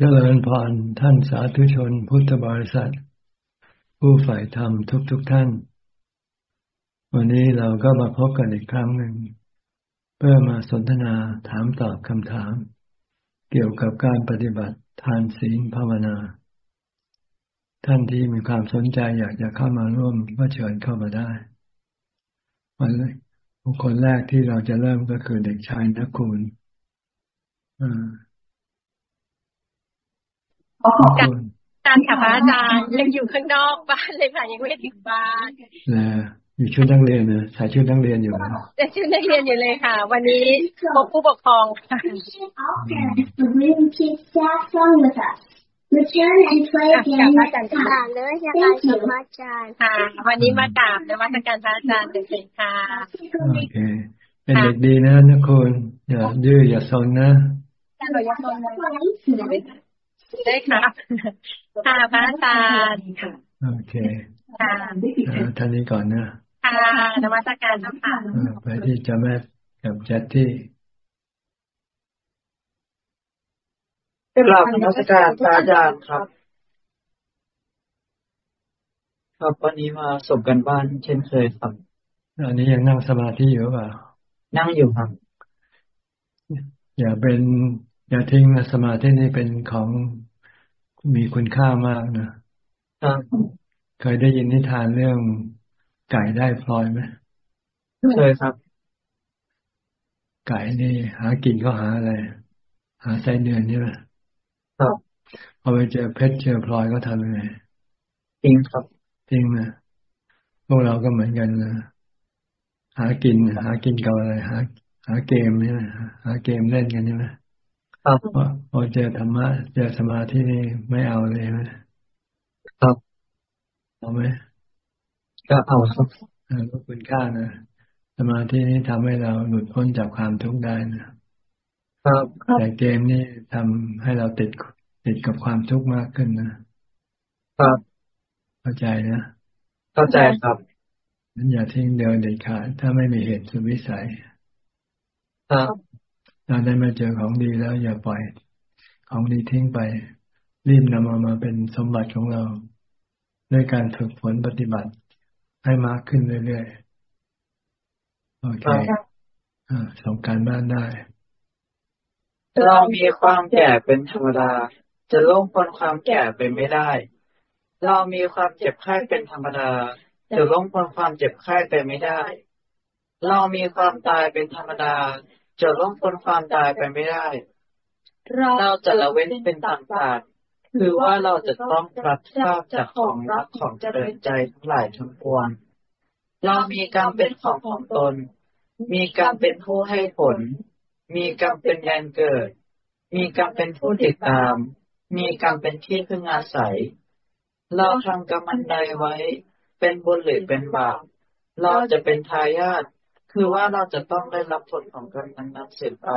เจริญพรท่านสาธุชนพุทธบริษัท ผู้ฝ่ายธรรมทุกๆทท่าน วันนี้เราก็มาพบกันอีกครั้งหนึ่ง เพื่อมาสนทนาถามตอบคำถาม เกี่ยวกับการปฏิบัติทานศีลภาวนา ท่านที่มีความสนใจอยากจะเข้ามาร่วมก็เชิญเข้ามาได้วันคคลแรกที่เราจะเริ่มก็คือเด็กชายนักคุณอ่า การการค่ะพระอาจารย์ยังอยู่ข้างนอกบ้านเลยค่ะยังไม่ถึงบ้านนะอยู่ชุดนักเรียนนะใส่ชุดนักเรียนอยู่นะแต่ชุดนักเรียนอยู่เลยค่ะ วันนี้พบผู้ปกครองค่ะ Return and play again next time. Thank you. ค่ะ วันนี้มากราบในวัดการพระอาจารย์เป็นค่ะโอเคเป็นเด็กดีนะนักคุณอย่าดื้ออย่าซนนะอย่าซนนะ ได้ค่ะค่ะพระอาจารย์ค่ะโอเคค่ะท่านนี้ก่อนนะค่ะนวัตการเจ้าค่ะไปที่จะแม่กับแจ็ที่เป็นหลับนมัสการพระอาจารย์ครับ ครับวันนี้มาส่งกันบ้านเช่นเคยครับอันนี้ยังนั่งสมาธิอยู่เปล่า นั่งอยู่ครับ อย่าเป็น อย่าทิ้งนะสมาธินี่เป็นของมีคุณค่ามากนะเคยได้ยินนิทานเรื่องไก่ได้พลอยไหมเคยครับ ไก่นี่ หากินก็หาอะไร หาไส้เดือนนี่แหละครับพอไปเจอเพชรเจอพลอยก็ทำยังไงจริงครับจริงนะพวกเราก็เหมือนกันนะหากินหากินกับอะไรหาหาเกมนี่นะหาเกมเล่นกันใช่ไหม ครับพอเจอธรรมะ เจอสมาธินี่ไม่เอาเลยไหมครับเอาไหมก็เอาครับก็คุณค่านะสมาธินี้ทำให้เราหลุดพ้นจากความทุกข์ได้นะครับแต่เกมนี่ทำให้เราติดติดกับความทุกข์มากขึ้นนะครับ เข้าใจนะเข้าใจครับนั้นอย่าทิ้งเดินเด็ดขาดถ้าไม่มีเหตุสุวิสัย ครับ เราได้มาเจอของดีแล้วอย่าปล่อยของดีทิ้งไป รีบนำมามาเป็นสมบัติของเรา ด้วยการฝึกฝนปฏิบัติให้มากขึ้นเรื่อยๆ โอเคส่งการบ้านได้ เรามีความแก่เป็นธรรมดา จะล่วงพ้นความแก่ไปไม่ได้ เรามีความเจ็บไข้เป็นธรรมดา จะล่วงพ้นความเจ็บไข้ไปไม่ได้ เรามีความตายเป็นธรรมดา จะล่วงพ้นความตายไปไม่ได้ เราจะละเว้นเป็นต่างๆคือว่าเราจะต้องรับทราบจากของรักของเจริญใจทั้งหลายทั้งปวง เรามีกรรมเป็นของของตน มีกรรมเป็นผู้ให้ผล มีกรรมเป็นแดนเกิด มีกรรมเป็นผู้ติดตาม มีกรรมเป็นที่พึ่งอาศัย เราทำกรรมอันใดไว้ เป็นบุญหรือเป็นบาป เราจะเป็นทายาท คือว่าเราจะต้องได้รับผลของกรรมนั้นเสร็จไป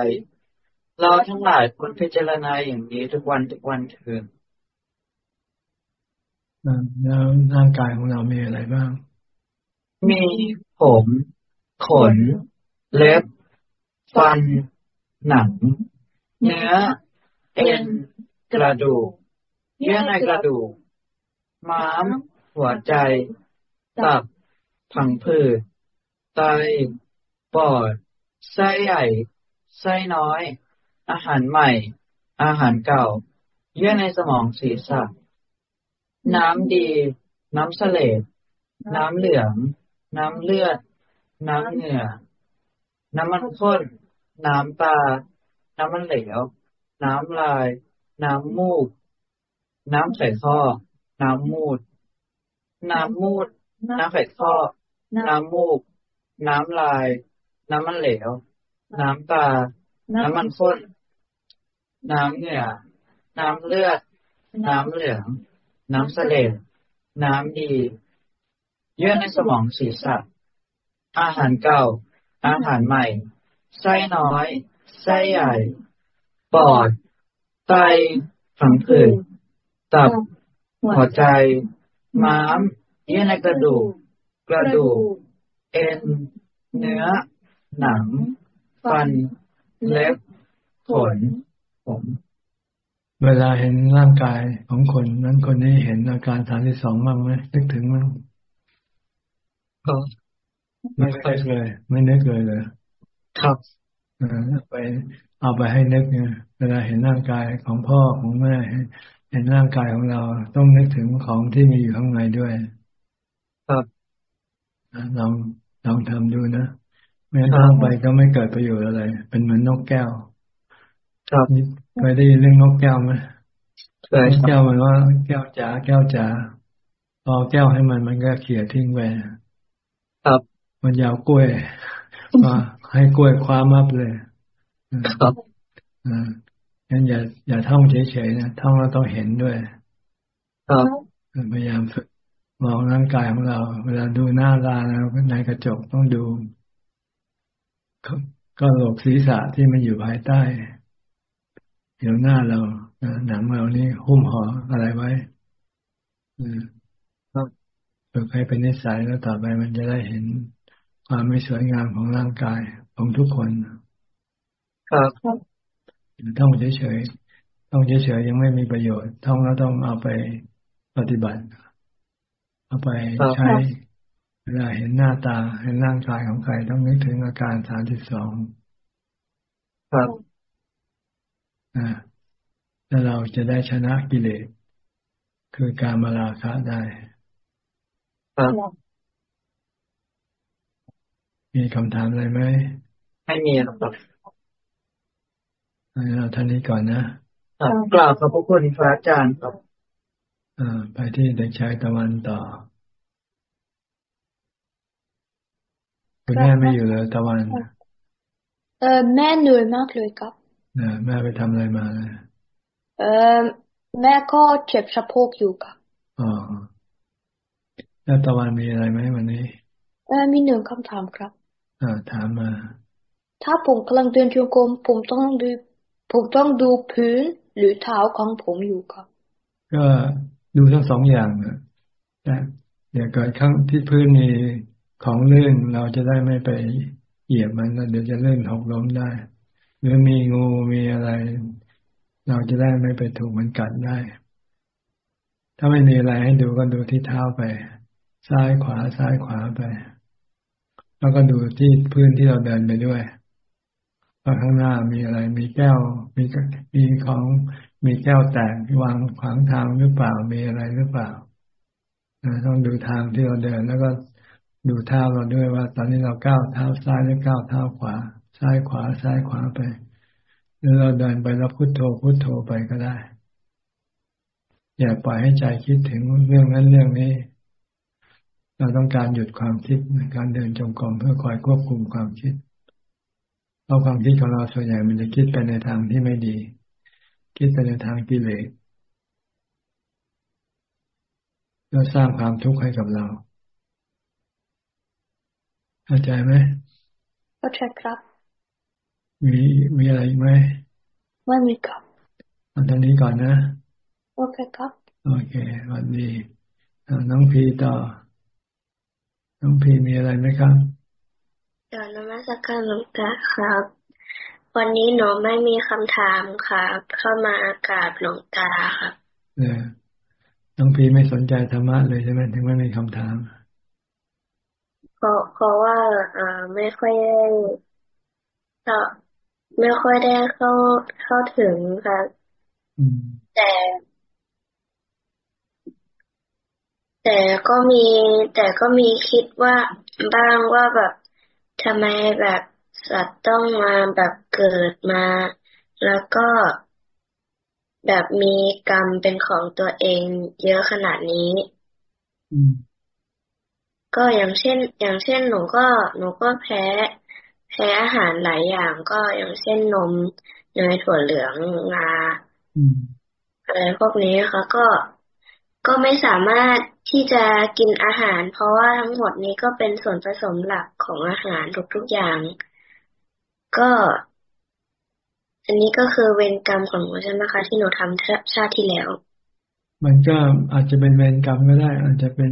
เราทั้งหลายควรพิจารณาอย่างนี้ทุกวันทุกวันเถิดแล้วร่างกายของเรามีอะไรบ้าง มีผม ขน เล็บ ฟัน หนัง เนื้อ เอ็น กระดูก เยื่อในกระดูก ม้าม หัวใจ ตับ ผังผืด ไต ปอด ไส้ใหญ่ ไส้น้อย อาหารใหม่ อาหารเก่า เยื่อในสมองศีรษะ น้ำดี น้ำเสลดน้ำเหลือง น้ำเลือด น้ำเหงื่อ น้ำมันข้น น้ำตา น้ำมันเหลว น้ำลาย น้ำมูก น้ำไข่ข้อ น้ำมูด น้ำมูด น้ำไข่ข้อ น้ำมูก น้ำลาย น้ำมันเหลว น้ำตา น้ำมันข้น น้ำเหงื่อน้ำเลือด น้ำเหลือง น้ำเสลดน้ำดี เยื่อในสมองศีรษะ อาหารเก่า อาหารใหม่ ไส้น้อย ไส้ใหญ่ ปอด ไต ฝังผืดตับ หัวใจ ม้าม เยื่อในกระดูก กระดูก เอ็น เนื้อ หนัง ฟัน เล็บ ขน ผม เวลาเห็นร่างกายของคนนั้นคนนี้เห็นอาการฐานที่สองบ้างไหมนึกถึงมั้งก็ไม่เคยเลย ไม่นึกเลยเลยครับไปเอาไปให้นึกเนี่ยเวลาเห็นร่างกายของพ่อของแม่เห็นร่างกายของเรา ต้องนึกถึงของที่มีอยู่ข้างในด้วย ครับลอง ลองทำดูนะไม่ต้องไปก็ไม่เกิดประโยชน์อะไร เป็นเหมือนนกแก้ว ครับเคยได้ยินเรื่องนกแก้วไหมนกแก้วมันว่าแก้วจ๋าแก้วจ๋าพอแก้วให้มันมันก็เขี่ยทิ้งไปครับ มันยาวกล้วยมาให้กล้วยคว้ามับเลยครับอ่างั้นอย่าอย่าท่องเฉยๆนะท่องเราต้องเห็นด้วย ครับพยายามฝึก มองร่างกายของเรา เวลาดูหน้าตาเราในกระจกต้องดูก็โหลกศีรษะที่มันอยู่ภายใต้เดี๋ยวหน้าเราหนังเรานี่หุ้มห่ออะไรไว้ฝึกให้เป็นนิสัยแล้วต่อไปมันจะได้เห็นความไม่สวยงามของร่างกายของทุกคนครับท่องเฉยๆท่องเฉยๆยังไม่มีประโยชน์ท่องแล้วต้องเอาไปปฏิบัติ เอาไปใช้เวลาเห็นหน้าตา เห็นร่างกายของใครต้องนึกถึงอาการสามสิบสองครับอ่าแล้วเราจะได้ชนะกิเลสคือการมาราคะได้ครับมีคำถามอะไรไหมไม่มีครับเราท่านนี้ก่อนนะกล่าวขอบพระคุณพระอาจารย์ครับอ่า ไปที่เด็กชายตะวันต่อ คุณแม่ไม่อยู่เลยตะวัน เออแม่เหนื่อยมากเลยครับแม่ไปทำอะไรมาเลยเออแม่ก็เจ็บสะโพกอยู่ครับอ๋อแล้วตะวันมีอะไรไหมวันนี้เออมีหนึ่งคำถามครับอ่าถามมา ถ้าผมกำลังเดินจงกรมผมต้องดู ผมต้องดูพื้นหรือเท้าของผมอยู่ครับ ก็ ดูทั้งสองอย่างนะอย่าเกิดข้างที่พื้นมีของเลื่อนเราจะได้ไม่ไปเหยียบมันแล้วเดี๋ยวจะเลื่อนหกล้มได้ หรือมีงูมีอะไร เราจะได้ไม่ไปถูกมันกัดได้ ถ้าไม่มีอะไรให้ดูก็ดูที่เท้าไป ซ้ายขวาซ้ายขวาไป แล้วก็ดูที่พื้นที่เราเดินไปด้วยว่าข้างหน้ามีอะไรมีแก้วมีมีของ มีแก้วแตกวางขวางทางหรือเปล่ามีอะไรหรือเปล่าต้องดูทางที่เราเดิน แล้วก็ดูเท้าเราด้วยว่า ตอนนี้เราก้าวเท้าซ้ายหรือก้าวเท้าขวา ซ้ายขวาซ้ายขวาไป หรือเราเดินไปแล้วพุโทโธพุโทโธไปก็ได้ อย่าปล่อยให้ใจคิดถึงเรื่องนั้นเรื่องนี้ เราต้องการหยุดความคิดในการเดินจงกรมเพื่อคอยควบคุมความคิดเพราะความคิดของเราส่วนใหญ่มันจะคิดไปในทางที่ไม่ดี คิดไปในทางกิเลสแล้วสร้างความทุกข์ให้กับเราเข้าใจไหมเข้าใจครับ มีมีอะไรไหมไม่มีครับเอาตอนนี้ก่อนนะโอเคครับ โอเค วันดีน้องพีต่อ น้องพีมีอะไรไหมครับเดี๋ยวนมัสการหลวงตาครับ วันนี้หนูไม่มีคำถามครับ เข้ามากราบหลวงตาครับเนี่ยน้องพีไม่สนใจธรรมะเลยใช่ไหมถึงไม่มีคำถามเพราะเพราะว่าเอ่อไม่ค่อยได้ก็ไม่ค่อยได้เข้าเข้าถึงครับแต่แต่ก็มีแต่ก็มีคิดว่าบ้างว่าแบบทำไมแบบ สัตว์ต้องมาแบบเกิดมา แล้วก็แบบมีกรรมเป็นของตัวเองเยอะขนาดนี้ก็อย่างเช่น อย่างเช่นหนูก็หนูก็แพ้แพ้อาหารหลายอย่างก็อย่างเช่นนมเนยถั่วเหลืองงาอะไรพวกนี้ค่ะก็ก็ไม่สามารถที่จะกินอาหาร เพราะว่าทั้งหมดนี้ก็เป็นส่วนผสมหลักของอาหารทุกๆอย่าง ก็ อันนี้ก็คือเวรกรรมของหนูใช่ไหมคะที่หนูทำชาติที่แล้ว มันก็อาจจะเป็นเวรกรรมก็ได้ อาจจะเป็น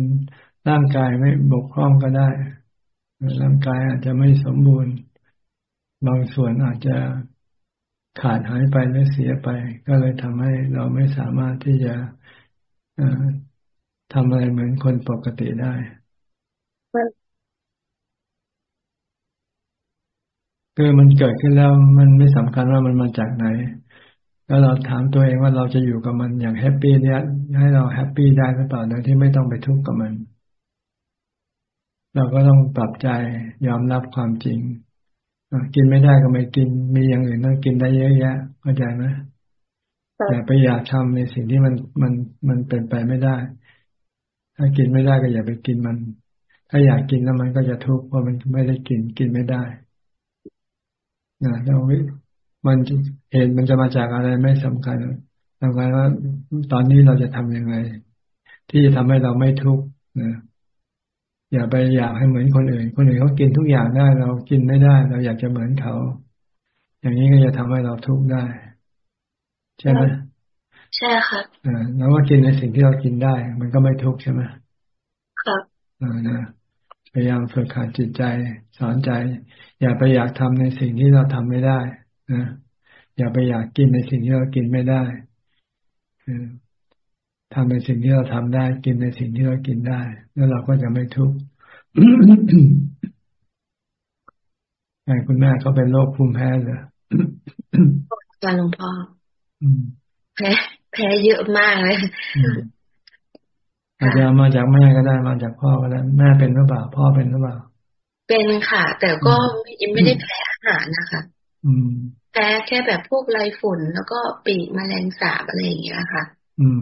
ร่างกายไม่บกพร่องก็ได้ ร่างกายอาจจะไม่สมบูรณ์ บางส่วนอาจจะขาดหายไปหรือเสียไป ก็เลยทำให้เราไม่สามารถที่จะทำอะไรเหมือนคนปกติได้ คือมันเกิดขึ้นแล้วมันไม่สำคัญว่ามันมาจากไหน แล้วเราถามตัวเองว่าเราจะอยู่กับมันอย่าง happy เนี่ยให้เรา happy ได้หรือเปล่าโดยที่ไม่ต้องไปทุกข์กับมัน เราก็ต้องปรับใจยอมรับความจริงกินไม่ได้ก็ไม่กิน มีอย่างอื่นต้องกินได้เยอะแยะเข้าใจไหมอย่าไปอยากทำในสิ่งที่มันมันมันเป็นไปไม่ได้ ถ้ากินไม่ได้ก็อย่าไปกินมัน ถ้าอยากกินแล้วมันก็จะทุกข์เพราะมันไม่ได้กินกินไม่ได้ นะเรามันเหตุมันจะมาจากอะไรไม่สำคัญสำคัญว่าตอนนี้เราจะทํำยังไง ที่จะทำให้เราไม่ทุกข์นะอย่าไปอยากให้เหมือนคนอื่น คนอื่นเขากินทุกอย่างได้ เรากินไม่ได้ เราอยากจะเหมือนเขา อย่างนี้ก็จะทำให้เราทุกข์ได้ ใช่ไหมใช่ครับอ่าแล้วว่ากินในสิ่งที่เรากินได้ มันก็ไม่ทุกข์ใช่ไหมครับอ่านะ พยายามฝึกขาดจิตใจสอนใจ อย่าไปอยากทำในสิ่งที่เราทำไม่ได้นะอย่าไปอยากกินในสิ่งที่เรากินไม่ได้ทำในสิ่งที่เราทำได้ กินในสิ่งที่เรากินได้ แล้วเราก็จะไม่ทุกข์คุณแม่เขาเป็นโรคภูมิแพ้เลยการหลวงพ่อแพ้แพ้เยอะมากเลย อาจจะมาจากแม่ก็ได้มาจากพ่อก็ได้แม่เป็นหรือเปล่าพ่อเป็นหรือเปล่า เป็นค่ะ แต่ก็ยังไม่ได้แพ้อาหารนะคะ อืมแพ้แค่แบบพวกไรฝุ่นแล้วก็ปีกแมลงสาบอะไรอย่างเงี้ยค่ะ อืม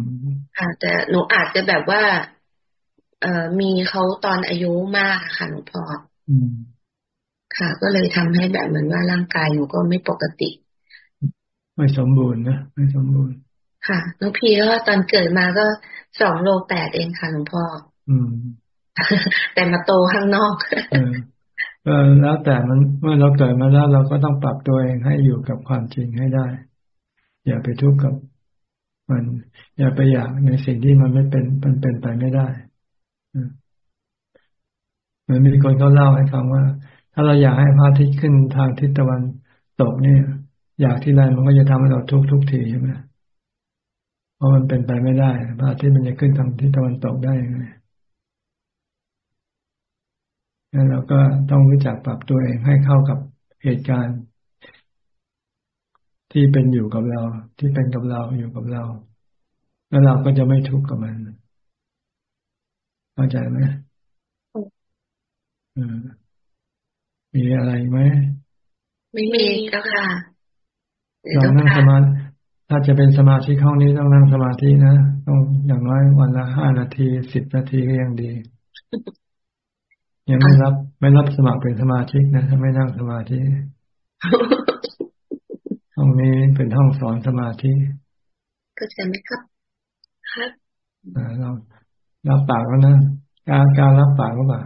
ค่ะแต่หนูอาจจะแบบว่า เอ่อมีเขาตอนอายุมากค่ะหลวงพ่ออืมค่ะ ก็เลยทำให้แบบเหมือนว่าร่างกายหนูก็ไม่ปกติ ไม่สมบูรณ์นะไม่สมบูรณ์ ค่ะน้องพีก็ตอนเกิดมาก็สองโลแปดเองค่ะหลวงพ่ออืม แต่มาโตข้างนอกเออแล้วแต่มันเมื่อเราเกิดมาแล้วเราก็ต้องปรับตัวเองให้อยู่กับความจริงให้ได้ อย่าไปทุกข์กับมัน อย่าไปอยากในสิ่งที่มันไม่เป็นมันเป็นไปไม่ได้เหมือนมีคนเขาเล่าให้ฟังว่า ถ้าเราอยากให้พระอาทิตย์ขึ้นทางทิศตะวันตกเนี่ย อยากที่ไรมันก็จะทำให้เราทุกทุกทีใช่ไหม เพราะมันเป็นไปไม่ได้พระอาทิตย์มันจะขึ้นทางทิศตะวันตกได้ยังไงงั้นเราก็ต้องรู้จักปรับตัวเองให้เข้ากับเหตุการณ์ ที่เป็นอยู่กับเรา ที่เป็นกับเราอยู่กับเรา แล้วเราก็จะไม่ทุกข์กับมันเข้าใจไหมมีอะไรไหมไม่มีก็ค่ะ ลองนั่งสมาธิ ถ้าจะเป็นสมาธิห้องนี้ต้องนั่งสมาธินะต้องอย่างน้อยวันละห้านาทีสิบนาทีก็ยังดี ยังไม่รับ ไม่รับสมัครเป็นสมาชิกนะถ้าไม่นั่งสมาธิห้องนี้เป็นห้องสอนสมาธิก็จะไหมครับครับเรารับปากแล้วนะการการรับปากก็ป่า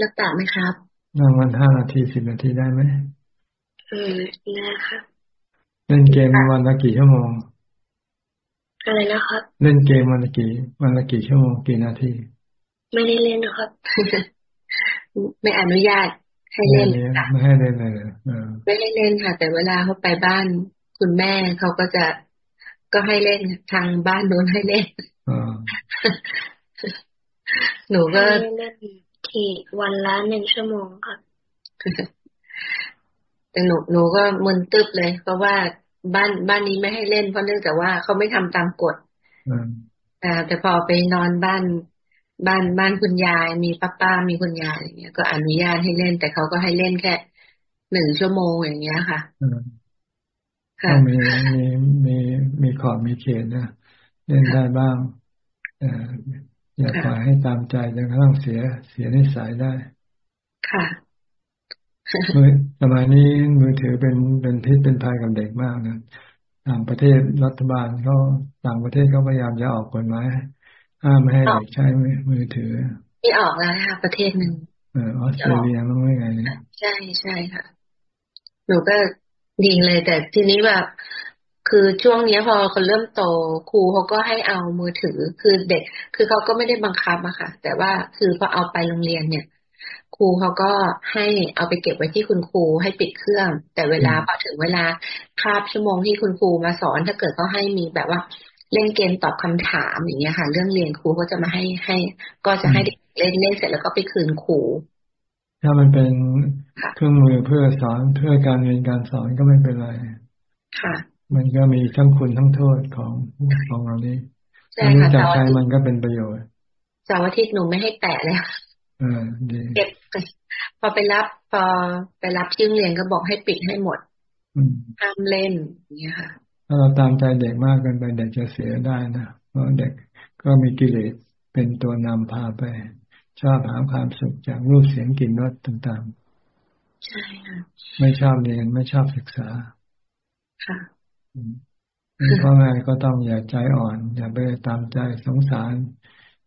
รับปากไหมครับนั่งวันห้านาทีสิบนาทีได้ไหมเออนะครับ เล่นเกมวันละกี่ชั่วโมงอะไรนะครับ เล่นเกมวันละกี่วันละกี่ชั่วโมงกี่นาที ไม่ได้เล่นนะครับ ไม่อนุญาตให้เล่นค่ะไม่ให้เล่นเลยไม่ให้เล่นค่ะ แต่เวลาเขาไปบ้าน คุณแม่เขาก็จะก็ให้เล่นทางบ้านโน้นให้เล่นหนูก็เล่นทีวันละหนึ่งชั่วโมงค่ะ แต่หนูหนูก็มึนตึบเลย เพราะว่าบ้านบ้านนี้ไม่ให้เล่นเพราะเนื่องจากว่าเขาไม่ทำตามกฎแต่แต่พอไปนอนบ้านบ้านบ้านคุณยาย มีป้าป้ามีคุณยายอย่างเงี้ย ก็อนุญาตให้เล่น แต่เขาก็ให้เล่นแค่หนึ่งชั่วโมงอย่างเงี้ยค่ะค่ะมีมีมีมีขอบมีเขตนะเล่นได้บ้างอย่าปล่อยให้ตามใจจนกระทั่งเสียเสียนิสัยได้ ค่ะ สมัยนี้มือถือเป็นเป็นพิษเป็นภัยกับเด็กมากนะต่างประเทศรัฐบาลเขาต่างประเทศเขาพยายามจะออกกฎหมายห้ามไม่ให้เด็กใช้มือถือที่ออกแล้วค่ะประเทศหนึ่งเออออสเตรเลียมันไม่ไงเนี่ยใช่ใช่ค่ะ หนูก็ดีเลยแต่ทีนี้แบบคือช่วงนี้พอคนเริ่มโตครูเขาก็ให้เอามือถือคือเด็ก คือเขาก็ไม่ได้บังคับอะค่ะ แต่ว่าคือพอเอาไปโรงเรียนเนี่ย ครูเขาก็ให้เอาไปเก็บไว้ที่คุณครูให้ปิดเครื่อง แต่เวลาพอถึงเวลาคาบชั่วโมงที่คุณครูมาสอน ถ้าเกิดเขาให้มีแบบว่าเล่นเกมตอบคำถามอย่างเงี้ยค่ะ เรื่องเรียนครูก็จะมาให้ให้ ก็จะให้เด็กเล่นเล่นเสร็จแล้วก็ไปคืนครูถ้ามันเป็นเครื่องมือเพื่อสอนเพื่อการเรียนการสอนก็ไม่เป็นไรค่ะ มันก็มีทั้งคุณทั้งโทษของของเรานี้ถ้ารู้จักใช้มันก็เป็นประโยชน์สาวอาทิตย์หนูไม่ให้แตะเลย เออดีเก็บพอไปรับพอไปรับที่โรงเรียนก็บอกให้ปิดให้หมดห้ามเล่นอย่างเงี้ยค่ะถ้าเราตามใจเด็กมากเกินไปเด็กจะเสียได้นะเพราะเด็กก็มีกิเลสเป็นตัวนำพาไป ชอบหาความสุขจากรูปเสียงกลิ่นรสต่างๆ ใช่ค่ะ ไม่ชอบเรียนไม่ชอบศึกษา ค่ะพ่อแม่ก็ต้องอย่าใจอ่อน อย่าไปตามใจสงสาร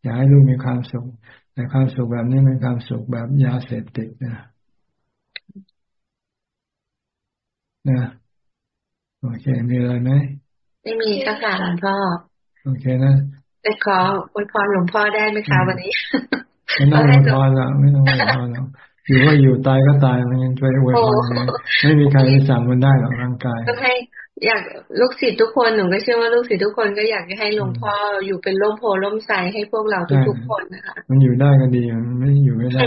อย่าให้ลูกมีความสุข แต่ความสุขแบบนี้เป็นความสุขแบบยาเสพติดนะนะโอเค มีอะไรไหมไม่มีก็ค่ะหลวงพ่อโอเคนะแต่ขออวยพรหลวงพ่อได้ไหมคะวันนี้ไม่ต้องอวยพรแล้วไม่ต้องอวยพรแล้วอยู่ว่าอยู่ตายก็ตายมันยังช่วยอวยพรเลยไม่มีใครสั่งมันได้หรอกร่างกายก็ให้ อยากลูกศิษย์ทุกคนหนูก็เชื่อว่าลูกศิษย์ทุกคนก็อยากให้หลวงพ่ออยู่เป็นร่มโพล่มใสให้พวกเราทุกๆคนนะคะมันอยู่ได้ก็ดีมันไม่อยู่ไม่ได้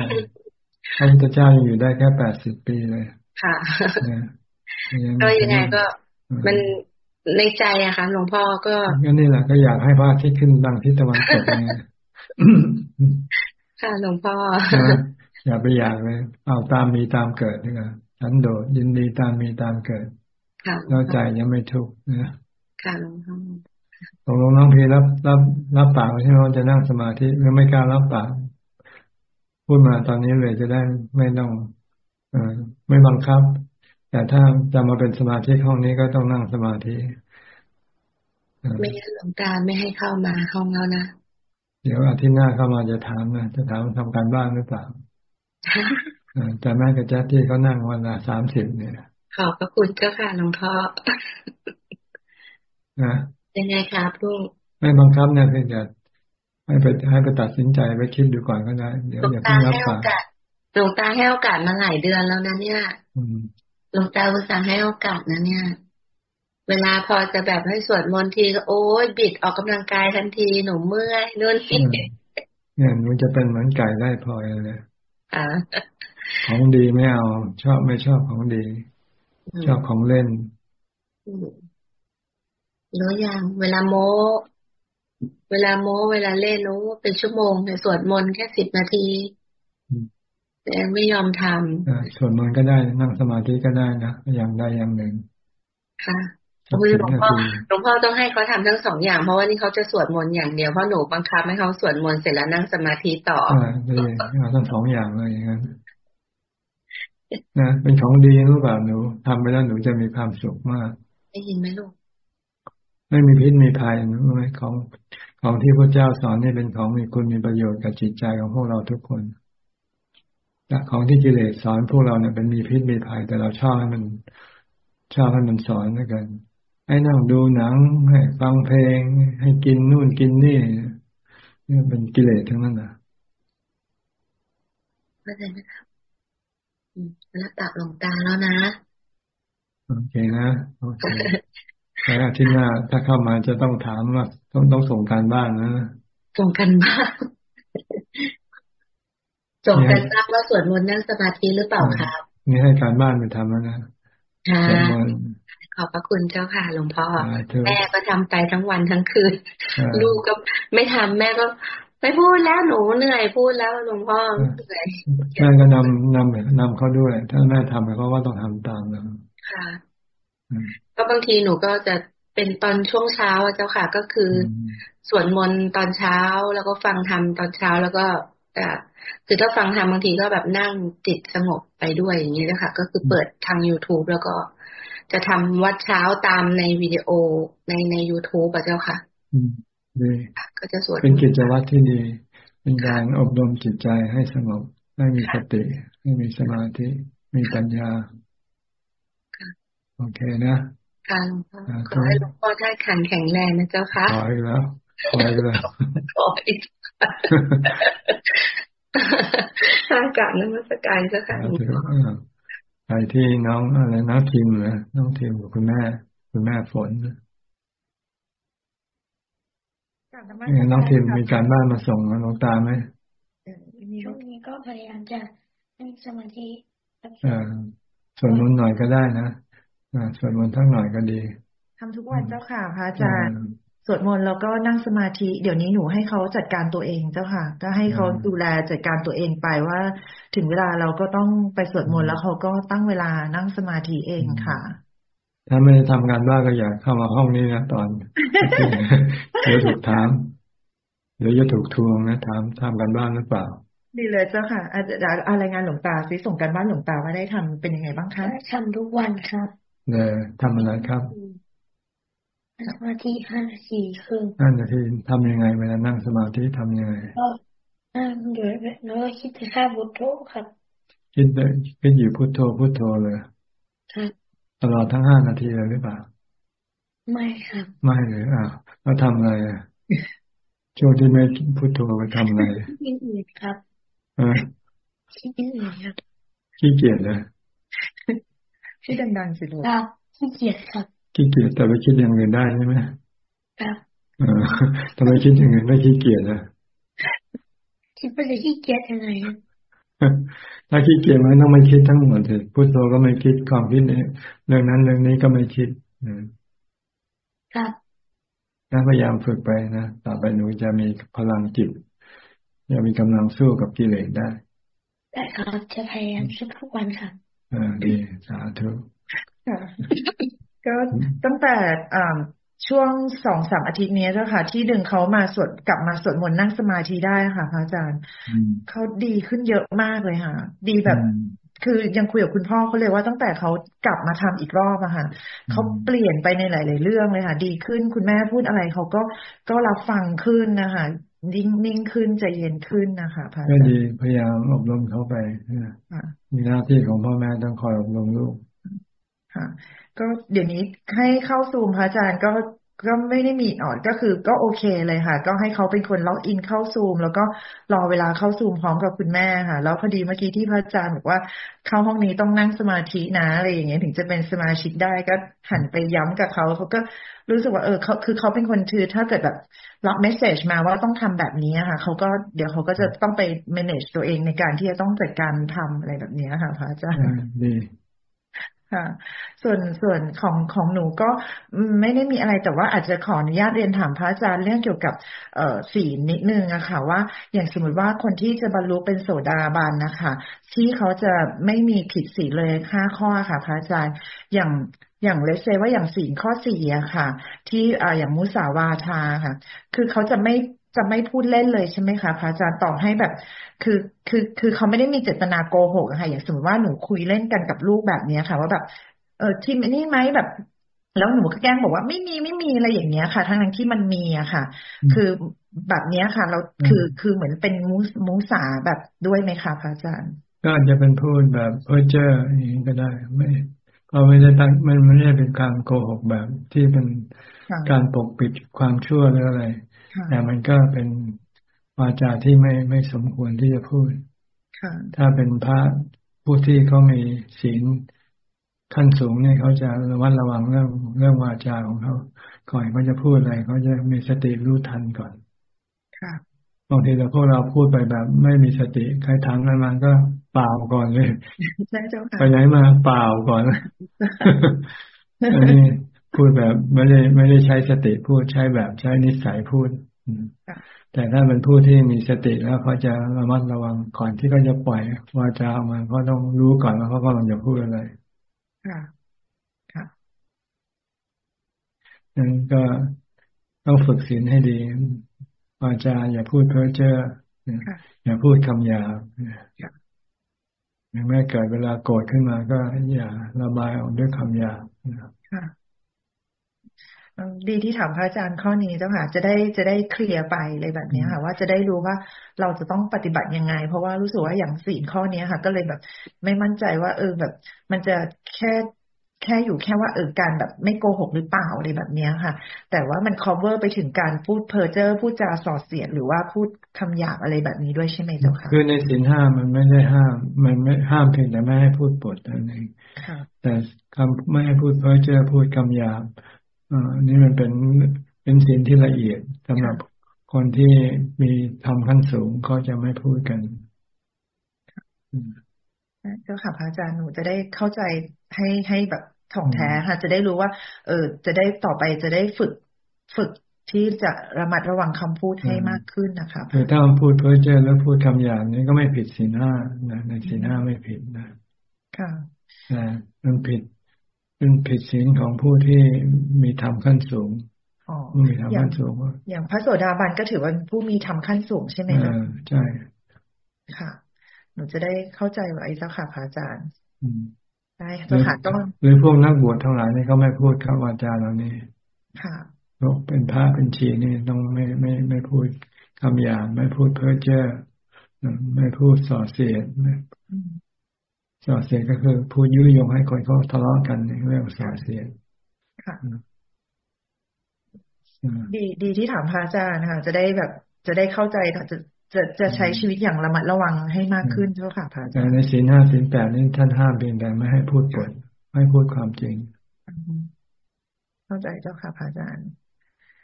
พระพุทธเจ้ายังอยู่ได้แค่แปดสิบปีเลยค่ะก็ยังไงก็มันในใจอะค่ะหลวงพ่อก็ก็นี่แหละก็อยากให้พระอาทิตย์ขึ้นดังทิศตะวันตกไงค่ะหลวงพ่ออย่าไปอยากเลย เอาตามมีตามเกิดนี่ค่ะฉันโดดยินดีตามมีตามเกิด แล้วใจยังไม่ทุกข์นะค่ะหลวงพ่อตกลงน้องพีรับรับรับปากใช่ไหมว่าจะนั่งสมาธิหรือไม่กล้ารับปาก พูดมาตอนนี้เลยจะได้ไม่ต้องอไม่บังคับ แต่ถ้าจะมาเป็นสมาธิห้องนี้ก็ต้องนั่งสมาธิไม่งั้นหลวงตาไม่ให้เข้ามาห้องแล้วนะเดี๋ยวอาทิตย์หน้าเข้ามาจะถามนะจะถามทำการบ้านหรือเปล่าแต่แม่กับแจ๊ที่เขานั่งวันละสามสิบเนี่ย ขอบพระคุณเจ้าค่ะหลวงพ่อนะยังไงครับลูกไม่บังคับเนี่ยเพียงแต่ให้ไปให้ไปตัดสินใจไปคิดดูก่อนก็ได้เดี๋ยวอย่าเพิ่งรับปากหลวงตาให้โอกาสมาหลายเดือนแล้วนะเนี่ยหลวงตาอุตส่าห์ให้โอกาสนะเนี่ย เวลาพอจะแบบให้สวดมนต์ทีก็โอ้ยบิดออกกำลังกายทันทีหนูเมื่อยนู่นนี่เนี่ยหนูจะเป็นเหมือนไก่ได้พอเลยของดีไม่เอา ชอบไม่ชอบของดี ชอบของเล่นรู้ยังเวลาโมเวลาโมเวลาเล่นรู้เป็นชั่วโมงแต่สวดมนต์แค่สิบนาทีแต่ไม่ยอมทำสวดมนต์ก็ได้นั่งสมาธิก็ได้นะอย่างใดอย่างหนึ่ง ค่ะหลวงพ่อหลวงพ่อต้องให้เขาทำทั้งสองอย่าง เพราะว่านี่เขาจะสวดมนต์อย่างเดียวเพราะหนูบังคับให้เขาสวดมนต์เสร็จแล้วนั่งสมาธิต่ออ่าดีเอาทั้งสองอย่างเลยอย่างนั้น นะเป็นของดีรู้เปล่าหนูทำไปแล้วหนูจะมีความสุขมากได้ยินไหมลูกไม่มีพิษมีภัยรู้ไหมของของที่พระเจ้าสอนนี่เป็นของมีคุณมีประโยชน์กับจิตใจของพวกเราทุกคนแต่ของที่กิเลสสอนพวกเราเนี่ยเป็นมีพิษมีภัย แต่เราชอบให้มันชอบให้มันสอนด้วยกันให้นั่งดูหนังให้ฟังเพลง ให้กินนู่นกินนี่นี่เป็นกิเลสทั้งนั้นนะเข้าใจไหมครับ แล้วตักหลงตาแล้วนะ โอเคนะ โอเคแล้วที่หน้าถ้าเข้ามาจะต้องถามว่าต้องต้องส่งการบ้านนะ ส่งกันบ้านส่งกันบ้านว่าสวดมนต์นั่งสมาธิหรือเปล่าครับ นี่ให้การบ้านไปทำแล้วนะสวดมนต์ขอบพระคุณเจ้าค่ะหลวงพ่อ แม่ก็ทำไปทั้งวันทั้งคืน ลูกก็ไม่ทำแม่ก็ ไม่พูดแล้วหนูเหนื่อยพูดแล้วหลวงพ่อเหนื่อยแม่ก็นำนำนำเขาด้วย ถ้าแม่ทำเขาก็ต้องทำตามนะค่ะก็บางทีหนูก็จะเป็นตอนช่วงเช้าเจ้าค่ะ ก็คือสวดมนต์ตอนเช้าแล้วก็ฟังธรรมตอนเช้าแล้วก็แต่คือถ้าฟังธรรมบางทีก็แบบนั่งจิตสงบไปด้วยอย่างนี้นะคะก็คือเปิดทาง youtube แล้วก็ จะทำวัดเช้าตามในวิดีโอในใน youtube อะเจ้าค่ะดี ก็จะสวดเป็นกิจวัตรที่ดีเป็นการอบรมจิตใจให้สงบให้มีสติให้มีสมาธิ มีปัญญาโอเคนะค่ะหลวงพ่อขอให้หลวงพ่อได้ขันแข็งแรงนะเจ้าค่ะขออีกแล้วขออีกแล้วขออีกอากาศนมัสการเจ้าค่ะไปที่น้องอะไรน้องทีมนะน้องทีมกับคุณแม่ คุณแม่ฝนน้ องทีมมีการบ้านมาส่งน้องตาไหมช่วงนี้ก็พยายามจะนั่งสมาธิส่วนมนหน่อยก็ได้นะส่วนมนทั้งหน่อยก็ดีทำทุกวันเจ้าค่ะพระอาจารย์สวดมนต์แล้วก็นั่งสมาธิ เดี๋ยวนี้หนูให้เขาจัดการตัวเองเจ้าค่ะ ก็ให้เขาดูแลจัดการตัวเองไปว่า ถึงเวลาเราก็ต้องไปสวดมนต์แล้วเขาก็ตั้งเวลานั่งสมาธิเองค่ะ ถ้าไม่ได้ทำงานบ้านก็อย่าเข้ามาห้องนี้นะตอน เดี๋ยวถูกถาม เดี๋ยวจะถูกทวงนะถามทำกันบ้านหรือเปล่าดีเลยเจ้าค่ะอาจจะอะไรงานหลวงตาซิส่งกันบ้านหลวงตาว่าได้ทำเป็นยังไงบ้างคะทำทุกวันครับเนี่ยทำอะไรครับสมาธิห้านาทีครึ่งห้านาทีทำยังไงเวลานั่งสมาธิทำยังไงก็นั่งอยู่แล้วก็คิดถึงแค่พุทโธครับ คิดเลยคิดอยู่พุทโธพุทโธเลยครับ ตลอดทั้งห้านาทีเลยหรือเปล่า ไม่ครับ ไม่เลยอ่าแล้วทำอะไรอะช่วงที่ไม่พุทโธไปทำอะไรคิดอื่นครับอ่าคิดอื่นครับขี้เกียจเลยที่ดังๆสิลูกครับขี้เกียจครับขี้เกียจแต่ไปคิดอย่างอื่นได้ใช่ไหมครับทำไมคิดอย่างอื่นไม่ขี้เกียจนะคิดว่าจะขี้เกียจยังไง ถ้าขี้เกียจมันต้องไม่คิดทั้งหมดเลยพุทโธก็ไม่คิดความคิดเรื่องนั้นเรื่องนี้ก็ไม่คิดครับนะพยายามฝึกไปนะต่อไปหนูจะมีพลังจิตจะมีกำลังสู้กับกิเลสได้ได้ครับจะพยายามสู้ทุกวันค่ะอ่าดีสาธุก็ตั้งแต่ ช่วงสองสามอาทิตย์นี้เจ้าค่ะ ที่ดึงเขามาสวดกลับมาสวดมนต์นั่งสมาธิได้ค่ะพระอาจารย์เขาดีขึ้นเยอะมากเลยค่ะ ดีแบบ คือยังคุยกับคุณพ่อเขาเลยว่าตั้งแต่เขากลับมาทำอีกรอบอะค่ะเขาเปลี่ยนไปในหลาย ๆ เรื่องเลยค่ะ ดีขึ้นคุณแม่พูดอะไรเขาก็ก็รับฟังขึ้นนะคะนิ่งนิ่งขึ้นใจเย็นขึ้นนะคะพระอาจารย์ดีพยายามอบรมเขาไปมีหน้าที่ของพ่อแม่ต้องคอยอบรมลูกค่ะ ก็เดี๋ยวนี้ให้เข้าซูมพระอาจารย์ก็ก็ไม่ได้มีอ่อนก็คือก็โอเคเลยค่ะ ก็ให้เขาเป็นคนล็อกอินเข้าซูม แล้วก็รอเวลาเข้าซูมพร้อมกับคุณแม่ค่ะ แล้วพอดีเมื่อกี้ที่พระอาจารย์บอกว่าเข้าห้องนี้ต้องนั่งสมาธินะอะไรอย่างเงี้ยถึงจะเป็นสมาชิกได้ก็หันไปย้ำกับเขาเขาก็รู้สึกว่าเออเขาคือเขาเป็นคนคือถ้าเกิดแบบรับเมสเซจมาว่าต้องทำแบบนี้ค่ะเขาก็เดี๋ยวเขาก็จะต้องไป manage ตัวเองในการที่จะต้องจัดการทำอะไรแบบนี้ค่ะพระอาจารย์ดี ค่ะส่วนส่วนของของหนูก็ไม่ได้มีอะไรแต่ว่าอาจจะขออนุญาตเรียนถามพระอาจารย์เรื่องเกี่ยวกับเอ่อสีนิดนึงอะค่ะว่าอย่างสมมติว่าคนที่จะบรรลุเป็นโสดาบันนะคะที่เขาจะไม่มีผิดสีเลยห้าข้อค่ะ พระอาจารย์อย่างอย่างเลเซว่าอย่างสีข้อสี่อะค่ะ ที่อ่าอย่างมุสาวาทาค่ะ คือเขาจะไม่ จะไม่พูดเล่นเลยใช่ไหมคะพระอาจารย์ต่อให้แบบ คือคือคือเขาไม่ได้มีเจตนาโกหกอะค่ะอย่างสมมติว่าหนูคุยเล่นกันกับลูกแบบเนี้ยค่ะ ว่าแบบ เออที่นี่ไหมแบบ แล้วหนูก็แกล้งบอกว่าไม่มีไม่มีอะไรอย่างเงี้ยค่ะ ทั้งนั้นที่มันมีอะค่ะ คือแบบเนี้ยค่ะ เราคือคือเหมือนเป็นมูมูสาแบบด้วยไหมคะพระอาจารย์ ก็อาจจะเป็นพูดแบบเพ้อเจ้ออย่างนี้ก็ได้ไม่ก็ไม่ได้ตั้งมันไม่ได้เป็นการโกหกแบบที่เป็นการปกปิดความชั่วหรืออะไร แต่มันก็เป็นวาจาที่ไม่ไม่สมควรที่จะพูดถ้าเป็นพระผู้ที่เขามีศีลขั้นสูงเนี่ยเขาจะระวัดระวังเรื่องเรื่องวาจาของเขาก่อนเขาจะพูดอะไรเขาจะมีสติรู้ทันก่อนบางทีเราพวกเราพูดไปแบบ ไม่มีสติ ใครถามอะไรมาก็เปล่าก่อนเลยไปไหนมาเปล่าก่อนอันนี้ พูดแบบไม่ได้ไม่ได้ใช้สติพูดใช้แบบใช้นิสัยพูดแต่ถ้าเป็นผู้ที่มีสติแล้วเขาจะระมัดระวังก่อนที่เขาจะปล่อยวาจาออกมาเขาต้องรู้ก่อนว่าเขากำลังจะพูดอะไรค่ะค่ะนั้นก็ต้องฝึกศีลให้ดีวาจาอย่าพูดเพ้อเจ้ออย่าพูดคำหยาบแม้เกิดเวลาโกรธขึ้นมาก็อย่าระบายออกด้วยคำหยาบค่ะ ดีที่ถามพระอาจารย์ข้อนี้เจ้าค่ะจะได้จะได้เคลียร์ไปเลยแบบนี้ค่ะ ว่าจะได้รู้ว่าเราจะต้องปฏิบัติยังไง เพราะว่ารู้สึกว่าอย่างสี่ข้อนี้ค่ะ ก็เลยแบบ ไม่มั่นใจว่า เออแบบ มันจะแค่แค่อยู่แค่ว่าเออการแบบไม่โกหกหรือเปล่าอะไรแบบเนี้ยค่ะ แต่ว่ามัน cover ไปถึงการพูดเพ้อเจ้อพูดจาส่อเสียดหรือว่าพูดคำหยาบอะไรแบบนี้ด้วยใช่ไหมเจ้าค่ะ คือในสินห้ามันไม่ได้ห้าม มันไม่ห้ามเพียงแต่ไม่ให้พูดปดนั่นเองแต่คำไม่ให้พูดเพ้อเจ้อพูดคำหยาบ อ่านี่มันเป็นเป็นสินที่ละเอียดสำหรับคนที่มีทำขั้นสูงก็จะไม่พูดกันเจ้าค่ะพระอาจารย์หนูจะได้เข้าใจให้ให้แบบถ่องแท้ค่ะ จะได้รู้ว่า เออ จะได้ต่อไปจะได้ฝึกฝึกที่จะระมัดระวังคำพูดให้มากขึ้นนะคะคือถ้าพูดเพ้อเจ้อแล้วพูดคำหยาบนี้ก็ไม่ผิดศีลห้านะในศีลห้าไม่ผิดนะค่ะนะมันผิด เป็นผิดศีลของผู้ที่มีธรรมขั้นสูงมีธรรมขั้นสูงอย่างพระโสดาบันก็ถือว่าผู้มีธรรมขั้นสูงใช่ไหมคะใช่ค่ะ หนูจะได้เข้าใจไว้เจ้าค่ะพระอาจารย์ได้เจ้าค่ะต้องหรือพวกนักบวชทั้งหลายนี่ก็ไม่พูดคำวาจาเหล่านี้ค่ะพวกเป็นพระเป็นชีนี่ต้องไม่ไม่ไม่พูดคำหยาบไม่พูดเพ้อเจ้อไม่พูดส่อเสียด ส่อเสียดก็คือพูดยุยงให้คนเขาทะเลาะกันเรื่องส่อเสียดค่ะดีดีที่ถามพระอาจารย์ค่ะจะได้แบบจะได้เข้าใจจะจะจะใช้ชีวิตอย่างระมัดระวังให้มากขึ้นเจ้าค่ะพระอาจารย์ในศีลห้าศีลแปดนี่ท่านห้ามเพียงแต่ไม่ให้พูดปดไม่พูดความจริง เข้าใจเจ้าค่ะพระอาจารย์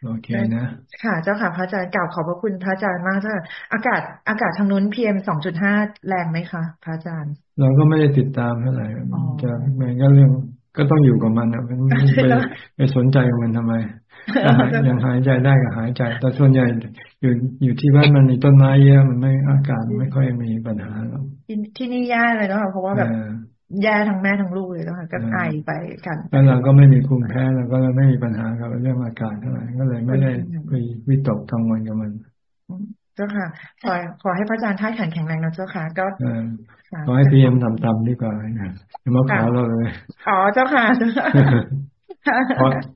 โอเคนะ ค่ะ เจ้าค่ะพระอาจารย์กล่าวขอบพระคุณพระอาจารย์มากเจ้าอากาศอากาศทางนู้นพีเอ็มสองจุดห้าแรงไหมคะพระอาจารย์ เราก็ไม่ได้ติดตามเท่าไหร่จะมันก็เรื่องก็ต้องอยู่กับมันอะมันไม่ไปไปสนใจกับมันทำไมยังหายใจได้ก็หายใจ แต่ส่วนใหญ่อยู่อยู่ที่บ้านมันมีต้นไม้เยอะมันไม่อากาศไม่ค่อยมีปัญหาหรอกที่นี่แย่เลยเนาะเพราะว่าแบบ แย่ทั้งแม่ทั้งลูกเลยแล้วก็ไอไปกันแล้วเราก็ไม่มีภูมิแพ้เราก็ไม่มีปัญหากับเรื่องอากาศเท่าไหร่ก็เลยไม่ได้ไปวิตกกังวลกับมันเจ้าค่ะขอขอให้พระอาจารย์ท่าแข็งแข็งแรงนะเจ้าค่ะ ก็ขอให้พีเอ็มทำตามดีกว่านะมาขอเราเลยอ๋อเจ้าค่ะ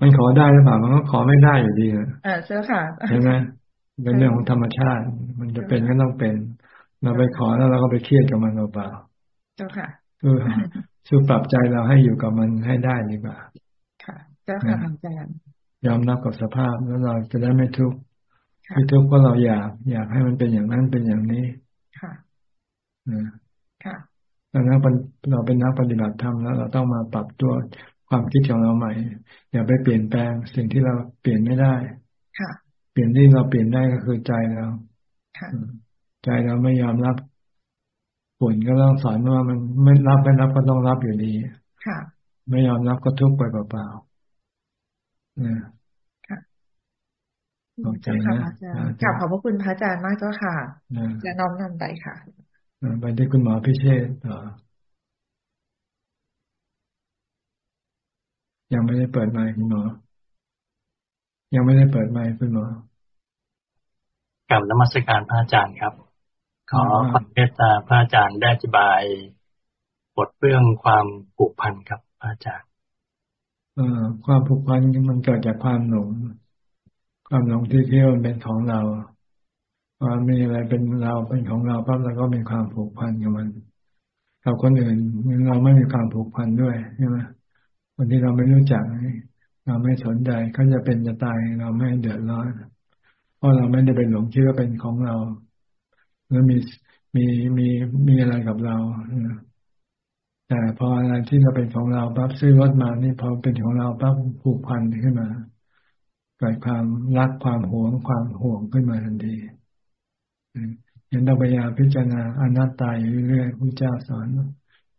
มันขอได้หรือเปล่ามันก็ขอไม่ได้อยู่ดีนะเออเจ้าค่ะใช่ไหมเป็นเรื่องของธรรมชาติ มันจะเป็นก็ต้องเป็น เราไปขอแล้วเราก็ไปเครียดกับมันเปล่าเจ้าค่ะ คือคือปรับใจเราให้อยู่กับมันให้ได้ดีกว่า ค่ะเจ้าค่ะอาจารย์ยอมรับกับสภาพแล้วเราจะได้ไม่ทุกข์ที่ทุกข์เพราะเราอยาก อยากให้มันเป็นอย่างนั้นเป็นอย่างนี้ ค่ะค่ะดังนั้นเราเป็นนักปฏิบัติธรรมแล้ว เราต้องมาปรับตัวความคิดของเราใหม่ อย่าไปเปลี่ยนแปลงสิ่งที่เราเปลี่ยนไม่ได้ ค่ะ เปลี่ยนที่เราเปลี่ยนได้ก็คือใจเราใจเราไม่ยอมรับ ผลก็ต้องสอนว่ามันไม่รับไม่รับก็ต้องรับอยู่ดี ค่ะ ไม่ยอมรับก็ทุกข์ไปเปล่าๆนะค่ะโอเคนะกลับขอบพระคุณพระอาจารย์มากเจ้าค่ะ จะน้อมนำไปค่ะไปที่คุณหมอพิเชษต่อยังไม่ได้เปิดไมค์คุณหมอ ยังไม่ได้เปิดไมค์คุณหมอกลับนมัสการพระอาจารย์ครับ ขอความเมตตาพระอาจารย์ได้อธิบายบทเรื่องความผูกพันครับพระอาจารย์เอ่อความผูกพันมันเกิดจากความหลงความหลงที่เที่ยวเป็นของเราพอมีอะไรเป็นเราเป็นของเราปั๊บเราก็มีความผูกพันกับมันกับคนอื่นเราไม่มีความผูกพันด้วยใช่ไหมคนที่เราไม่รู้จักเราไม่สนใจเขาจะเป็นจะตายเราไม่เดือดร้อนเพราะเราไม่ได้เป็นหลงคิดว่าเป็นของเรา แล้วมีมีมีมีอะไรกับเราแต่พออะไรที่เราเป็นของเราปั๊บซื้อรถมานี่พอเป็นของเราปั๊บผูกพันขึ้นมาเกิดความรักความหวงความห่วงขึ้นมาทันทียันต้องพยายามพิจารณาอนัตตาอยู่เรื่อยๆพระเจ้าสอน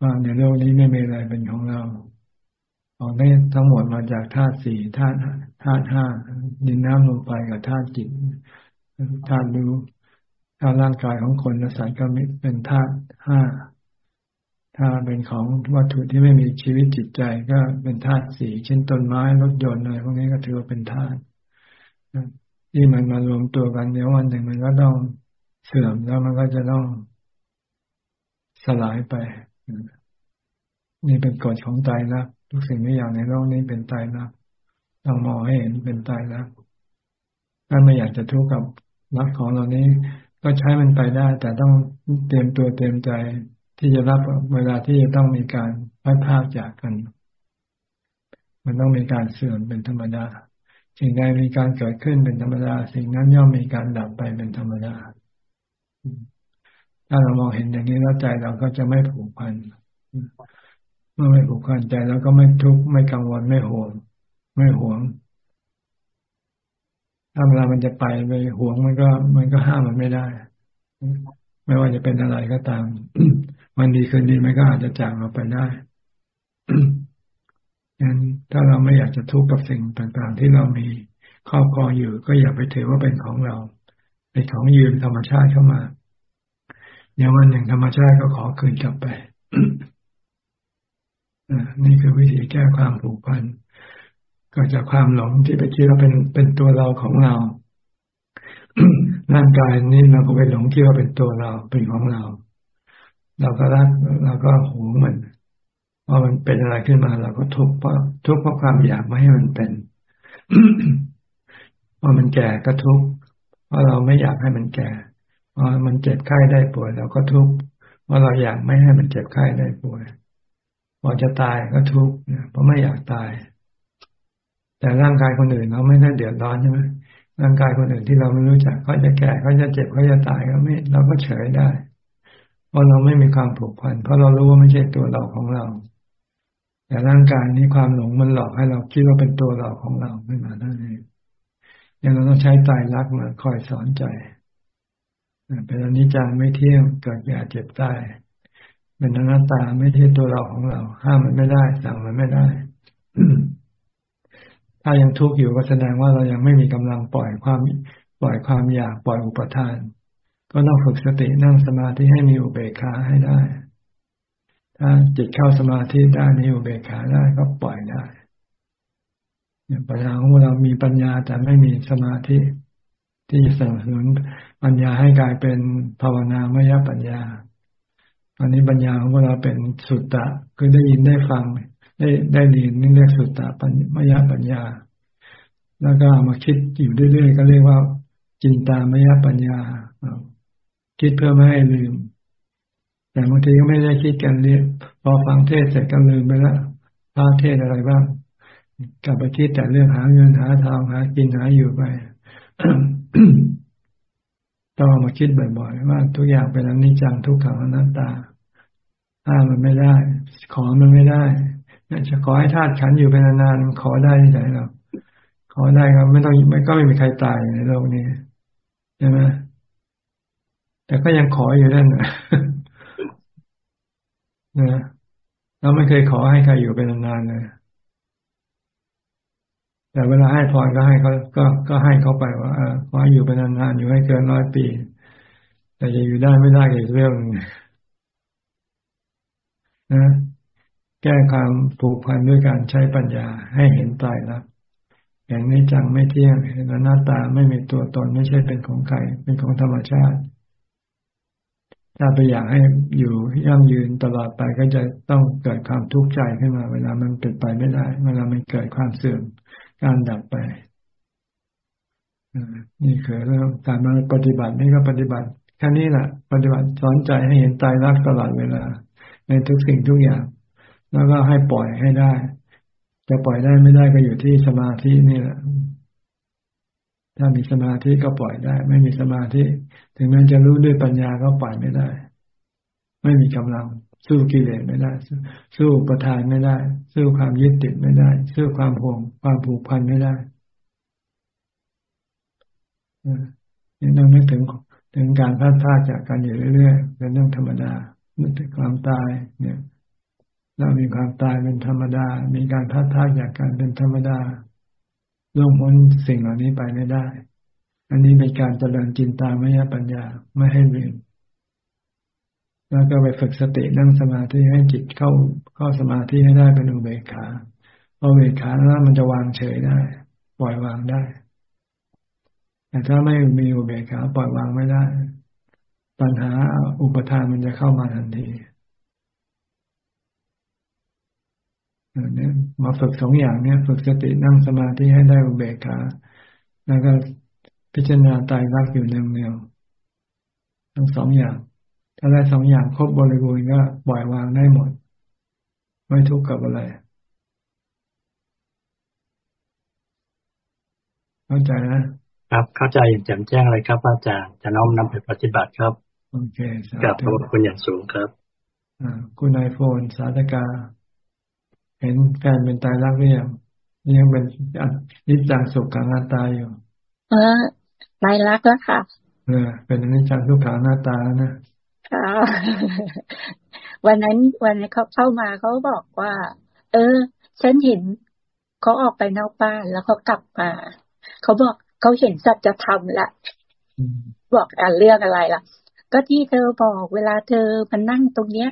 ว่าในโลกนี้ไม่มีอะไรเป็นของเราของได้ทั้งหมดมาจากธาตุสี่ธาตุธาตุห้าดินน้ำลมไฟกับธาตุจิตธาตุรู้ ธาร่างกายของคนละสัตว์ก็เป็นธาตุห้า ถ้าเป็นของวัตถุที่ไม่มีชีวิตจิตใจก็เป็นธาตุสี่เช่นต้นไม้รถยนต์อะไรพวกนี้ก็ถือว่าเป็นธาตุที่มันมารวมตัวกันเดี๋ยววันหนึ่งมันก็ต้องเสื่อมแล้วมันก็จะต้องสลายไปนี่เป็นกฎของใจนะทุกสิ่งทุกอย่างในโลกนี้เป็นตายรักต้องมองให้เห็นเป็นตายรักถ้าไม่อยากจะทุกข์กับรักของเรานี้ ก็ใช้มันไปได้ แต่ต้องเตรียมตัวเตรียมใจที่จะรับเวลาที่จะต้องมีการพัดพากจากกัน มันต้องมีการเสื่อมเป็นธรรมดาสิ่งใดมีการเกิดขึ้นเป็นธรรมดา สิ่งนั้นย่อมมีการดับไปเป็นธรรมดา ถ้าเรามองเห็นอย่างนี้แล้วใจเราก็จะไม่ผูกพันเมื่อไม่ผูกพันใจแล้วก็ไม่ทุกข์ไม่กังวลไม่ห่วงไม่หวง ถ้าเวลามันจะไปไปหวงมันก็ มันก็ห้ามมันไม่ได้ ไม่ว่าจะเป็นอะไรก็ตาม วันดีคืนดีมันก็อาจจะจากเราไปได้งั้นถ้าเราไม่อยากจะทุกข์กับสิ่งต่างๆ ที่เรามีครอบครองอยู่ ก็อย่าไปถือว่าเป็นของเรา เป็นของยืมธรรมชาติเข้ามา เดี๋ยววันหนึ่งธรรมชาติก็ขอคืนกลับไปนี่คือวิธีแก้ความผูกพัน ก็จากความหลงที่ไปคิดว่าเป็นเป็นตัวเราของเราร่างกายนี้เราก็ไปหลงคิดว่าเป็นตัวเราเป็นของเรา เราก็รักเราก็หวงมันพอมันเป็นอะไรขึ้นมาเราก็ทุกข์เพราะทุกข์เพราะความอยากไม่ให้มันเป็นพอมันแก่ก็ทุกข์เพราะเราไม่อยากให้มันแก่พอมันเจ็บไข้ได้ป่วยเราก็ทุกข์เพราะเราอยากไม่ให้มันเจ็บไข้ได้ป่วยพอจะตายก็ทุกข์เพราะไม่อยากตาย แต่ร่างกายคนอื่นเราไม่ได้เดือดร้อนใช่ไหมร่างกายคนอื่นที่เราไม่รู้จักเขาจะแก่เขาจะเจ็บเขาจะตายก็ไม่เราก็เฉยได้ เพราะเราไม่มีความผูกพันเพราะเรารู้ว่าไม่ใช่ตัวเราของเรา แต่ร่างกายนี้ความหลงมันหลอกให้เราคิดว่าเป็นตัวเราของเราไม่มาได้เลยยังเราต้องใช้ตายรักมาคอยสอนใจเป็นอนิจจังไม่เที่ยงเกิดแก่เจ็บตายเป็นอนัตตาไม่ใช่ตัวเราของเรา ห้ามมันไม่ได้สั่งมันไม่ได้ ถ้ายังทุกข์อยู่ก็แสดงว่าเรายังไม่มีกำลังปล่อยความปล่อยความอยากปล่อยอุปทาน ก็ต้องฝึกสตินั่งสมาธิให้มีอุเบกขาให้ได้ ถ้าจิตเข้าสมาธิได้มีอุเบกขาได้ก็ปล่อยได้เนี่ยปัญหาของเรามีปัญญาแต่ไม่มีสมาธิ ที่จะสนับสนุนปัญญาให้กลายเป็นภาวนามยปัญญาอันนี้ปัญญาของเราเป็นสุตตะคือได้ยินได้ฟัง ได้ได้เรียนนี่เรียกสุตตะปัญมยปัญญา แล้วก็มาคิดอยู่เรื่อยๆก็เรียกว่า จินตามยปัญญาคิดเพื่อไม่ให้ลืม แต่บางทีก็ไม่ได้คิดกันเรียกพอฟังเทศเสร็จก็ลืมไปล้วพระเทศอะไรบ้างกลับไปคิดแต่เรื่องหาเงินหาทองหากินหาอยู่ไปต้องมาคิดบ่อยๆว่าทุกอย่างเป็นอนิจจังทุกขังอนัตตาห้ามมันไม่ได้ ขอมันไม่ได้ จะขอให้ธาตุขันอยู่เป็นนานๆขอได้ที่ไหนหรอกขอได้ครับไม่ต้องไม่ก็ไม่มีใครตายในโลกนี้ใช่ไหมแต่ก็ยังขออยู่นั่นนะนะเราไม่เคยขอให้ใครอยู่เป็นนานๆเลยแต่เวลาให้พรก็ให้เขาก็ก็ให้เขาไปว่าขอให้อยู่เป็นนานๆอยู่ให้เกินร้อยปี แต่จะอยู่ได้ไม่ได้ก็อีกเรื่องนึงนะ แก้ความผูกพันด้วยการใช้ปัญญาให้เห็นตายแล้วอย่างนี้จังไม่เที่ยงเห็นหน้าตาไม่มีตัวตนไม่ใช่เป็นของใครเป็นของธรรมชาติ ถ้าไปอยากให้อยู่ยั่งยืนตลอดไปก็จะต้องเกิดความทุกข์ใจขึ้นมา เวลามันเป็นไปไม่ได้ เวลามันเกิดความเสื่อมการดับไปนี่คือเรื่องการมาปฏิบัตินี่ก็ปฏิบัติแค่นี้แหละปฏิบัติสอนใจให้เห็นตายรักตลอดเวลา ในทุกสิ่งทุกอย่าง แล้วก็ให้ปล่อยให้ได้ จะปล่อยได้ไม่ได้ก็อยู่ที่สมาธินี่แหละ ถ้ามีสมาธิก็ปล่อยได้ ไม่มีสมาธิ ถึงแม้จะรู้ด้วยปัญญาก็ปล่อยไม่ได้ ไม่มีกำลัง สู้กิเลสไม่ได้ สู้ประทานไม่ได้ สู้ความยึดติดไม่ได้ สู้ความห่วงความผูกพันไม่ได้นี่ต้องนึกถึงถึงการพัดพาจากกันอยู่เรื่อยๆเป็นเรื่องธรรมดานึกถึงความตายเนี่ย เรามีความตายเป็นธรรมดา มีการพัดพาจากการเป็นธรรมดาล่วงพ้นสิ่งเหล่านี้ไปไม่ได้ อันนี้เป็นการเจริญจินตามยปัญญาไม่ให้ลืมแล้วก็ไปฝึกสตินั่งสมาธิให้จิตเข้าเข้าสมาธิให้ได้เป็นอุเบกขาพออุเบกขาแล้วมันจะวางเฉยได้ ปล่อยวางได้ แต่ถ้าไม่มีอุเบกขาปล่อยวางไม่ได้ ปัญหาอุปทานมันจะเข้ามาทันที เนี่ยมาฝึกสองอย่างเนี่ย ฝึกสตินั่งสมาธิให้ได้อุเบกขาแล้วก็พิจารณาตายรักอยู่เนืองๆทั้งสองอย่าง ถ้าได้สองอย่างครบบริบูรณ์ก็ปล่อยวางได้หมด ไม่ทุกข์กับอะไรเข้าใจนะครับ เข้าใจอย่างแจ่มแจ้งเลยครับอาจารย์จะน้อมนำไปปฏิบัติครับโอเคกับขอบคุณอย่างสูงครับ อ่า คุณไอโฟนสาธกา เห็นแฟนเป็นตายรักหรือยังยังเป็นนิจจังสุขขังหน้าตาอยู่ เออตายรักแล้วค่ะ เออ เป็นนิจจังสุขขังหน้าตานะค่ะวันนั้นวันนี้เขาเข้ามาเขาบอกว่า เออ ฉันเห็นเขาออกไปนอกบ้านแล้วเขากลับมาเขาบอกเขาเห็นสัจธรรมละบอกอ่านเรื่องอะไรล่ะ ก็ที่เธอบอกเวลาเธอมานั่งตรงเนี้ย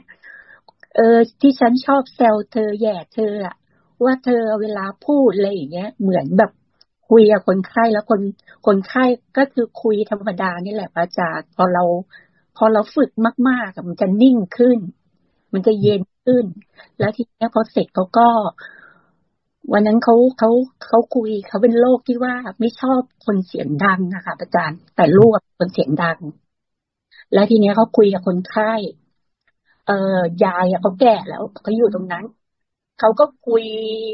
เออที่ฉันชอบแซวเธอแย่เธออะว่าเธอเวลาพูดอะไรอย่างเงี้ย เหมือนแบบคุยกับคนไข้แล้วคนคนไข้ก็คือคุยธรรมดานี่แหละอาจารย์พอเรา พอเราฝึกมากๆมันจะนิ่งขึ้น มันจะเย็นขึ้น แล้วทีนี้พอเสร็จเขาก็ วันนั้นเขาเขาเขาคุยเขาเป็นโรคที่ว่าไม่ชอบคนเสียงดังนะคะอาจารย์ แต่ลูกคนเสียงดัง แล้วทีนี้เขาคุยกับคนไข้ เอ่อยายเขาแก่แล้วเขาอยู่ตรงนั้นเขาก็คุย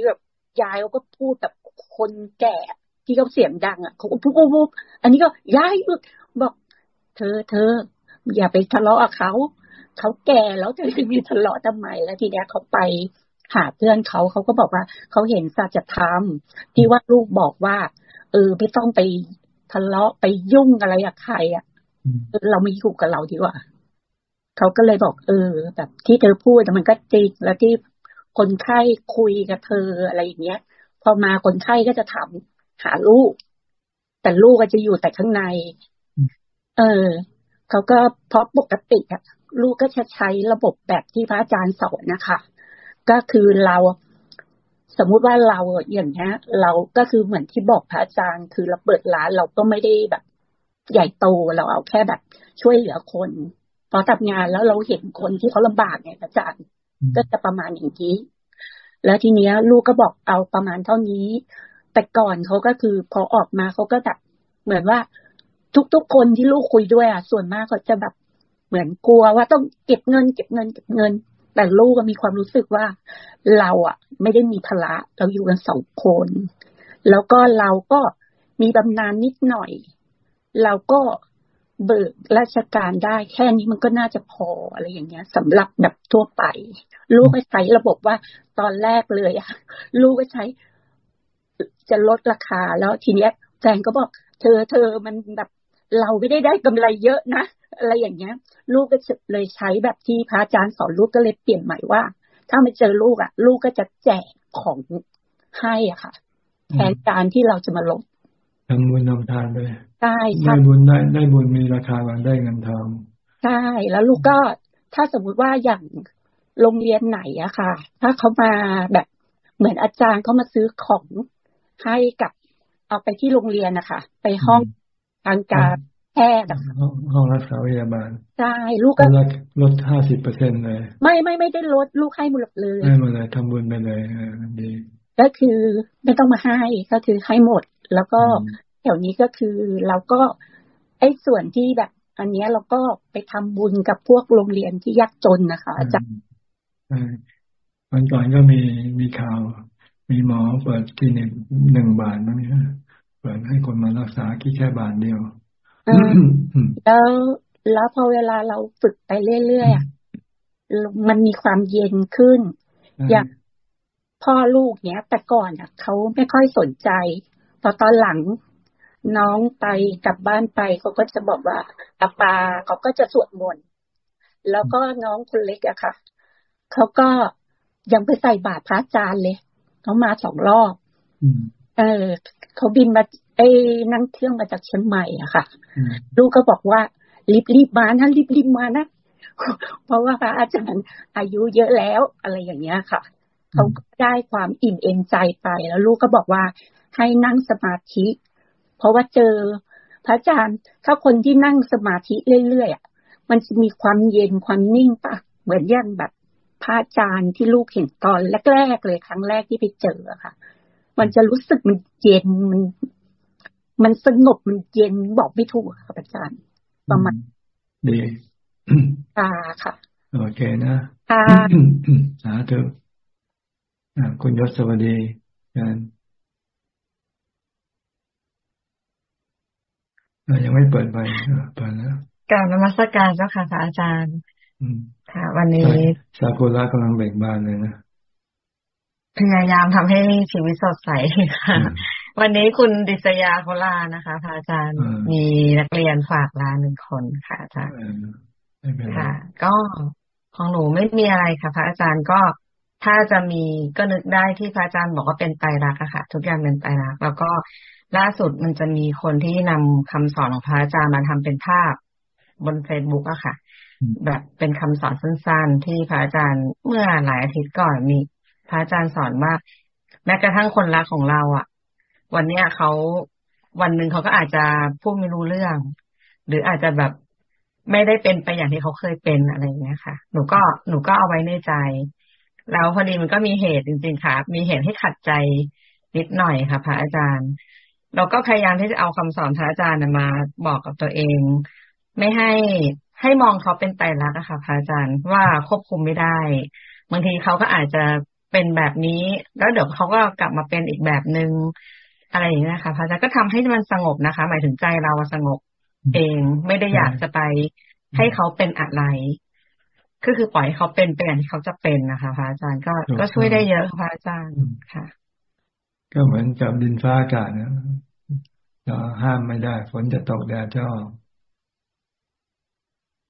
แบบยายเขาก็พูดแบบคนแก่ ที่เขาเสียงดังอะเขาก็พูดพูดอันนี้ก็ยายบอก เธอเธอ อย่าไปทะเลาะกับเขาเขาแก่แล้วจะมีทะเลาะทำไมแล้วทีเนี้ยเขาไปหาเพื่อนเขาเขาก็บอกว่าเขาเห็นสัจธรรมที่ว่าลูกบอกว่า เออไม่ต้องไปทะเลาะไปยุ่งอะไรกับใครอะเราไม่ยุ่งกับเราดีกว่า เขาก็เลยบอก เออ แบบที่เธอพูดมันก็จริงแล้วที่คนไข้คุยกับเธออะไรอย่างเงี้ย พอมาคนไข้ก็จะถามหาลูก แต่ลูกก็จะอยู่แต่ข้างใน เออเขาก็เพราะปกติอะลูกก็จะใช้ระบบแบบที่พระอาจารย์สอนนะคะ ก็คือเราสมมุติว่าเราอย่างเงี้ย เราก็คือเหมือนที่บอกพระอาจารย์ คือเราเปิดร้านเราก็ไม่ได้แบบ ใหญ่โตเราเอาแค่แบบ ช่วยเหลือคน พอทำงานแล้วเราเห็นคนที่เขาลำบากเนี่ยอาจารย์ก็จะประมาณอย่างนี้ แล้วทีเนี้ย ลูกก็บอกเอาประมาณเท่านี้ แต่ก่อนเขาก็คือพอออกมาเขาก็แบบเหมือนว่าทุกๆคนที่ลูกคุยด้วยอะส่วนมากเขาจะแบบเหมือนกลัวว่าต้องเก็บเงิน เก็บเงินเก็บเงิน แต่ลูกก็มีความรู้สึกว่าเราอะ ไม่ได้มีภาระเราอยู่กันสองคน แล้วก็เราก็มีบำนาญนิดหน่อย เราก็ เบิกราชการได้แค่นี้มันก็น่าจะพออะไรอย่างเงี้ยสำหรับแบบทั่วไป ลูกก็ใช้ระบบว่าตอนแรกเลยอะลูกก็ใช้ จะลดราคา แล้วทีเนี้ยแฟนก็บอก เธอเธอมันแบบเราไม่ได้ได้กำไรเยอะนะอะไรอย่างเงี้ย ลูกก็เลยใช้แบบที่พระอาจารย์สอนลูกก็เลยเปลี่ยนใหม่ว่า ถ้าไม่เจอลูกอะลูกก็จะแจกของให้อะค่ะแทนการที่เราจะมาลด ทำบุญทำทานไปใช่ได้บุญได้ได้บุญมีราคาวันได้เงินทองใช่แล้วลูกก็ถ้าสมมุติว่าอย่างโรงเรียนไหนอะค่ะ ถ้าเขามาแบบเหมือนอาจารย์เขามาซื้อของให้กับเอาไปที่โรงเรียนนะคะไปห้องทางการแพทย์ห้องรักษาพยาบาลใช่ลูกก็ลดห้าสิบเปอร์เซ็นเลย ไม่ไม่ไม่ได้ลดลูกให้หมดเลยให้หมดเลยทำบุญไปเลยดีก็คือไม่ต้องมาให้ก็คือให้หมด แล้วก็แถวนี้ก็คือเราก็ไอ้ส่วนที่แบบ อันนี้เราก็ไปทำบุญกับพวกโรงเรียนที่ยากจนนะคะอาจารย์วันก่อนก็มีมีข่าว มีหมอเปิดคลินิกหนึ่งบาทนะเนี่ยเปิดให้คนมารักษาคิดแค่บาทเดียวแล้วแล้วพอเวลาเราฝึกไปเรื่อยๆมันมีความเย็นขึ้น อย่างพ่อลูกเนี้ย แต่ก่อนอะเขาไม่ค่อยสนใจ พอตอนหลังน้องไปกลับบ้านไปเขาก็จะบอกว่าอาปาเขาก็จะสวดมนต์แล้วก็น้องคนเล็กอะค่ะเขาก็ยังไปใส่บาตรพระอาจารย์เลยเขามาสองรอบเออเขาบินมาไอ้นั่งเที่ยวมาจากเชียงใหม่อะค่ะ ลูกก็บอกว่ารีบรีบมานะรีบรีบมานะเพราะว่าพระอาจารย์อายุเยอะแล้วอะไรอย่างเงี้ยค่ะเขาได้ความอิ่มเอ็นใจไปแล้วลูกก็บอกว่า ให้นั่งสมาธิ เพราะว่าเจอพระอาจารย์ ถ้าคนที่นั่งสมาธิเรื่อยๆอะ มันจะมีความเย็นความนิ่งปะเหมือนอย่างแบบพระอาจารย์ที่ลูกเห็นตอนแรกๆเลยครั้งแรกที่ไปเจอค่ะ มันจะรู้สึกมันเย็นมันมันสงบมันเย็นบอกไม่ถูกค่ะอาจารย์ ประมาณดีค่ะค่ะ โอเคนะค่ะสาธุคุณยศสวัสดีกัน ยังไม่เปิดไปเปิดแล้วกล่าวนมัสการเจ้าค่ะพระอาจารย์ค่ะ วันนี้ซากุระกำลังเบ่งบานเลยนะพยายามทำให้ชีวิตสดใสค่ะ วันนี้คุณดิษยาโคลานะคะพระอาจารย์มีนักเรียนฝากลาหนึ่งคนค่ะอาจารย์ค่ะ ก็ของหนูไม่มีอะไรค่ะ พระอาจารย์ก็ถ้าจะมีก็นึกได้ที่พระอาจารย์บอกว่าเป็นไตรลักษณ์ค่ะ ทุกอย่างเป็นไตรลักษณ์แล้วก็ ล่าสุดมันจะมีคนที่นำคำสอนของพระอาจารย์มาทำเป็นภาพบนเฟซบุ๊กอะค่ะ แบบเป็นคำสอนสั้นๆ ที่พระอาจารย์เมื่อหลายอาทิตย์ก่อนมีพระอาจารย์สอนว่าแม้กระทั่งคนรักของเราอะวันเนี้ยเขาวันหนึ่งเขาก็อาจจะพูดไม่รู้เรื่อง หรืออาจจะแบบไม่ได้เป็นไปอย่างที่เขาเคยเป็นอะไรอย่างเงี้ยค่ะ หนูก็หนูก็เอาไว้ในใจ แล้วพอดีมันก็มีเหตุจริง ๆ ค่ะ มีเหตุให้ขัดใจนิดหน่อยค่ะ พระอาจารย์ เราก็พยายามที่จะเอาคำสอนพระอาจารย์มาบอกกับตัวเอง ไม่ให้ให้มองเขาเป็นไตรลักษณ์ค่ะพระอาจารย์ว่าควบคุมไม่ได้ บางทีเขาก็อาจจะเป็นแบบนี้ แล้วเดี๋ยวเขาก็กลับมาเป็นอีกแบบหนึง่งอะไรอย่างนี้นะคะพระอาจารย์ก็ทำให้มันสงบนะคะ หมายถึงใจเราสงบเองไม่ได้อยากจะไปให้เขาเป็นอะไร ก็คือปล่อยให้เขาเป็นไปอย่างที่เขาจะเป็นนะคะพระอาจารย์ก็ก็ช่วยได้เยอะค่ะพระอาจารย์ค่ะ ก็เหมือนกับดินฟ้าอากาศนะเราห้ามไม่ได้ ฝนจะตกแดดจะออก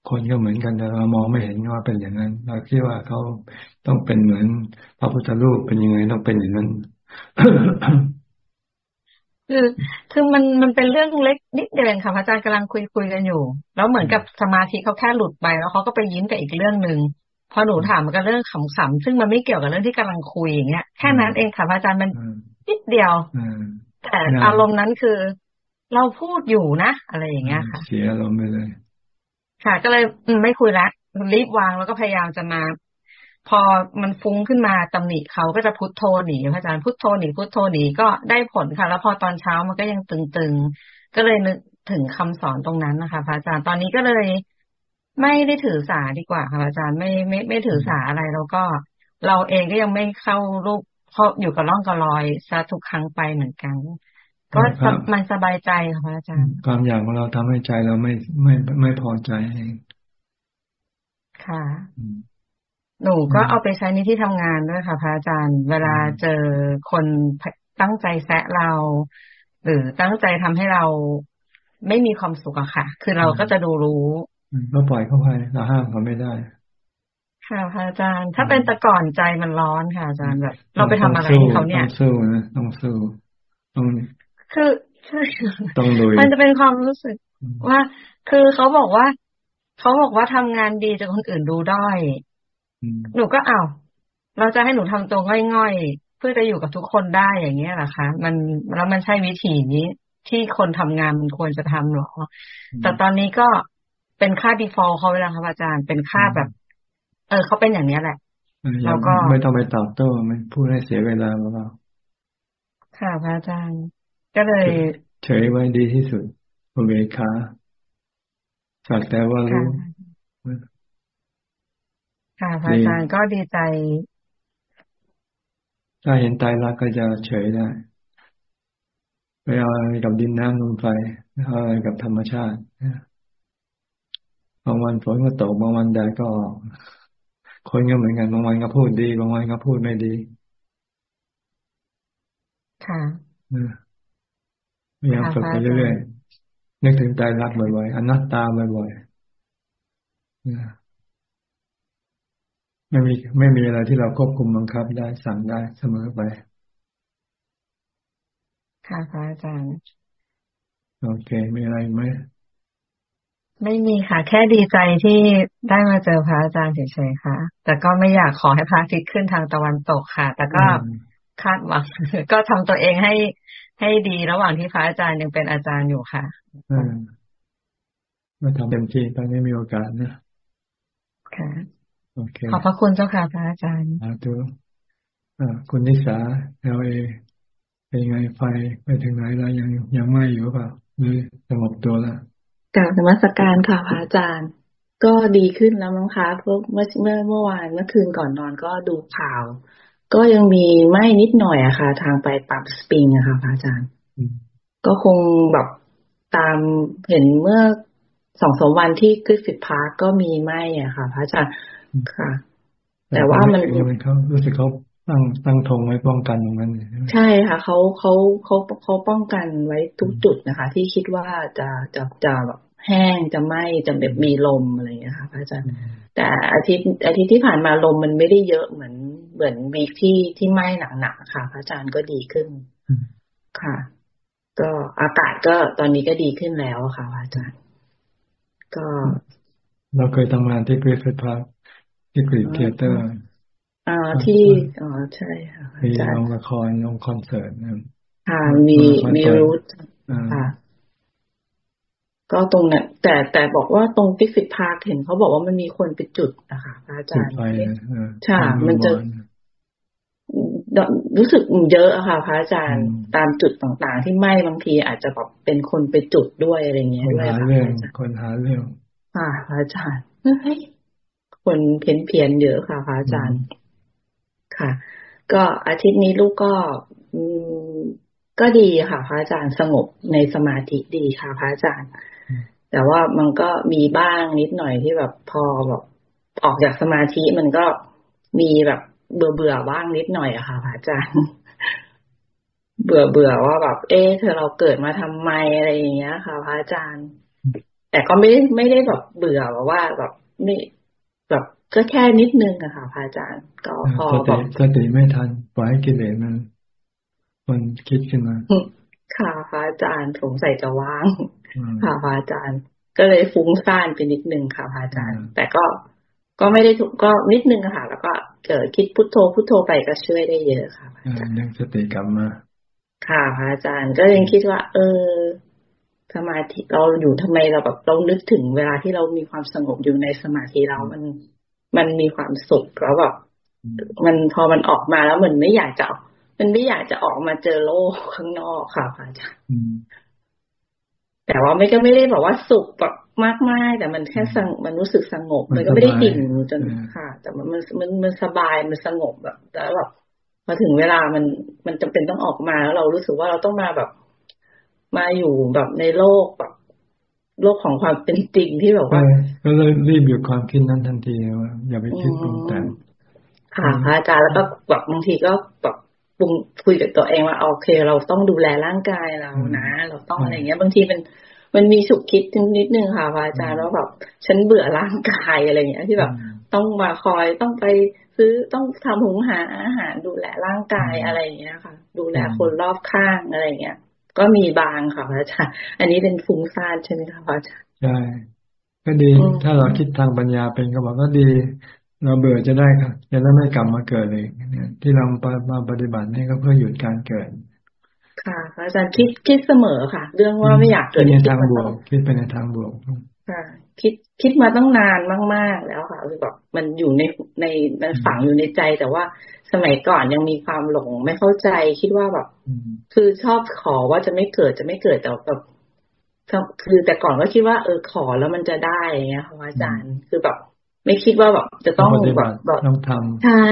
คนก็เหมือนกันแต่เรามองไม่เห็นว่าเป็นอย่างนั้นเราคิดว่าเขาต้องเป็นเหมือนพระพุทธรูปเป็นยังไงต้องเป็นอย่างนั้นคือคือมันมันเป็นเรื่องเล็กนิดเดียวเองค่ะพระอาจารย์กำลังคุยคุยกันอยู่ แล้วเหมือนกับสมาธิเขาแค่หลุดไป แล้วเขาก็ไปยิ้มกับอีกเรื่องหนึ่งพอหนูถามมันก็เรื่องขำๆซึ่งมันไม่เกี่ยวกับเรื่องที่กำลังคุยอย่างเงี้ยแค่นั้นเองค่ะพระอาจารย์มัน นิดเดียวแต่อารมณ์นั้นคือ เราพูดอยู่นะ อะไรอย่างเงี้ยค่ะ เสียอารมณ์ไปเลย ค่ะ ก็เลยไม่คุยละรีบวางแล้วก็พยายามจะมา พอมันฟุ้งขึ้นมาตำหนิเขาก็จะพุทโธหนีพระอาจารย์พุทโธหนีพุทโธหนีก็ได้ผลค่ะ แล้วพอตอนเช้ามันก็ยังตึงๆ ก็เลยนึกถึงคำสอนตรงนั้นนะคะพระอาจารย์ตอนนี้ก็เลยไม่ได้ถือสาดีกว่าค่ะอาจารย์ไม่ไม่ไม่ถือสาอะไรแล้วก็ เราเองก็ยังไม่เข้ารูป เพราะอยู่กับร่องกับรอยซะทุกครั้งไปเหมือนกัน ก็มันสบายใจค่ะอาจารย์ ความอยากของเราทำให้ใจเราไม่ไม่ไม่พอใจเองค่ะหนูก็เอาไปใช้ในที่ทำงานด้วยค่ะพระอาจารย์ เวลาเจอคนตั้งใจแซะเรา หรือตั้งใจทำให้เราไม่มีความสุขอะค่ะ คือเราก็จะดูรู้เราปล่อยเข้าไปเราห้ามเขาไม่ได้ ค่ะพระอาจารย์ ถ้าเป็นตะก่อนใจมันร้อนค่ะอาจารย์แบบ เราไปทำอะไรเขาเนี่ยต้องสู้นะต้องสู้ต้องคือใช่มันจะเป็นความรู้สึกว่า คือเขาบอกว่า เขาบอกว่าทำงานดีจนคนอื่นดูด้อยหนูก็เอาเราจะให้หนูทำตัวง่อยๆเพื่อจะอยู่กับทุกคนได้อย่างเงี้ยหรอคะมันแล้วมันใช่วิธีนี้ที่คนทำงานมันควรจะทำหรอ แต่ตอนนี้ก็เป็นค่า default เขาเวลาครับอาจารย์เป็นค่าแบบ เออเขาเป็นอย่างนี้แหละแล้วก็ไม่ต้องไปตอบโต้ไม่พูดให้เสียเวลาเราค่ะพระอาจารย์ก็เลย เฉยไว้ดีที่สุดอุเบกขาสักแต่ว่ารู้ค่ะพระอาจารย์ก็ดีใจ ถ้าเห็นตายรักก็จะเฉยได้ไม่เอาอะไรกับดินน้ำลมไฟเอาอะไรกับธรรมชาติบางวันฝนก็ตกบางวันแดดก็ออก คนก็เหมือนกันบางวันก็พูดดี บางวันก็พูดไม่ดี ค่ะพยายามฝึกไปเรื่อยๆนึกถึงใจรักบ่อยๆอนัตตาบ่อยๆไม่มีไม่มีอะไรที่เราควบคุมบังคับได้สั่งได้เสมอไป ค่ะพระอาจารย์โอเค มีอะไรไหม ไม่มีค่ะ แค่ดีใจที่ได้มาเจอพระอาจารย์เฉยๆค่ะ แต่ก็ไม่อยากขอให้พระอาทิตย์ขึ้นทางตะวันตกค่ะ แต่ก็คาดหวังก็ทำตัวเองให้ให้ดีระหว่างที่พระอาจารย์ยังเป็นอาจารย์อยู่ค่ะมาทำเต็มที่ตอนนี้มีโอกาสนะค่ะโอเคขอบพระคุณเจ้าค่ะพระอาจารย์สาธุคุณนิสาLA เป็นไงไฟไปถึงไหนแล้วยังยังไหม้อยู่เปล่าหรือสงบตัวแล้ว กราบนมัสการค่ะพระอาจารย์ ก็ดีขึ้นแล้วมั้งคะเพราะเมื่อเมื่อเมื่อวานเมื่อคืนก่อนนอนก็ดูข่าว ก็ยังมีไหม้นิดหน่อยอะค่ะ ทางไป Palm Springs อะค่ะพระอาจารย์ ก็คงแบบตามเห็นเมื่อสองสามวันที่ Griffith Park ก็มีไหม้อะค่ะ พระอาจารย์ค่ะ แต่ว่ามันรู้สึกเขา ตั้งตั้งธงไว้ป้องกันตรงนั้นใช่ค่ะเขาเขาเขาเขาป้องกันไว้ทุกจุดนะคะ ที่คิดว่าจะจะจะแบบแห้งจะไหมจะแบบมีลมอะไรอย่างเงี้ยค่ะพระอาจารย์แต่อาทิตย์อาทิตย์ที่ผ่านมาลมมันไม่ได้เยอะเหมือนเหมือนวีคที่ที่ไหมหนักๆค่ะ พระอาจารย์ก็ดีขึ้นค่ะ ก็อากาศก็ตอนนี้ก็ดีขึ้นแล้วค่ะพระอาจารย์ ก็ เราเคยทำงานที่กรีฟพาร์คที่กรีเทเตอร์ อ่าที่อ๋อใช่ค่ะมีลงละครลงคอนเสิร์ตนะค่ะมีมีรูทค่ะก็ตรงนั้นแต่แต่บอกว่าตรงฟิสิกพาร์คเห็นเขาบอกว่ามันมีคนไปจุดนะคะพระอาจารย์ใช่มันจะรู้สึกเยอะอะค่ะพระอาจารย์ตามจุดต่างๆ ที่ไหม้บางทีอาจจะแบบเป็นคนไปจุดด้วยอะไรเงี้ยด้วยค่ะคนหาเรื่องคนหาเรื่องค่ะพระอาจารย์คนเพี้ยนเพียนเยอะค่ะพระอาจารย์ ค่ะ ก็อาทิตย์นี้ลูกก็ก็ดีค่ะพระอาจารย์สงบในสมาธิดีค่ะพระอาจารย์ แต่ว่ามันก็มีบ้างนิดหน่อยที่แบบพอแบบออกจากสมาธิมันก็มีแบบเบื่อเบื่อบ้างนิดหน่อยอะค่ะพระอาจารย์ เบื่อเบื่อว่าแบบ เอ๊ะเธอเราเกิดมาทำไมอะไรอย่างเงี้ยค่ะพระอาจารย์ แต่ก็ไม่ไม่ได้แบบเบื่อแบบว่าแบบไม่แบบ ก็แค่นิดนึงอะค่ะพระอาจารย์ ก็พอแบบสติไม่ทันปล่อยให้กิเลสมันมันคิดขึ้นมา ค่ะพระอาจารย์สงสัยจะว่าง ค่ะพระอาจารย์ ก็เลยฟุ้งซ่านไปนิดนึงค่ะพระอาจารย์ แต่ก็ก็ไม่ได้ถูกก็นิดนึงค่ะ แล้วก็เกิดคิดพุทโธพุทโธไปก็ช่วยได้เยอะค่ะยังสติกลับมาค่ะพระอาจารย์ก็ยังคิดว่า เออสมาธิเราอยู่ทำไมเราแบบเรานึกถึงเวลาที่เรามีความสงบอยู่ในสมาธิเรามัน มันมีความสุขแล้วแบบมันพอมันออกมาแล้วมันไม่อยากจะมันไม่อยากจะออกมาเจอโลกข้างนอกค่ะพระอาจารย์แต่ว่าไม่ก็ไม่ได้บอกว่าสุขแบบมากมากแต่มันแค่สงมันรู้สึกสงบมันก็ไม่ได้ดิ่งจนค่ะ แต่มันมันมันมันสบายมันสงบแบบแต่แบบพอถึงเวลามันมันจำเป็นต้องออกมาแล้วเรารู้สึกว่าเราต้องมาแบบ มาอยู่แบบในโลกแบบ โลกของความเป็นจริงที่แบบว่าก็เลยรีบหยุดความคิดนั้นทันทีว่าอย่าไปคิดปรุงแต่งค่ะพระอาจารย์แล้วก็แบบบางทีก็แบบปรุงคุยกับตัวเองว่าโอเค เราต้องดูแลร่างกายเรานะ เราต้องอะไรเงี้ย บางทีมันมันมีสุขคิดนิดนึงค่ะพระอาจารย์ว่าแบบฉันเบื่อร่างกายอะไรเงี้ยที่แบบต้องมาคอยต้องไปซื้อต้องทำหุงหาอาหารดูแลร่างกายอะไรเงี้ยค่ะ ดูแลคนรอบข้างอะไรเงี้ย ก็มีบางค่ะพระอาจารย์อันนี้เป็นฟุ้งซ่านใช่ไหมคะพระอาจารย์ใช่ก็ดี ถ้าเราคิดทางปัญญาเป็นก็บอกก็ดี เราเบื่อจะได้ค่ะจะได้ไม่กลับมาเกิดเลยเนี่ยที่เรามาปฏิบัตินี่ก็เพื่อหยุดการเกิด ค่ะอาจารย์คิดคิดเสมอค่ะ เรื่องว่าไม่อยากเกิดในทางบวกคิดไปในทางบวกค่ะคิดคิดมาตั้งนานมาก ๆ แล้วค่ะคือแบบมันอยู่ในในมันฝังอยู่ในใจแต่ว่า สมัยก่อนยังมีความหลงไม่เข้าใจคิดว่าแบบ คือชอบขอว่าจะไม่เกิดจะไม่เกิดแต่แบบคือแต่ก่อนก็คิดว่าเออขอแล้วมันจะได้อย่างเงี้ยค่ะอาจารย์คือแบบ ไม่คิดว่าแบบจะต้องแบบต้องทำใช่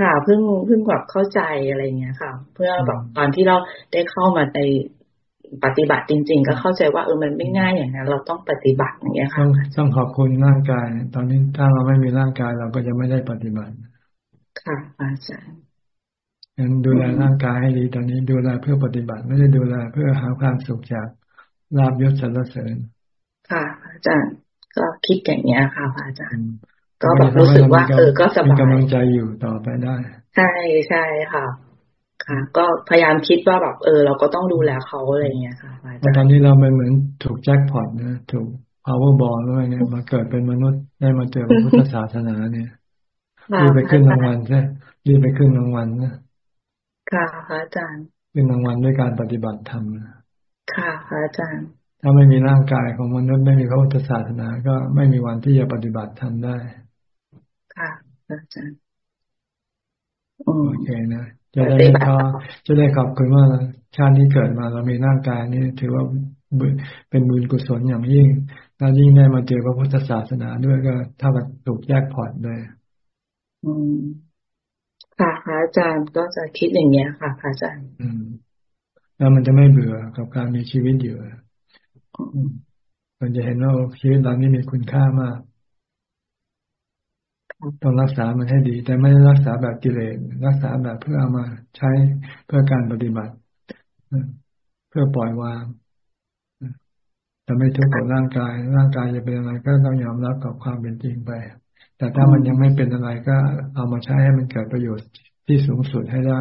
ค่ะเพิ่งเพิ่งแบบเข้าใจอะไรเงี้ยค่ะ เพื่อแบบตอนที่เราได้เข้ามาในปฏิบัติจริง ๆ ก็เข้าใจว่าเออมันไม่ง่ายอย่างนั้น เราต้องปฏิบัติอย่างเงี้ยค่ะต้องขอบคุณร่างกาย ตอนนี้ถ้าเราไม่มีร่างกายเราก็จะไม่ได้ปฏิบัติ ค่ะอาจารย์งั้นดูแลร่างกายให้ดีตอนนี้ดูแลเพื่อปฏิบัติไม่ได้ดูแลเพื่อหาความสุขจากลาบยศสรรเสริญ ค่ะ อาจารย์ก็คิดอย่างนี้ค่ะอาจารย์ ก็แบบรู้สึกว่าเออก็สบายกำลังใจอยู่ต่อไปได้ ใช่ใช่ค่ะ ค่ะ ก็พยายามคิดว่าแบบเออ เราก็ต้องดูแลเขาอะไรเงี้ยค่ะอาจารย์ตอนนี้เราเป็นเหมือนถูกแจ็คพอตนะถูก powerball ด้วยเนี่ยมาเกิดเป็นมนุษย์ได้มาเจอพระพุทธศาสนาเนี่ย รีบไปขึ้นรางวัลใช่รีบไปขึ้นรางวัลนะค่ะพระอาจารย์ขึ้นรางวัลด้วยการปฏิบัติธรรมค่ะพระอาจารย์ ถ้าไม่มีร่างกายของมนุษย์ไม่มีพระพุทธศาสนา ก็ไม่มีวันที่จะปฏิบัติธรรมได้ ค่ะพระอาจารย์โอเคนะจะได้ขอจะได้ขอบคุณว่าชาตินี้เกิดมาเรามีร่างกายนี่ถือว่าเป็นบุญกุศลอย่างยิ่งแล้วยิ่งได้มาเจอพระพุทธศาสนาด้วยก็เท่ากับถูกแยกพอร์ตด้วย อืมค่ะพระอาจารย์ก็จะคิดอย่างเงี้ยค่ะพระอาจารย์ อืม แล้วมันจะไม่เบื่อกับการมีชีวิตอยู่อมันจะเห็นว่าชีวิตเรานี่มีคุณค่ามากต้องรักษามันให้ดี แต่ไม่ได้รักษาแบบกิเลสรักษาแบบเพื่อเอามาใช้เพื่อการปฏิบัติ เพื่อปล่อยวางแต่ไม่ทุกข์กับร่างกาย ร่างกายจะเป็นอะไรก็ต้องยอมรับกับความเป็นจริงไป แต่ถ้ามันยังไม่เป็นอะไรก็เอามาใช้ให้มันเกิดประโยชน์ที่สูงสุดให้ได้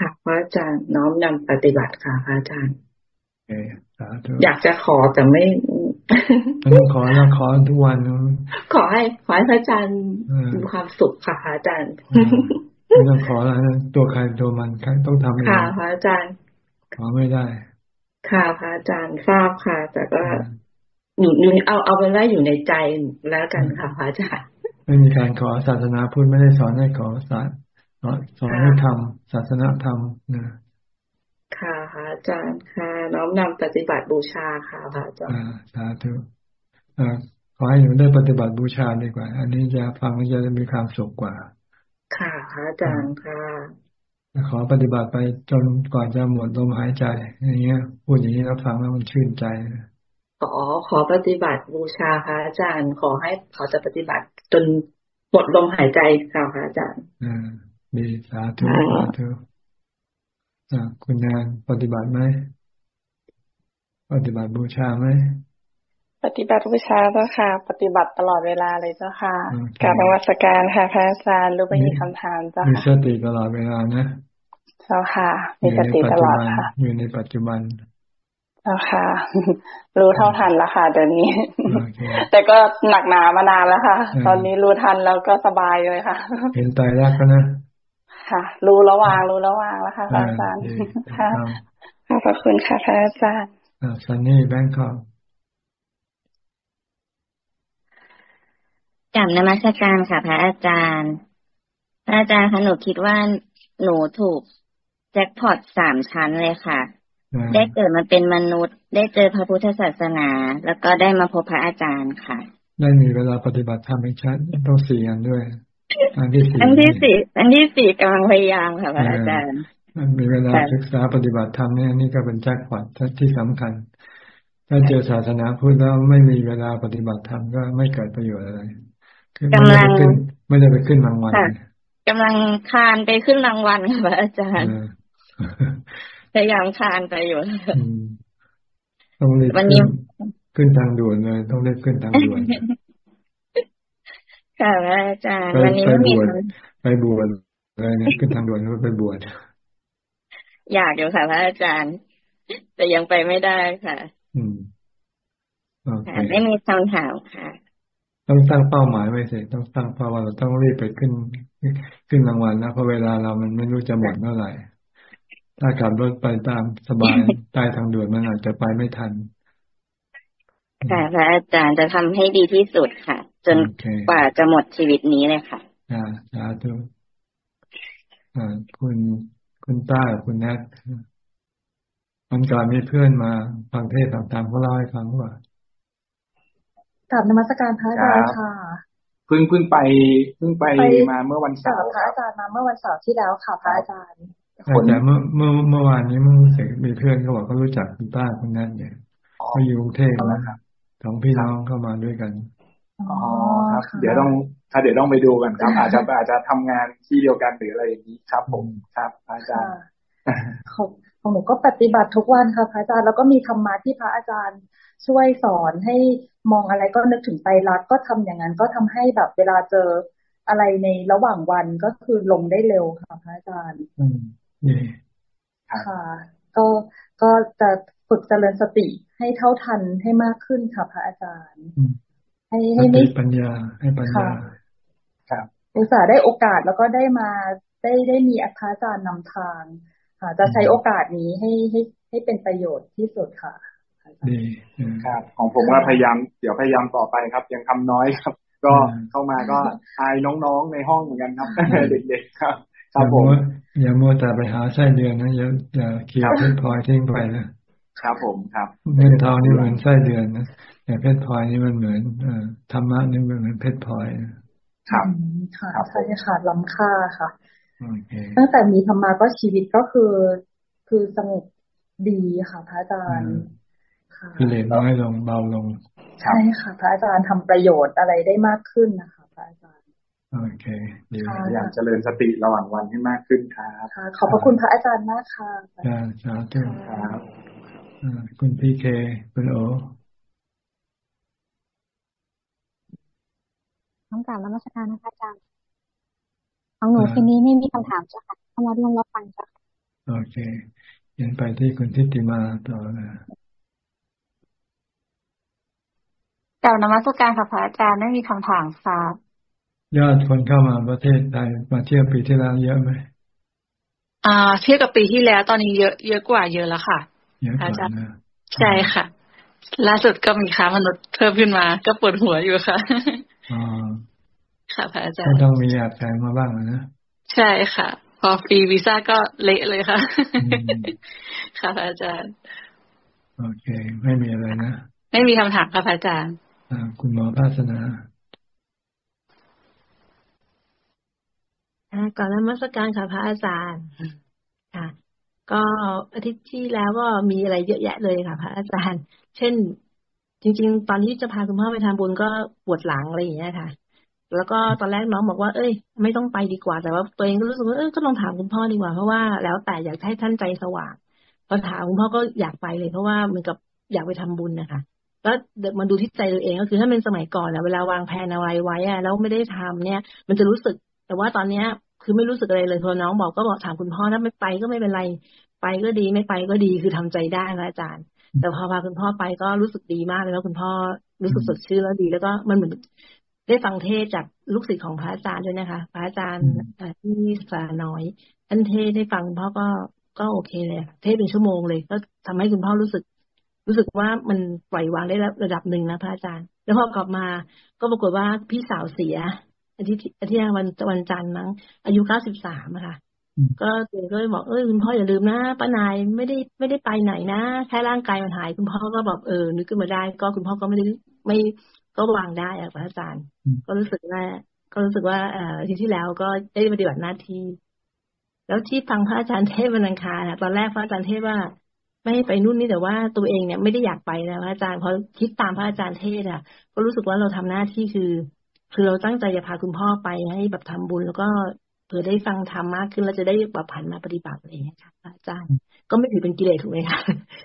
ค่ะพระอาจารย์น้อมนำปฏิบัติค่ะพระอาจารย์อยากจะขอแต่ไม่ไม่ต้องขอแล้วขอทุกวันขอให้ขอให้พระอาจารย์มีความสุขค่ะพระอาจารย์ไม่ต้องขอแล้วตัวใครตัวมันต้องทำเองค่ะพระอาจารย์ขอไม่ได้ ค่ะพระอาจารย์ทราบค่ะ แต่ก็ อยู่อยู่เอาเอาเป็นว่าอยู่ในใจแล้วกันค่ะพระอาจารย์ไม่มีการขอศาสนาพุทธไม่ได้สอนให้ขอศาสสอนให้ทำศาสนาธรรมนะค่ะพระอาจารย์ค่ะ น้อมนำปฏิบัติบูชาค่ะพระอาจารย์สาธุขอให้หนูได้ปฏิบัติบูชาดีกว่า อันนี้จะฟังแล้วจะมีความสุขกว่า ค่ะพระอาจารย์ค่ะขอปฏิบัติไปจนก่อนจะหมดลมหายใจอย่างเงี้ยพูดอย่างนี้แล้วฟังแล้วมันชื่นใจ ขอขอปฏิบัติบูชาพระอาจารย์ ขอให้ขอจะปฏิบัติจนหมดลมหายใจค่ะพระอาจารย์อ่าดีสาธุสาธุคุณงานปฏิบัติไหมปฏิบัติบูชาไหมปฏิบัติบูชาเจ้าค่ะ ปฏิบัติตลอดเวลาเลยเจ้าค่ะการนวัตการค่ะพระอาจารย์รู้ไม่มีคำถามเจ้าค่ะมีสติตลอดเวลานะเจ้าค่ะ มีสติตลอดค่ะอยู่ในปัจจุบัน เจ้าค่ะรู้เท่าทันแล้วค่ะเดี๋ยวนี้ แต่ก็หนักหนามานานแล้วค่ะ ตอนนี้รู้ทันแล้วก็สบายเลยค่ะ เห็นตายแล้วก็นะ ค่ะ รู้ระวางรู้ระวางแล้วค่ะอาจารย์ค่ะขอบคุณค่ะพระอาจารย์อ่าซันนี่แบงคอกกับนมัสการค่ะ พระอาจารย์ พระอาจารย์คะหนูคิดว่าหนูถูกแจ็คพอตสามชั้นเลยค่ะ ได้เกิดมาเป็นมนุษย์ ได้เจอพระพุทธศาสนา แล้วก็ได้มาพบพระอาจารย์ค่ะ ได้มีเวลาปฏิบัติธรรมให้ชัดต้องสี่อันด้วย อันที่สี่อันที่สี่อันที่สี่กำลังพยายามค่ะพระอาจารย์มีเวลาศึกษาปฏิบัติธรรมเนี่ยนี่ก็เป็นแจ็คพอตที่สำคัญ ถ้าเจอศาสนาพุทธแล้วไม่มีเวลาปฏิบัติธรรมก็ไม่เกิดประโยชน์อะไรกำลังไม่ได้ไปขึ้นรางวัลกำลังคานไปขึ้นรางวัลค่ะพระอาจารย์ พยายามคานไปอยู่ต้องรีบขึ้นทางด่วนเลยต้องรีบขึ้นทางด่วนค่ะอาจารย์วันนี้ไม่มีไปบวชอะไรเนี่ยขึ้นทางด่วนก็ไปบวชอยากอยู่ค่ะพระอาจารย์ แต่ยังไปไม่ได้ค่ะ อืมไม่มีคำถามค่ะ ต้องตั้งเป้าหมายไว้สิต้องตั้งเป้าว่าเราต้องรีบไปขึ้น ขึ้นรางวัลนะเพราะเวลาเรามันไม่รู้จะหมดเมื่อไหร่ ถ้าขับรถไปตามสบายใต้ทางด่วนมันอาจจะไปไม่ทัน ค่ะพระอาจารย์จะทำให้ดีที่สุดค่ะ จนกว่าจะหมดชีวิตนี้เลยค่ะ อ่าสาธุอ่าคุณคุณต้าคุณแนทมันก่อนมีเพื่อนมาฟังเทศต่างๆเขาเล่าให้ฟังว่ากลับนมัสการพระอาจารย์ค่ะเพิ่งเพิ่งไปเพิ่งไปมาเมื่อวันเสาร์พระอาจารย์มาเมื่อวันเสาร์ที่แล้วค่ะพระอาจารย์ แต่เมื่อเมื่อเมื่อวานนี้มึงเสกมีเพื่อนเขาบอกเขารู้จักคุณต้าคุณนัทเนี่ยเขาอยู่กรุงเทพนะครับสองพี่น้องเข้ามาด้วยกันอ๋อครับ เดี๋ยวต้องถ้าเดี๋ยวต้องไปดูกันครับ อาจจะอาจจะทำงานที่เดียวกันหรืออะไรอย่างนี้ครับ ผมครับอาจารย์ของของหนูก็ปฏิบัติทุกวันค่ะพระอาจารย์แล้วก็มีธรรมะที่พระอาจารย์ช่วยสอนให้มองอะไรก็นึกถึงไตรลักษณ์ก็ทำอย่างนั้นก็ทำให้แบบเวลาเจออะไรในระหว่างวันก็คือลงได้เร็วค่ะพระอาจารย์ อืมค่ะก็ก็จะฝึกเจริญสติให้เท่าทันให้มากขึ้นค่ะพระอาจารย์ ให้ให้ไม่ปัญญาให้ปัญญาครับอุตส่าห์ได้โอกาสแล้วก็ได้มาได้ได้มีอาจารย์นำทางค่ะจะใช้โอกาสนี้ให้ให้ให้เป็นประโยชน์ที่สุดค่ะดีครับ ของผมก็พยายาม เดี๋ยวพยายามต่อไปครับ ยังทำน้อยครับ ก็เข้ามาก็อายน้องๆในห้องเหมือนกันครับเด็กๆครับ ครับผมอย่ามัวแต่ไปหาไส้เดือนนะอย่าอย่าเคี่ยวเพชรพลอยทิ้งไปนะครับผมครับเงินทองนี่เหมือนไส้เดือนนะแต่เพชรพลอยนี่มันเหมือนอธรรมะนี่มันเหมือนเพชรพลอยครับค่ะใช่ค่ะล้ำค่าค่ะตั้งแต่มีธรรมะก็ชีวิตก็คือ คือสงบดีค่ะพระอาจารย์กิเลสน้อยลงเบาลงใช่ค่ะพระอาจารย์ทำประโยชน์อะไรได้มากขึ้นนะคะ โอเคดีอยากเจริญสติระหว่างวันให้มากขึ้นครับขอบพระคุณพระอาจารย์มากค่ะสาธุครับคุณพีเคคุณโอต้องการรับราชการนะคะอาจารย์ของหนูทีนี้ไม่มีคำถามจ้ะค่ะเข้ามาร่วมรับฟังจ้ะโอเคยันไปที่คุณทิติมาต่อนะกล่าวนมัสการค่ะพระอาจารย์ไม่มีคำถามค่ะ ยอดคนเข้ามาประเทศไทยมาเที่ยวปีที่แล้วเยอะไหมอ่า เทียบกับปีที่แล้วตอนนี้เยอะเยอะกว่าเยอะแล้วค่ะเยอะกว่านะใช่ค่ะ ล่าสุดก็มีค้ามนุษย์เพิ่มขึ้นมา ก็ปวดหัวอยู่ค่ะอ๋อค่ะพระอาจารย์ก็ต้องมีอยากใจมาบ้างนะใช่ค่ะ พอฟรีวีซ่าก็เละเลยค่ะ ค่ะพระอาจารย์ โอเค ไม่มีอะไรนะ ไม่มีคำถามค่ะพระอาจารย์คุณหมอภาสนา ก่อนนมัสการค่ะพระอาจารย์ค่ะ ก็อาทิตย์ที่แล้วก็มีอะไรเยอะแยะเลยค่ะ พระอาจารย์ เช่น จริง ๆ ตอนที่จะพาคุณพ่อไปทำบุญก็ปวดหลังอะไรอย่างเงี้ยค่ะ แล้วก็ตอนแรกน้องบอกว่า เอ้ย ไม่ต้องไปดีกว่า แต่ว่าตัวเองก็รู้สึกว่าเออก็ลองถามคุณพ่อดีกว่า เพราะว่าแล้วแต่อยากให้ท่านใจสว่างพอถามคุณพ่อก็อยากไปเลย เพราะว่าเหมือนกับอยากไปทำบุญนะคะแล้วมันดูที่ใจตัวเองก็คือถ้าเป็นสมัยก่อนอะเวลา วางแผนอะไรไว้อะแล้วไม่ได้ทำเนี่ย มันจะรู้สึก แต่ว่าตอนเนี้ย คือไม่รู้สึกอะไรเลยพอน้องบอกก็บอกถามคุณพ่อถ้าไม่ไปก็ไม่เป็นไร ไปก็ดีไม่ไปก็ดีคือทำใจได้นะอาจารย์ แต่พอพาคุณพ่อไปก็รู้สึกดีมากเลยแล้วคุณพ่อรู้สึกสดชื่นแล้วดี แล้วก็มันเหมือนได้ฟังเทศจากลูกศิษย์ของพระอาจารย์ด้วยนะคะ พระอาจารย์ที่สาน้อยท่านเทศได้ฟังพ่อก็ก็โอเคเลยเทศเป็นชั่วโมงเลย ก็ทำให้คุณพ่อรู้สึก รู้สึกว่ามันปล่อยวางได้ระดับหนึ่งนะพระอาจารย์ แล้วพอกลับมาก็ปรากฏว่าพี่สาวเสีย อาทิตย์อาทิตย์วันวันจันทร์มั้ง อายุเก้าสิบสามค่ะ ก็เด็กก็บอกเออคุณพ่ออย่าลืมนะป้านายไม่ได้ไม่ได้ไปไหนนะแค่ร่างกายมันหาย คุณพ่อก็แบบเออนึกขึ้นมาได้ ก็คุณพ่อก็ไม่ได้ไม่ก็วางได้อะพระอาจารย์ ก็รู้สึกว่าก็รู้สึกว่าเอ่อที่ที่แล้วก็ได้ปฏิบัติหน้าที่ แล้วที่ฟังพระอาจารย์เทศวันอังคารตอนแรกพระอาจารย์เทศว่าไม่ให้ไปนู่นนี่แต่ว่าตัวเองเนี่ยไม่ได้อยากไปนะพระอาจารย์เพราะคิดตามพระอาจารย์เทศอะ ก็รู้สึกว่าเราทำหน้าที่คือ คือเราตั้งใจจะพาคุณพ่อไปให้แบบทำบุญ แล้วก็เผื่อได้ฟังธรรมมากขึ้นแล้วจะได้แบบผันมาปฏิบัติอะไรอย่างเงี้ยค่ะอาจารย์ก็ไม่ถือเป็นกิเลสถูกไหมคะ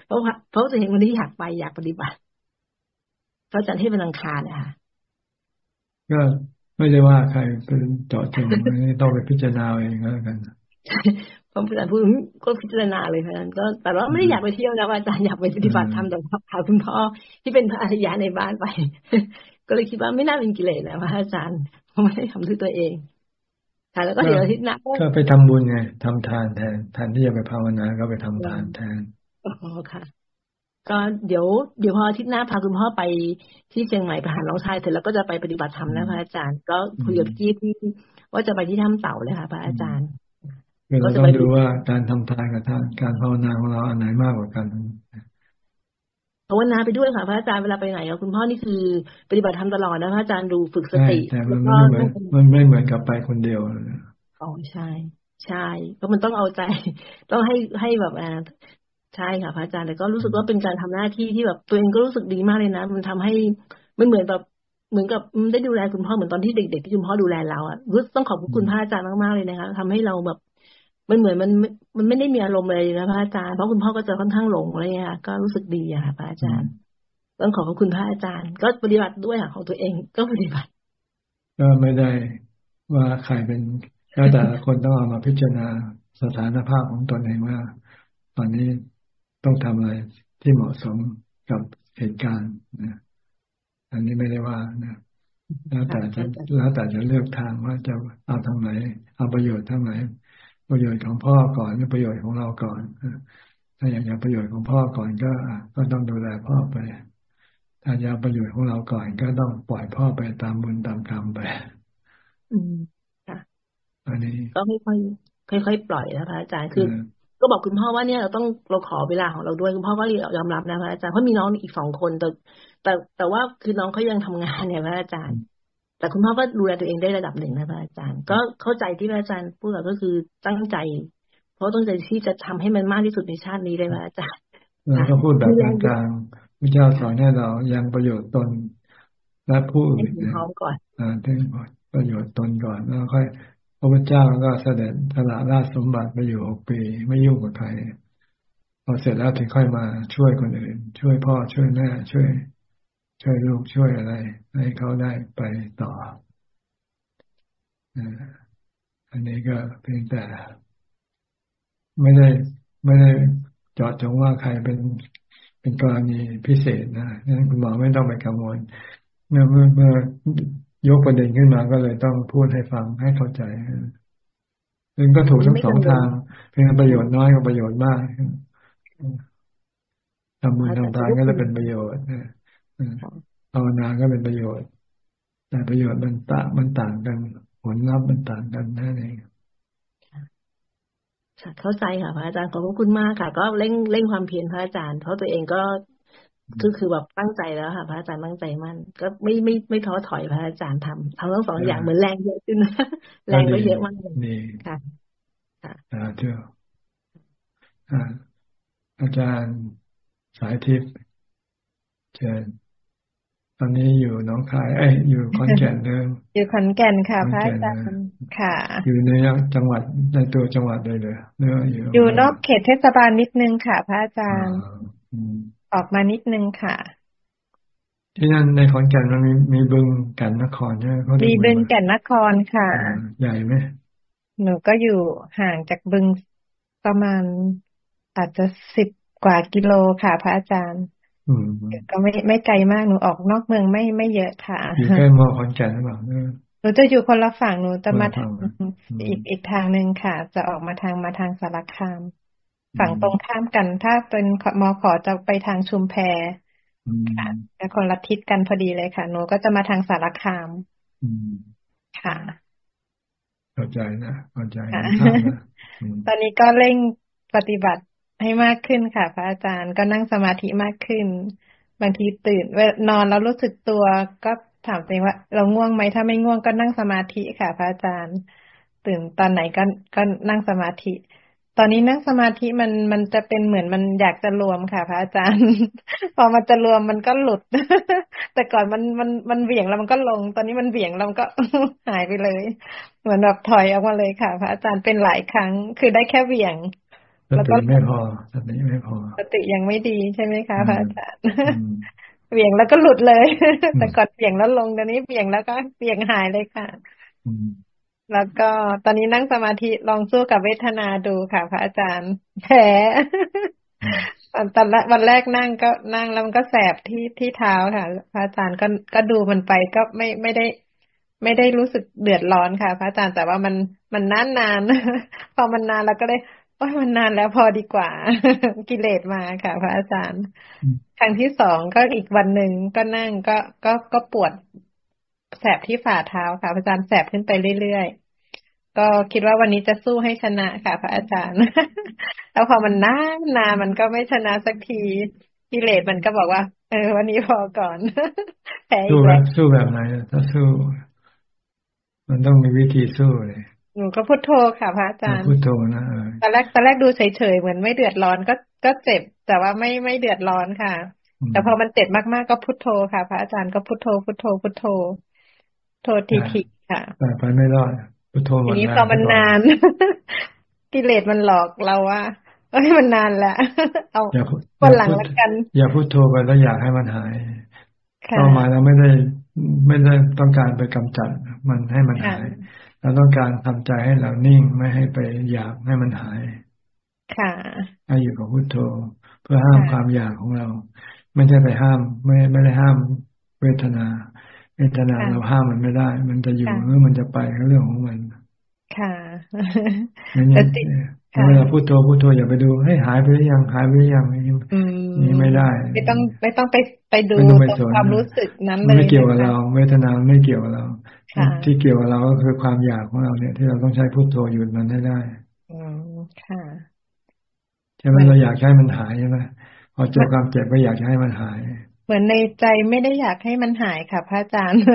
เพราะเพราะตัวเองวันนี้อยากไปอยากปฏิบัติพระอาจารย์เทศเป็นอังคารนะคะก็ไม่ได้ว่าใครเป็นเจาะจงต้องไปพิจารณาเองก็แล้วกันพระอาจารย์พูดก็พิจารณาเลยค่ะก็แต่ว่าไม่ได้อยากไปเที่ยวนะอาจารย์อยากไปปฏิบัติธรรมแต่พาคุณพ่อที่เป็นพระอริยะในบ้านไป ก็เลยคิดว่าไม่น่าเป็นกิเลสนะพระอาจารย์เพราะไม่ได้ทำด้วยตัวเองค่ะแล้วก็เดี๋ยวอาทิตย์หน้าก็ไปทำบุญไงทำทานแทนแทนที่จะไปภาวนาก็ไปทำทานแทนอ๋อค่ะ ก็เดี๋ยวเดี๋ยวพออาทิตย์หน้าพาคุณพ่อไปที่เชียงใหม่ไปหาน้องชายเสร็จแล้วก็จะไปปฏิบัติธรรมนะพระอาจารย์ ก็คุยกับพี่ที่ว่าจะไปที่ถ้ำเต่าเลยค่ะ พระอาจารย์เราต้องดูว่าการทำทานกับทานการภาวนาของเราอันไหนมากกว่ากัน ภาวนาไปด้วยค่ะพระอาจารย์เวลาไปไหนคุณพ่อนี่คือปฏิบัติธรรมตลอดนะพระอาจารย์ดูฝึกสติแต่มันไม่เหมือนมันไม่เหมือนกับไปคนเดียวอ๋อใช่ ใช่เพราะมันต้องเอาใจ ต้องให้ให้แบบอ่าใช่ค่ะพระอาจารย์แต่ก็รู้สึกว่าเป็นการทำหน้าที่ที่แบบตัวเองก็รู้สึกดีมากเลยนะ มันทำให้มันเหมือนแบบเหมือนกับได้ดูแลคุณพ่อเหมือนตอนที่เด็ก ๆ ที่คุณพ่อดูแลเราอะรู้ต้องขอบคุณพระอาจารย์มากๆเลยนะคะทำให้เราแบบ มันเหมือนมันมันไม่ได้มีอารมณ์อะไรนะพระอาจารย์เพราะคุณพ่อก็จะค่อนข้างหลงอะไรเงี้ยก็รู้สึกดีอะค่ะพระอาจารย์ต้องขอบคุณพระอาจารย์ ก็ปฏิบัติด้วยค่ะของตัวเองก็ปฏิบัติ ก็ไม่ได้ว่าใครเป็นแล้วแต่คนต้องเอามาพิจารณาสถานภาพของตนเองว่า ตอนนี้ต้องทำอะไรที่เหมาะสมกับเหตุการณ์นะอันนี้ไม่ได้ว่านะแล้วแต่จะแล้วแต่จะเลือกทางว่าจะเอาทางไหน เอาประโยชน์ทางไหน ประโยชน์ของพ่อก่อนหรือประโยชน์ของเราก่อนถ้าอยากจะประโยชน์ของพ่อก่อนก็ก็ต้องดูแลพ่อไป ถ้าอยากประโยชน์ของเราก่อน ก็ต้องปล่อยพ่อไปตามบุญตามกรรมไป อืมค่ะอันนี้ก็ค่อยๆค่อยๆปล่อยนะพระอาจารย์คือก็บอกคุณพ่อว่าเนี่ยเราต้องเราขอเวลาของเราด้วยคุณพ่อก็ยอมรับนะพระอาจารย์เพราะมีน้องอีกสองคนแต่แต่แต่ว่าคือน้องเขายังทำงานเนี่ยพระอาจารย์ แต่คุณพ่อก็ดูแลตัวเองได้ระดับหนึ่งนะพระอาจารย์ ก็เข้าใจที่พระอาจารย์พูดก็คือตั้งใจพราะต้องใจที่จะทำให้มันมากที่สุดในชาตินี้เลยนะอาจารย์เราก็พูดแบบกลางๆพระเจ้าสอนให้เรายังประโยชน์ตนและผู้อื่นพร้อมก่อนอ่าถึงประโยชน์ตนก่อนแล้วค่อยพระพุทธเจ้าก็เสด็จสละราชสมบัติไปอยู่หกปีไม่ยุ่งกับใครพอเสร็จแล้วถึงค่อยมาช่วยคนอื่น ช่วยพ่อช่วยแม่ช่วย ช่วยลูกช่วยอะไร ให้เขาได้ไปต่อ อันนี้ก็เพียงแต่ ไม่ได้ไม่ได้เจาะจงว่าใครเป็นเป็นกรณีพิเศษนะนั้นคุณหมอไม่ต้องไปกังวลเมื่อเมื่อเมื่อยกประเด็นขึ้นมาก็เลยต้องพูดให้ฟังให้เข้าใจซึ่งก็ถูกทั้งสองทาง เพียงประโยชน์น้อยกับประโยชน์มากทำบุญทำทานก็จะเป็นประโยชน์ ภาวนาก็เป็นประโยชน์ แต่ประโยชน์มันต่างมันต่างกัน ผลลัพธ์มันต่างกันนั่นเองเข้าใจค่ะพระอาจารย์ขอบคุณมากค่ะ ก็เร่งเร่งความเพียรพระอาจารย์ เพราะตัวเองก็คือคือแบบตั้งใจแล้วค่ะ พระอาจารย์ตั้งใจมั่น ก็ไม่ไม่ไม่ท้อถอยพระอาจารย์ทำทำทั้งสองอย่างเหมือนแรงเยอะขึ้นแรงก็เยอะมากเลยค่ะค่ะเจ้าอาจารย์สายทิพย์เชิญ ตอนนี้อยู่น้องคาย เอ้ยอยู่ขอนแก่นเดิมอยู่ขอนแก่นค่ะพระอาจารย์ค่ะ อยู่ในจังหวัดในตัวจังหวัดเลยเลยเนื้ออยู่อยู่นอกเขตเทศบาลนิดนึงค่ะ พระอาจารย์ออกมานิดนึงค่ะ ที่นั่นในขอนแก่นมันมีมีบึงแก่นนครใช่ไหมมีบึงแก่นนครค่ะ ใหญ่ไหมหนูก็อยู่ห่างจากบึงประมาณอาจจะสิบกว่ากิโลค่ะ พระอาจารย์ ก็ไม่ไม่ไกลมากหนูออกนอกเมืองไม่ไม่เยอะค่ะอยู่ใกล้มอขอนแก่นหรือเปล่าหนูจะอยู่คนละฝั่งหนูจะมาทางอีกอีกทางหนึ่งค่ะ จะออกมาทางมาทางสารคาม ฝั่งตรงข้ามกัน ถ้าเป็นมอขอจะไปทางชุมแพค่ะแต่คนละทิศกันพอดีเลยค่ะหนูก็จะมาทางสารคามค่ะเข้าใจนะเข้าใจตอนนี้ก็เร่งปฏิบัติ ให้มากขึ้นค่ะ พระอาจารย์ก็นั่งสมาธิมากขึ้น บางทีตื่นเวนอนแล้วรู้สึกตัวก็ถามตัวเองว่า เราง่วงไหมถ้าไม่ง่วงก็นั่งสมาธิค่ะ พระอาจารย์ ตื่นตอนไหนก็ก็นั่งสมาธิ ตอนนี้นั่งสมาธิมันมันจะเป็นเหมือนมันอยากจะรวมค่ะ พระอาจารย์ พอมันจะรวมมันก็หลุด แต่ก่อนมันมันมันเหวี่ยงแล้วมันก็ลง ตอนนี้มันเหวี่ยงแล้วมันก็หายไปเลย เหมือนแบบถอยออกมาเลยค่ะ พระอาจารย์เป็นหลายครั้ง คือได้แค่เหวี่ยง สติไม่พอสติไม่พอ สติยังไม่ดีใช่ไหมคะพระอาจารย์เหวี่ยงแล้วก็หลุดเลย แต่ก่อนเหวี่ยงแล้วลงตอนนี้เหวี่ยงแล้วก็เหวี่ยงหายเลยค่ะแล้วก็ตอนนี้นั่งสมาธิลองสู้กับเวทนาดูค่ะพระอาจารย์แผลตอนแรกวันแรกนั่งก็นั่งแล้วมันก็แสบที่ที่เท้าค่ะ พระอาจารย์ก็ก็ดูมันไปก็ไม่ไม่ได้ ไม่ได้รู้สึกเดือดร้อนค่ะ พระอาจารย์แต่ว่ามันมันนานนานพอมันนานแล้วก็เลย ว่ามันนานแล้วพอดีกว่า กิเลสมาค่ะ พระอาจารย์ครั้งที่สองก็อีกวันหนึ่งก็นั่งก็ก็ก็ปวดแสบที่ฝ่าเท้าค่ะ พระอาจารย์แสบขึ้นไปเรื่อยๆ ก็คิดว่าวันนี้จะสู้ให้ชนะค่ะ พระอาจารย์ แล้วพอมันนานนานมันก็ไม่ชนะสักทีกิเลสมันก็บอกว่า เออ วันนี้พอก่อนแพ้อีกแล้วสู้แบบไหนถ้าสู้ มันต้องมีวิธีสู้เลย หนูก็พุทโธค่ะพระอาจารย์พุทโธนะตอนแรกตอนแรกดูเฉยๆเหมือนไม่เดือดร้อนก็ก็เจ็บ แต่ว่าไม่ไม่เดือดร้อนค่ะ แต่พอมันเจ็บมากๆก็พุทโธค่ะ พระอาจารย์ก็พุทโธพุทโธพุทโธโทษทีทีค่ะแต่ไปไม่รอดพุทโธมันนี้พอมันนานกิเลสมันหลอกเราว่าเอ้ยมันนานแล้วเอาวันหลังแล้วกัน อย่าพุทโธไปแล้วอยากให้มันหายต่อมาเราไม่ได้ไม่ได้ต้องการไปกำจัดมันให้มันหาย เราต้องการทำใจให้เรานิ่งไม่ให้ไปอยากให้มันหาย ค่ะให้อยู่กับพุทโธ เพื่อห้ามความอยากของเรา ไม่ใช่ไปห้าม ไม่ไม่ได้ห้ามเวทนา เวทนาเราห้ามมันไม่ได้ มันจะอยู่หรือมันจะไปก็เรื่องของมัน ค่ะแต่ติเวลาพูดโทพูดโทอย่าไปดูให้หายไปหรือยังหายไปหรือยัง นี่ไม่ได้ ไม่ต้องไม่ต้องไปไปดูความรู้สึกนั้นเลยไม่เกี่ยวกับเราเวทนาไม่เกี่ยวกับเรา ที่เกี่ยวกับเราก็คือความอยากของเราเนี่ย ที่เราต้องใช้พูดโทหยุดมันให้ได้อืมค่ะใช่ไหมเราอยากให้มันหายใช่ไหมพอเจอความเจ็บก็อยากให้มันหาย เหมือนในใจไม่ได้อยากให้มันหายค่ะพระอาจารย์แ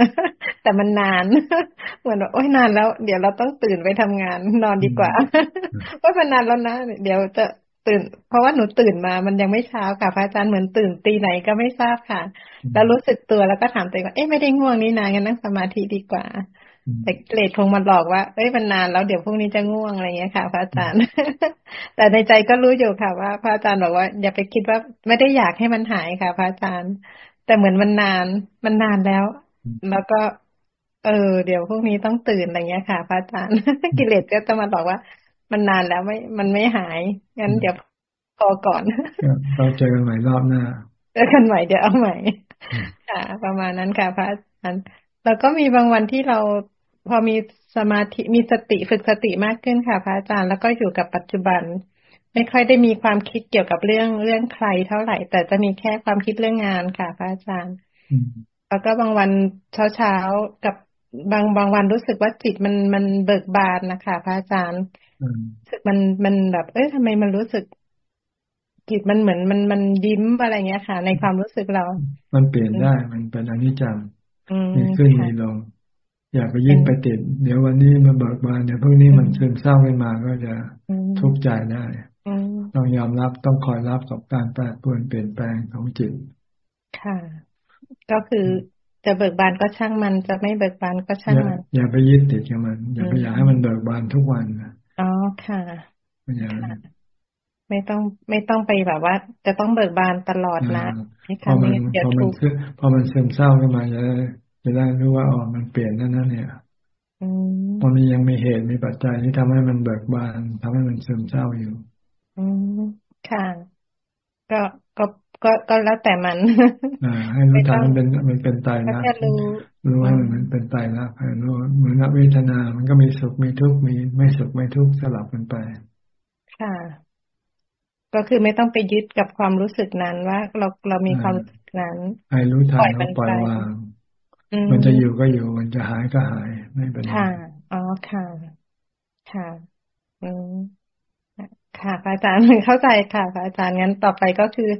แต่มันนาน เหมือนว่าโอ้ยนานแล้ว เดี๋ยวเราต้องตื่นไปทำงานนอนดีกว่าเพราะมันนานแล้วนะ เดี๋ยวจะ ตื่น เพราะว่าหนูตื่นมามันยังไม่เช้าค่ะพระอาจารย์เหมือนตื่นตีไหนก็ไม่ทราบค่ะ แล้วรู้สึกตัวแล้วก็ถามตัวเองว่าเอ๊ะไม่ได้ง่วงนี่นางั้นนั่งสมาธิดีกว่า แต่เลดคงมาหลอกว่าเอ้ยมันนานแล้วเดี๋ยวพรุ่งนี้จะง่วงอะไรเงี้ยค่ะ พระอาจารย์ แต่ในใจก็รู้อยู่ค่ะว่า พระอาจารย์บอกว่า อย่าไปคิดว่าไม่ได้อยากให้มันหายค่ะ พระอาจารย์ แต่เหมือนมันนานมันนานแล้ว แล้วก็ เออ เดี๋ยวพรุ่งนี้ต้องตื่นอะไรเงี้ยค่ะ พระอาจารย์กิเลสก็จะมาบอกว่า มันนานแล้วไม่ มันไม่หาย งั้นเดี๋ยวพอก่อนเราเจอกันใหม่รอบหน้า เจอกันใหม่เดี๋ยวเอาใหม่ ค่ะ ประมาณนั้นค่ะพระอาจารย์แล้วก็มีบางวันที่เราพอมีสมาธิมีสติฝึกสติมากขึ้นค่ะ พระอาจารย์แล้วก็อยู่กับปัจจุบัน ไม่ค่อยได้มีความคิดเกี่ยวกับเรื่องเรื่องใครเท่าไหร่ แต่จะมีแค่ความคิดเรื่องงานค่ะ พระอาจารย์แล้วก็บางวันเช้าเช้ากับบางบางวันรู้สึกว่าจิตมันมันเบิกบานนะคะ พระอาจารย์รู้สึก มันมันแบบ เอ้ยทำไมมันรู้สึกจิตมันเหมือนมันมันยิ้มอะไรเงี้ยค่ะ ในความรู้สึกเรา มันเปลี่ยนได้มันเป็นอนิจจังมีขึ้นมีลง อย่าไปยึดไปติด เดี๋ยววันนี้มาเบิกบานเดี๋ยวพวกนี้มันซึมเศร้าขึ้นมาก็จะทุกข์ใจได้ต้องยอมรับต้องคอยรับกับการแปรปรวนเปลี่ยนแปลงของจิต ค่ะ ก็คือจะเบิกบานก็ช่างมันจะไม่เบิกบานก็ช่างมัน อย่าไปยึดติดกับมัน อย่าไปอยากให้มันเบิกบานทุกวันอ๋อ ค่ะไม่ต้องไม่ต้องไปแบบว่า จะต้องเบิกบานตลอดนะพอมันพอมันพอมันซึมเศร้าขึ้นมาจะจะได้รู้ว่าอ๋อมันเปลี่ยนนั่นนั่นเนี่ยตอนนี้ยังมีเหตุมีปัจจัยที่ทำให้มันเบิกบานทำให้มันซึมเศร้าอยู่ อืมค่ะ ก็ก็ ก็ก็แล้วแต่มันอ่าให้รู้ทันมันเป็นมันเป็นตายนะรู้ว่ามันเป็นตายนะให้รู้เหมือนเวทนา มันก็มีสุขมีทุกข์มีไม่สุขไม่ทุกข์สลับกันไป ค่ะ ก็คือไม่ต้องไปยึดกับความรู้สึกนั้นว่าเราเรามีความรู้สึกนั้นให้รู้ทันแล้วปล่อยวางมันจะอยู่ก็อยู่ มันจะหายก็หายไม่เป็นไรค่ะอ๋อค่ะ ค่ะ อืม ค่ะพระอาจารย์เข้าใจค่ะพระอาจารย์งั้นต่อไปก็คือ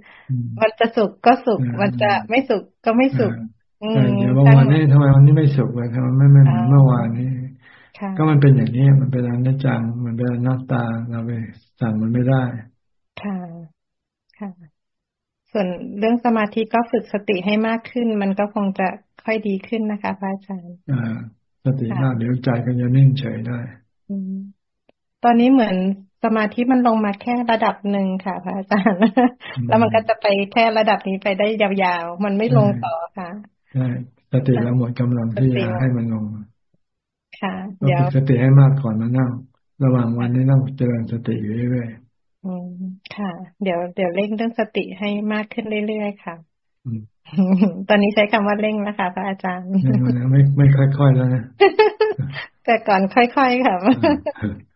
มันจะสุขก็สุข มันจะไม่สุขก็ไม่สุขเดี๋ยวบางวันนี้ทำไมวันนี้ไม่สุขเลยทำไมไม่ไม่เหมือนเมื่อวานนี้ก็มันเป็นอย่างนี้มันเป็นอนิจจังมันเป็นหน้าตาเราไปสั่งมันไม่ได้ค่ะค่ะ ส่วนเรื่องสมาธิก็ฝึกสติให้มากขึ้น มันก็คงจะค่อยดีขึ้นนะคะพระอาจารย์อ่าสติมากเดี๋ยวใจก็จะนิ่งเฉยได้ตอนนี้เหมือน สมาธิมันลงมาแค่ระดับหนึ่งค่ะพระอาจารย์ แล้วมันก็จะไปแค่ระดับนี้ไปได้ยาวๆ มันไม่ลงต่อค่ะใช่สติเราหมดกำลังที่จะให้มันลงค่ะเดี๋ยวสติให้มากก่อนมานั่ง ระหว่างวันนี้ต้องเจริญสติอยู่เรื่อยๆอืมค่ะ เดี๋ยวเดี๋ยวเร่งเรื่องสติให้มากขึ้นเรื่อยๆค่ะ ตอนนี้ใช้คำว่าเร่งแล้วค่ะพระอาจารย์ไม่ไม่ค่อยๆแล้วนะแต่ก่อนค่อยๆค่ะ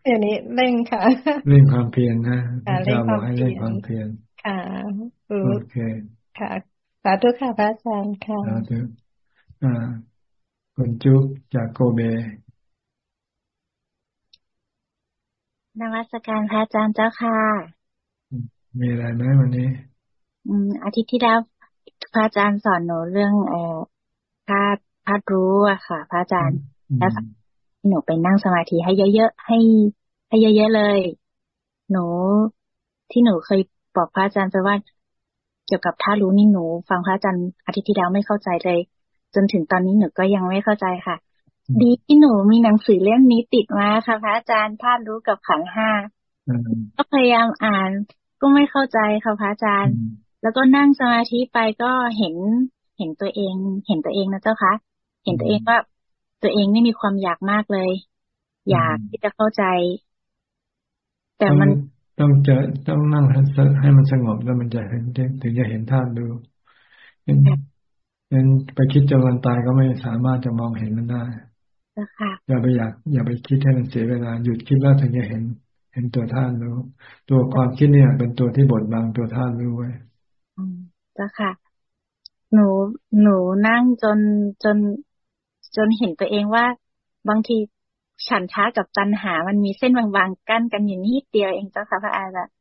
เดี๋ยวนี้เร่งค่ะ เร่งความเพียรนะเร่งความให้เร่งความเพียรค่ะโอเคค่ะสาธุค่ะพระอาจารย์ค่ะสาธุอ่าคุณจุ๊บจากโกเบนวัตการพระอาจารย์เจ้าค่ะ มีอะไรไหมวันนี้ อืมอาทิตย์ที่แล้ว พระอาจารย์สอนหนูเรื่องเอ่อธาตุธาตุรู้อะค่ะ พระอาจารย์แล้วหนูไปนั่งสมาธิให้เยอะๆให้ให้เยอะๆเลย หนูที่หนูเคยบอกพระอาจารย์ไปว่าเกี่ยวกับธาตุรู้นี่หนู ฟังพระอาจารย์อาทิตย์ที่แล้วไม่เข้าใจเลย จนถึงตอนนี้หนูก็ยังไม่เข้าใจค่ะ ดีที่หนูมีหนังสือเล่มนี้ติดมาค่ะ พระอาจารย์ธาตุรู้กับขันห้าก็พยายามอ่านก็ไม่เข้าใจค่ะพระอาจารย์ แล้วก็นั่งสมาธิไปก็เห็นเห็นตัวเอง เห็นตัวเองนะเจ้าคะเห็นตัวเองว่าตัวเองไม่มีความอยากมากเลย อยากที่จะเข้าใจ แต่มันต้องเจอต้องนั่งให้มันสงบแล้วมันจะเห็นถึงจะเห็นธาตุดูงั้นไปคิดจะวันตายก็ไม่สามารถจะมองเห็นมันได้อย่าไปอยาก อย่าไปคิดให้มันเสียเวลาหยุดคิดแล้วถึงจะเห็น เห็นตัวท่านรู้ ตัวความคิดเนี่ย เป็นตัวที่บดบังตัวท่านรู้ไว้ จ้าค่ะ หนูหนูนั่งจนจนจนเห็นตัวเองว่าบางทีฉันท้ากับตันหา มันมีเส้นบางๆกั้นกันอยู่นิดเดียวเองเจ้าค่ะพระอาจารย์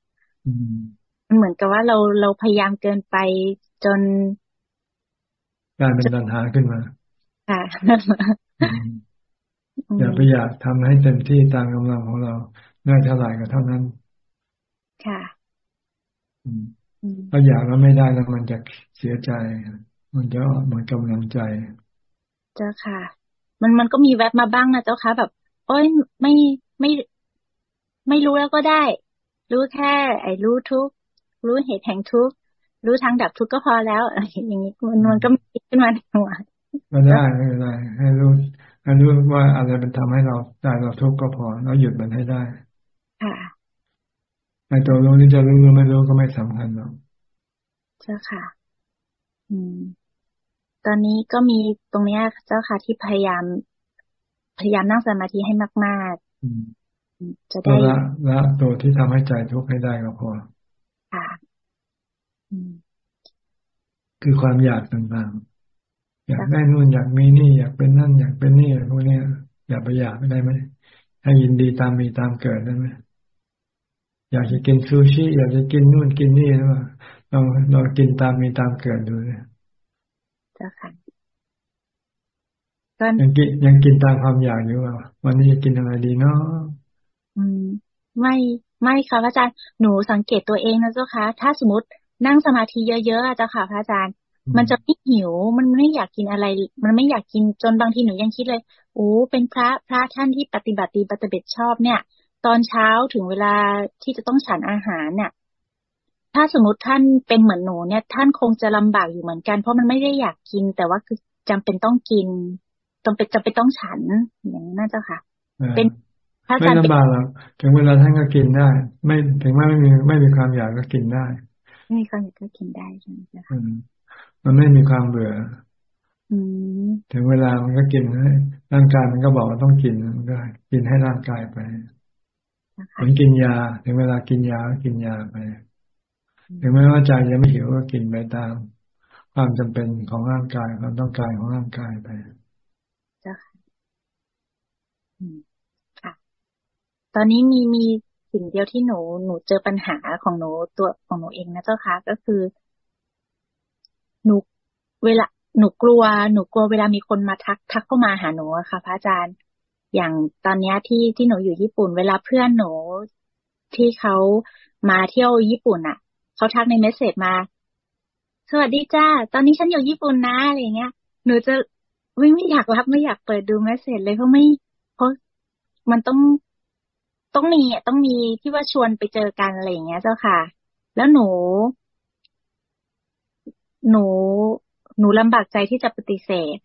มันเหมือนกับว่าเราเราพยายามเกินไปจนกลายเป็นตันหาขึ้นมาค่ะอย่าไปอยากทำให้เต็มที่ตามกำลังของเราได้เท่าไหร่ก็เท่านั้น ค่ะ ถ้าอยากแล้วไม่ได้แล้วมันจะเสียใจ มันจะหมดกำลังใจ เจ้าค่ะ มันมันก็มีแวบมาบ้างนะเจ้าค่ะ แบบโอ้ยไม่ไม่ไม่รู้แล้วก็ได้ รู้แค่ ไอ้รู้ทุกรู้เหตุแห่งทุกรู้ทางดับทุกก็พอแล้วอย่างนี้มันมันก็มีขึ้นมาในหัวก็ได้ไม่เป็นไรให้รู้ให้รู้ว่าอะไรมันทำให้เราใจเราทุกข์ก็พอแล้วหยุดมันให้ได้ ค่ะ ในตัวรู้นี่จะรู้หรือไม่รู้ก็ไม่สำคัญหรอกเจ้าค่ะ อืม ตอนนี้ก็มีตรงนี้เจ้าค่ะที่พยายาม พยายามนั่งสมาธิให้มากๆจะได้ละละตัวที่ทำให้ใจทุกข์ให้ได้ก็พอค่ะคือความอยากต่างๆ อยากได้นู่นอยากมีนี่ อยากเป็นนั่น อยากเป็นนี่พวกนี้อย่าไปอยากได้ไหมให้ยินดีตามมีตามเกิดได้ไหม อยากจะกินซูชิ อยากจะกินนู่นกินนี่หรือเปล่าลองลองกินตามมีตามเกิดดูเลยเจ้าค่ะยังกินยังกินตามความอยากอยู่ว่าวันนี้จะกินอะไรดีเนาะอืม ไม่ไม่ค่ะพระอาจารย์หนูสังเกตตัวเองนะเจ้าค่ะถ้าสมมตินั่งสมาธิเยอะๆเจ้าค่ะพระอาจารย์ มันจะไม่หิว มันไม่อยากกินอะไร มันไม่อยากกินจนบางทีหนูยังคิดเลยโอ้เป็นพระพระท่านที่ปฏิบัติดีปฏิบัติชอบเนี่ย ตอนเช้าถึงเวลาที่จะต้องฉันอาหารเนี่ยถ้าสมมติท่านเป็นเหมือนหนูเนี่ย ท่านคงจะลำบากอยู่เหมือนกัน เพราะมันไม่ได้อยากกิน แต่ว่าคือจำเป็นต้องกินจำเป็นจำเป็นต้องฉันอย่างนี้น่าจะค่ะ เป็นถ้าไม่ลำบากหรอกถึงเวลาท่านก็กินได้ ไม่ถึงว่าไม่มีไม่มีความอยากก็กินได้ไม่มีความอยากก็กินได้ใช่ไหมคะมันไม่มีความเบื่อถึงเวลามันก็กินให้ร่างกายมันก็บอกว่าต้องกินมันก็กินให้ร่างกายไป เหมือนกินยาถึงเวลากินยาก็กินยาไปถึงแม้ว่าใจจะไม่หิวก็กินไปตาม ความจำเป็นของร่างกายความต้องการของร่างกายไปจ้ะค่ะ ตอนนี้มีมีสิ่งเดียวที่หนูหนูเจอปัญหาของหนูตัวของหนูเองนะเจ้าค่ะก็คือ หนูเวลาหนูกลัว หนูกลัวเวลามีคนมาทัก ทักเข้ามาหาหนูอะค่ะ พระอาจารย์ อย่างตอนนี้ที่ที่หนูอยู่ญี่ปุ่น เวลาเพื่อนหนูที่เขามาเที่ยวญี่ปุ่นอะเขาทักในเมสเซจมา สวัสดีจ้า ตอนนี้ฉันอยู่ญี่ปุ่นนะอะไรเงี้ย หนูจะไม่ไม่อยากรับไม่อยากเปิดดูเมสเซจเลยเพราะไม่เพราะมันต้องต้องมีต้องมีที่ว่าชวนไปเจอกันอะไรอย่างเงี้ยเจ้าค่ะ แล้วหนู หนู หนูลำบากใจที่จะปฏิเสธ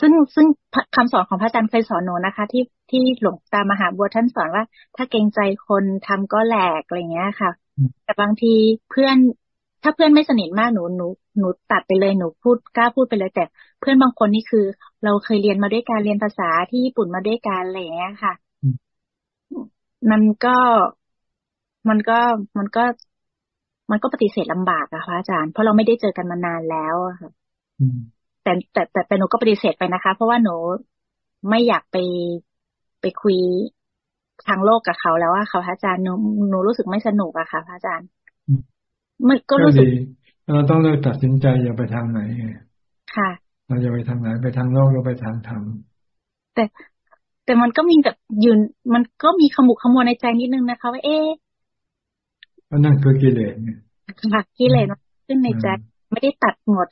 ซึ่งซึ่งคำสอนของพระอาจารย์เคยสอนหนูนะคะ ที่ที่หลวงตามหาบัวท่านสอนว่า ถ้าเกรงใจคนทำก็แหลกอะไรเงี้ยค่ะ แต่บางทีเพื่อนถ้าเพื่อนไม่สนิทมากหนูหนูหนูตัดไปเลยหนูพูดกล้าพูดไปเลยแต่เพื่อนบางคนนี่คือ เราเคยเรียนมาด้วยการเรียนภาษาที่ญี่ปุ่นมาด้วยกันอะไรเงี้ยค่ะ มันก็มันก็มันก็ มันก็ปฏิเสธลำบากอะคะอาจารย์เพราะเราไม่ได้เจอกันมานานแล้วอะค่ะ แต่แต่แต่แต่หนูก็ปฏิเสธไปนะคะ เพราะว่าหนูไม่อยากไปไปคุยทางโลกกับเขาแล้วว่าเขาพระอาจารย์หนูหนูรู้สึกไม่สนุกอะค่ะพระอาจารย์มันก็รู้สึกเราต้องเลือกตัดสินใจอย่าไปทางไหนค่ะ เราจะไปทางไหนไปทางโลกหรือไปทางธรรมแต่แต่มันก็มีแบบยืน มันก็มีขมุกขมัวในใจนิดนึงนะคะว่าเอ๊ะนั่นคือกิเลสเนี่ยค่ะกิเลสขึ้นในใจ ไม่ได้ตัดหมด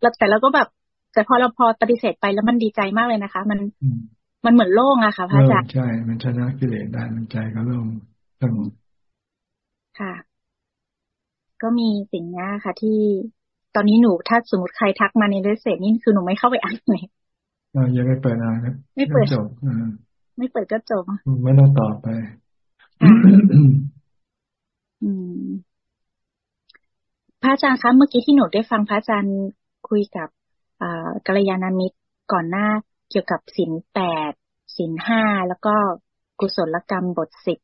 แต่แต่เราก็แบบ แต่พอเราพอปฏิเสธไปแล้วมันดีใจมากเลยนะคะ มันมันเหมือนโล่งอะค่ะพระอาจารย์ใช่ มันชนะกิเลสได้มันใจก็โล่งสงบค่ะ ก็มีสิ่งนี้ค่ะ ที่ตอนนี้หนูถ้าสมมติใครทักมาในเรสเซนี่คือหนูไม่เข้าไปอ่านเลยอย่าไปเปิดอ่านนะไม่เปิดจบไม่เปิดก็จบไม่ต้องตอบไป อืม พระอาจารย์คะเมื่อกี้ที่หนูได้ฟังพระอาจารย์คุยกับกัลยาณมิตรก่อนหน้าเกี่ยวกับสินแปดสินห้าแล้วก็กุศลกรรมบทสิบ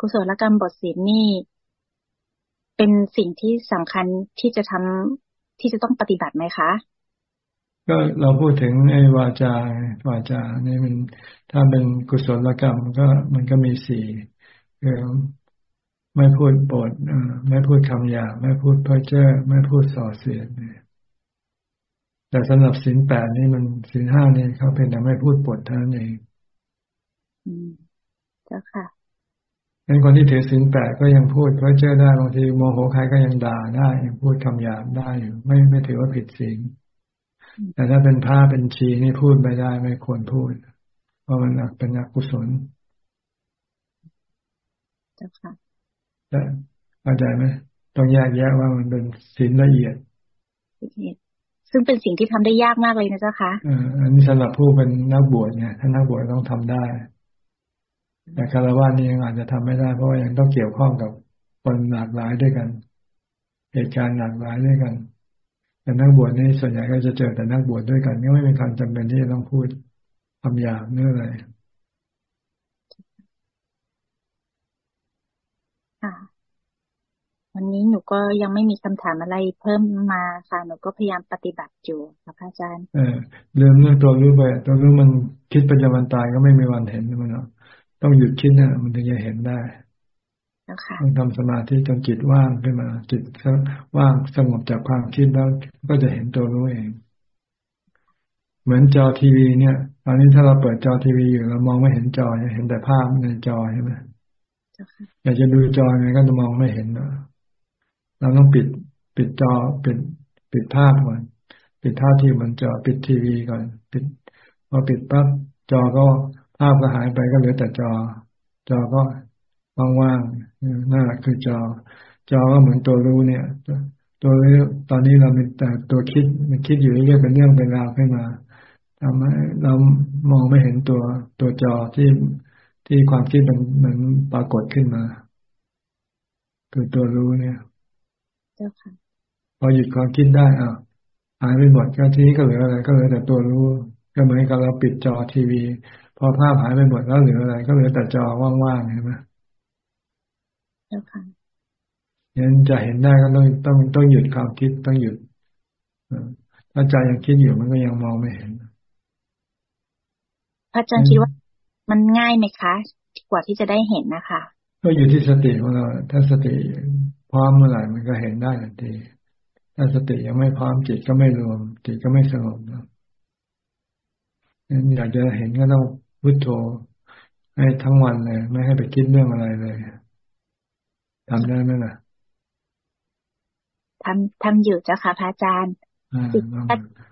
กุศลกรรมบทสิบนี่ เป็นสิ่งที่สำคัญที่จะทำที่จะต้องปฏิบัติไหมคะ ก็เราพูดถึงไอ้วาจาวาจาเนี่ยมันถ้าเป็นกุศลกรรมก็มันก็มีสี่คือ ไม่พูดปดไม่พูดคำหยาบไม่พูดเพ้อเจ้อไม่พูดส่อเสียดเนี่ยแต่สำหรับสินแปดนี่มันสินห้านี่เขาเป็นแต่ไม่พูดปดเท่านั้นเองอืมเจ้าค่ะเป็นคนที่ถือสินแปดก็ยังพูดเพ้อเจ้อได้บางทีโมโหใครก็ยังด่าได้ยังพูดคำหยาบได้อยู่ไม่ไม่ถือว่าผิดศีลแต่ถ้าเป็นผ้าเป็นชีนี่พูดไม่ได้ไม่ควรพูด เพราะมันเป็นอกุศลเจ้าค่ะ เข้าใจไหมต้องแยกแยะว่ามันเป็นศีลละเอียด ซึ่งเป็นสิ่งที่ทำได้ยากมากเลยนะเจ้าค่ะอันนี้สำหรับผู้เป็นนักบวชเนี่ยถ้านักบวชต้องทำได้ แต่คารวะนี่ยังอาจจะทำไม่ได้ เพราะว่ายังต้องเกี่ยวข้องกับคนหลากหลายด้วยกัน เหตุการณ์หลากหลายด้วยกันแต่นักบวชนี่ส่วนใหญ่ก็จะเจอแต่นักบวชด้วยกันก็ไม่มีความจำเป็นที่จะต้องพูดคำหยาบเนื้ออะไร วันนี้หนูก็ยังไม่มีคำถามอะไรเพิ่มมาค่ะหนูก็พยายามปฏิบัติอยู่ค่ะพระอาจารย์ เออเรื่องเรื่องตัวรู้ไปตัวรู้มันคิดปัจจุบันตายก็ไม่มีวันเห็นมันเนาะต้องหยุดคิดนะมันถึงจะเห็นได้ต้องทำสมาธิจนจิตว่างขึ้นมา จิตว่างสงบจากความคิดแล้ว ก็จะเห็นตัวรู้เอง เหมือนจอทีวีเนี่ยตอนนี้ถ้าเราเปิดจอทีวีอยู่เรามองไม่เห็นจอเห็นแต่ภาพในจอใช่ไหมอยากจะดูจอไงก็จะมองไม่เห็น เราต้องปิดปิดจอปิดปิดภาพก่อนปิดภาพที่มันจอปิดทีวีก่อนปิดพอปิดปั๊บจอก็ภาพก็หายไปก็เหลือแต่จอ จอก็ว่างๆนั่นแหละคือจอ จอก็เหมือนตัวรู้เนี่ยตัวรู้ตอนนี้เราเป็นแต่ตัวคิดมันคิดอยู่เรื่อยเป็นเรื่องเป็นราวขึ้นมาทำให้เรามองไม่เห็นตัวตัวจอที่ที่ความคิดมันมันปรากฏขึ้นมา คือตัวรู้เนี่ย พอหยุดความคิดได้อะหายไปหมดก็ทีนี้ก็เหลืออะไร ก็เหลือแต่ตัวรู้ก็เหมือนกับเราปิดจอทีวี พอภาพหายไปหมดแล้วเหลืออะไร ก็เหลือแต่จอว่างๆใช่ไหมเจ้าค่ะยันจะเห็นได้ก็ต้องต้องต้องหยุดความคิดต้องหยุดถ้าใจยังคิดอยู่มันก็ยังมองไม่เห็นพระอาจารย์คิดว่ามันง่ายไหมคะ กว่าที่จะได้เห็นนะคะ ก็อยู่ที่สติของเรา ถ้าสติ พร้อมเมื่อไหร่มันก็เห็นได้ทันที ถ้าสติยังไม่พร้อมจิตก็ไม่รวม จิตก็ไม่สงบนะงั้นอยากจะเห็นก็ต้องพุทโธให้ทั้งวันเลย ไม่ให้ไปคิดเรื่องอะไรเลยทำได้ไหมล่ะทำทำอยู่เจ้าค่ะพระอาจารย์สิ่ง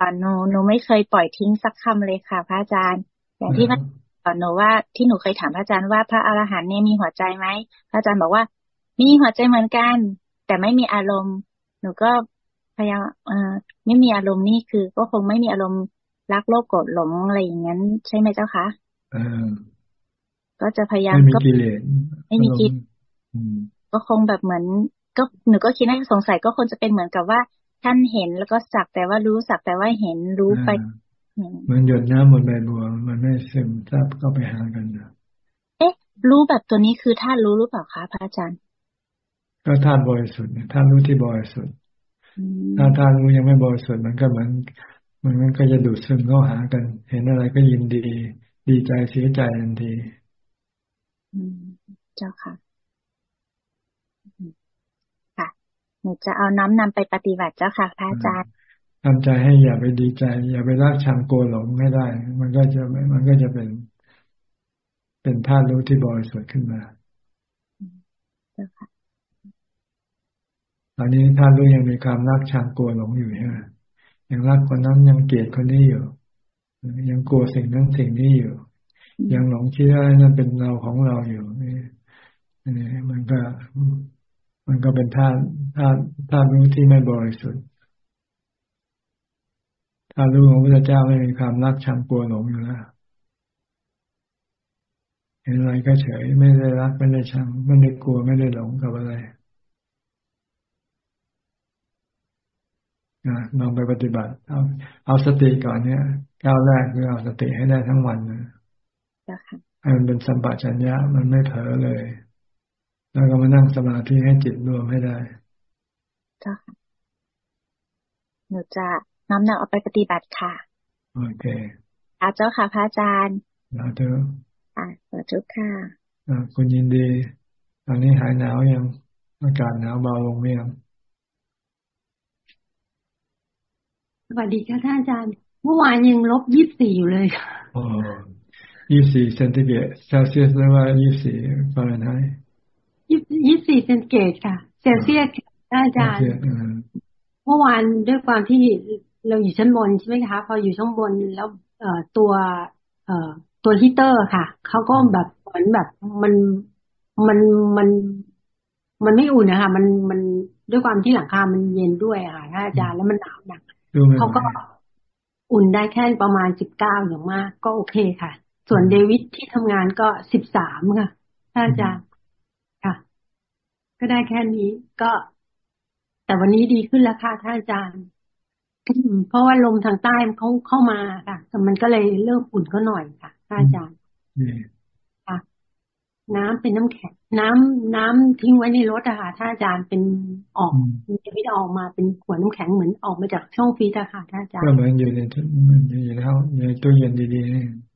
ก่อนหนูหนูไม่เคยปล่อยทิ้งสักคำเลยค่ะ พระอาจารย์ อย่างที่ก่อนหนูว่าที่หนูเคยถามพระอาจารย์ว่าพระอรหันต์เนี่ยมีหัวใจไหมพระอาจารย์บอกว่า มีหัวใจเหมือนกัน แต่ไม่มีอารมณ์ หนูก็พยายามเออไม่มีอารมณ์นี่คือ ก็คงไม่มีอารมณ์รักโลภโกรธหลงอะไรอย่างนั้น ใช่ไหมเจ้าคะก็จะพยายามก็ไม่มีกิเลสไม่มีกิเลสก็คงแบบเหมือน ก็หนูก็คิดว่าสงสัยก็คงจะเป็นเหมือนกับว่า ท่านเห็นแล้วก็สักแต่ว่ารู้สักแต่ว่าเห็นรู้ไปเหมือนหยดน้ำบนใบบัว มันไม่ซึมซับก็ไปหากันเอ๊ะ รู้แบบตัวนี้คือท่านรู้หรือเปล่าคะพระอาจารย์ ก็ธาตุบริสุทธิ์ธาตุรู้ที่บริสุทธิ์ถ้าธาตุรู้ยังไม่บริสุทธิ์มันก็เหมือนมันมันก็จะดูดซึมเข้าหากัน เห็นอะไรก็ยินดี ดีใจเสียใจทันทีเจ้าค่ะค่ะหนูจะเอาน้อมนำไปปฏิบัติเจ้าค่ะพระอาจารย์ทำใจให้อย่าไปดีใจ อย่าไปรักชังโกหลงไม่ได้ มันก็จะมันก็จะเป็น เป็นธาตุรู้ที่บริสุทธิ์ขึ้นมาเจ้าค่ะ ตอนนี้ท่านรู้ยังมีความรักชังกลัวหลงอยู่ใช่ไหมยังรักคนนั้นยังเกลียดคนนี้อยู่ ยังกลัวสิ่งนั้นสิ่งนี้อยู่ ยังหลงคิดว่านั่นเป็นเราของเราอยู่นี่นี่มันก็ มันก็เป็นท่าท่าท่ารู้ที่ไม่บริสุทธิ์ท่ารู้ของพระเจ้าไม่มีความรักชังกลัวหลงอยู่แล้วเห็นอะไรก็เฉยไม่ได้รักไม่ได้ชังไม่ได้กลัวไม่ได้หลงกับอะไร ลองไปปฏิบัติ เอาเอาสติก่อนเนี่ยก้าวแรกคือเอาสติให้ได้ทั้งวันนะให้มันเป็นสัมปชัญญะมันไม่เผลอเลย แล้วก็มานั่งสมาธิให้จิตรวมให้ได้จ้าค่ะหนูจะน้อมนำเอาไปปฏิบัติค่ะ โอเคอาเจ้าค่ะพระอาจารย์สาธุอ่าสาธุค่ะอ่าคุณยินดี ตอนนี้หายหนาวยัง อากาศหนาวเบาลงไหมยัง สวัสดีค่ะท่านอาจารย์ เมื่อวานยังลบยี่สิบสี่อยู่เลยค่ะอ๋อยี่สี่เซนติเกรดเซลเซียสหรือว่ายี่สี่ฟาเรนไฮต์ยี่สี่เซนติเกรดค่ะเซลเซียสท่านอาจารย์ เมื่อวานด้วยความที่เราอยู่ชั้นบนใช่ไหมคะ พออยู่ชั้นบนแล้วเอ่อตัว เอ่อตัวฮีเตอร์ค่ะเขาก็แบบเหมือนแบบมันมันมันมันไม่อุ่นนะคะมันมันด้วยความที่หลังคา มันเย็นด้วยค่ะท่านอาจารย์แล้วมันหนาวหนัก เขาก็อุ่นได้แค่ประมาณสิบเก้าอย่างมาก ก็โอเคค่ะ ส่วนเดวิดที่ทำงานก็สิบสามค่ะท่านอาจารย์ค่ะ ก็ได้แค่นี้ก็ แต่วันนี้ดีขึ้นแล้วค่ะท่านอาจารย์เพราะว่าลมทางใต้เขาเข้ามาค่ะแต่มันก็เลยเริ่มอุ่นก็หน่อยค่ะท่านอาจารย์ค่ะ น้ำเป็นน้ำแข็งน้ำน้ำทิ้งไว้ในรถอะค่ะท่านอาจารย์เป็นออกจะไม่ได้ออกมาเป็นขวดน้ำแข็งเหมือนออกมาจากช่องฟีดอะค่ะท่านอาจารย์ก็เหมือนอยู่ในมันอยู่แล้วอยู่ในตู้เย็นดี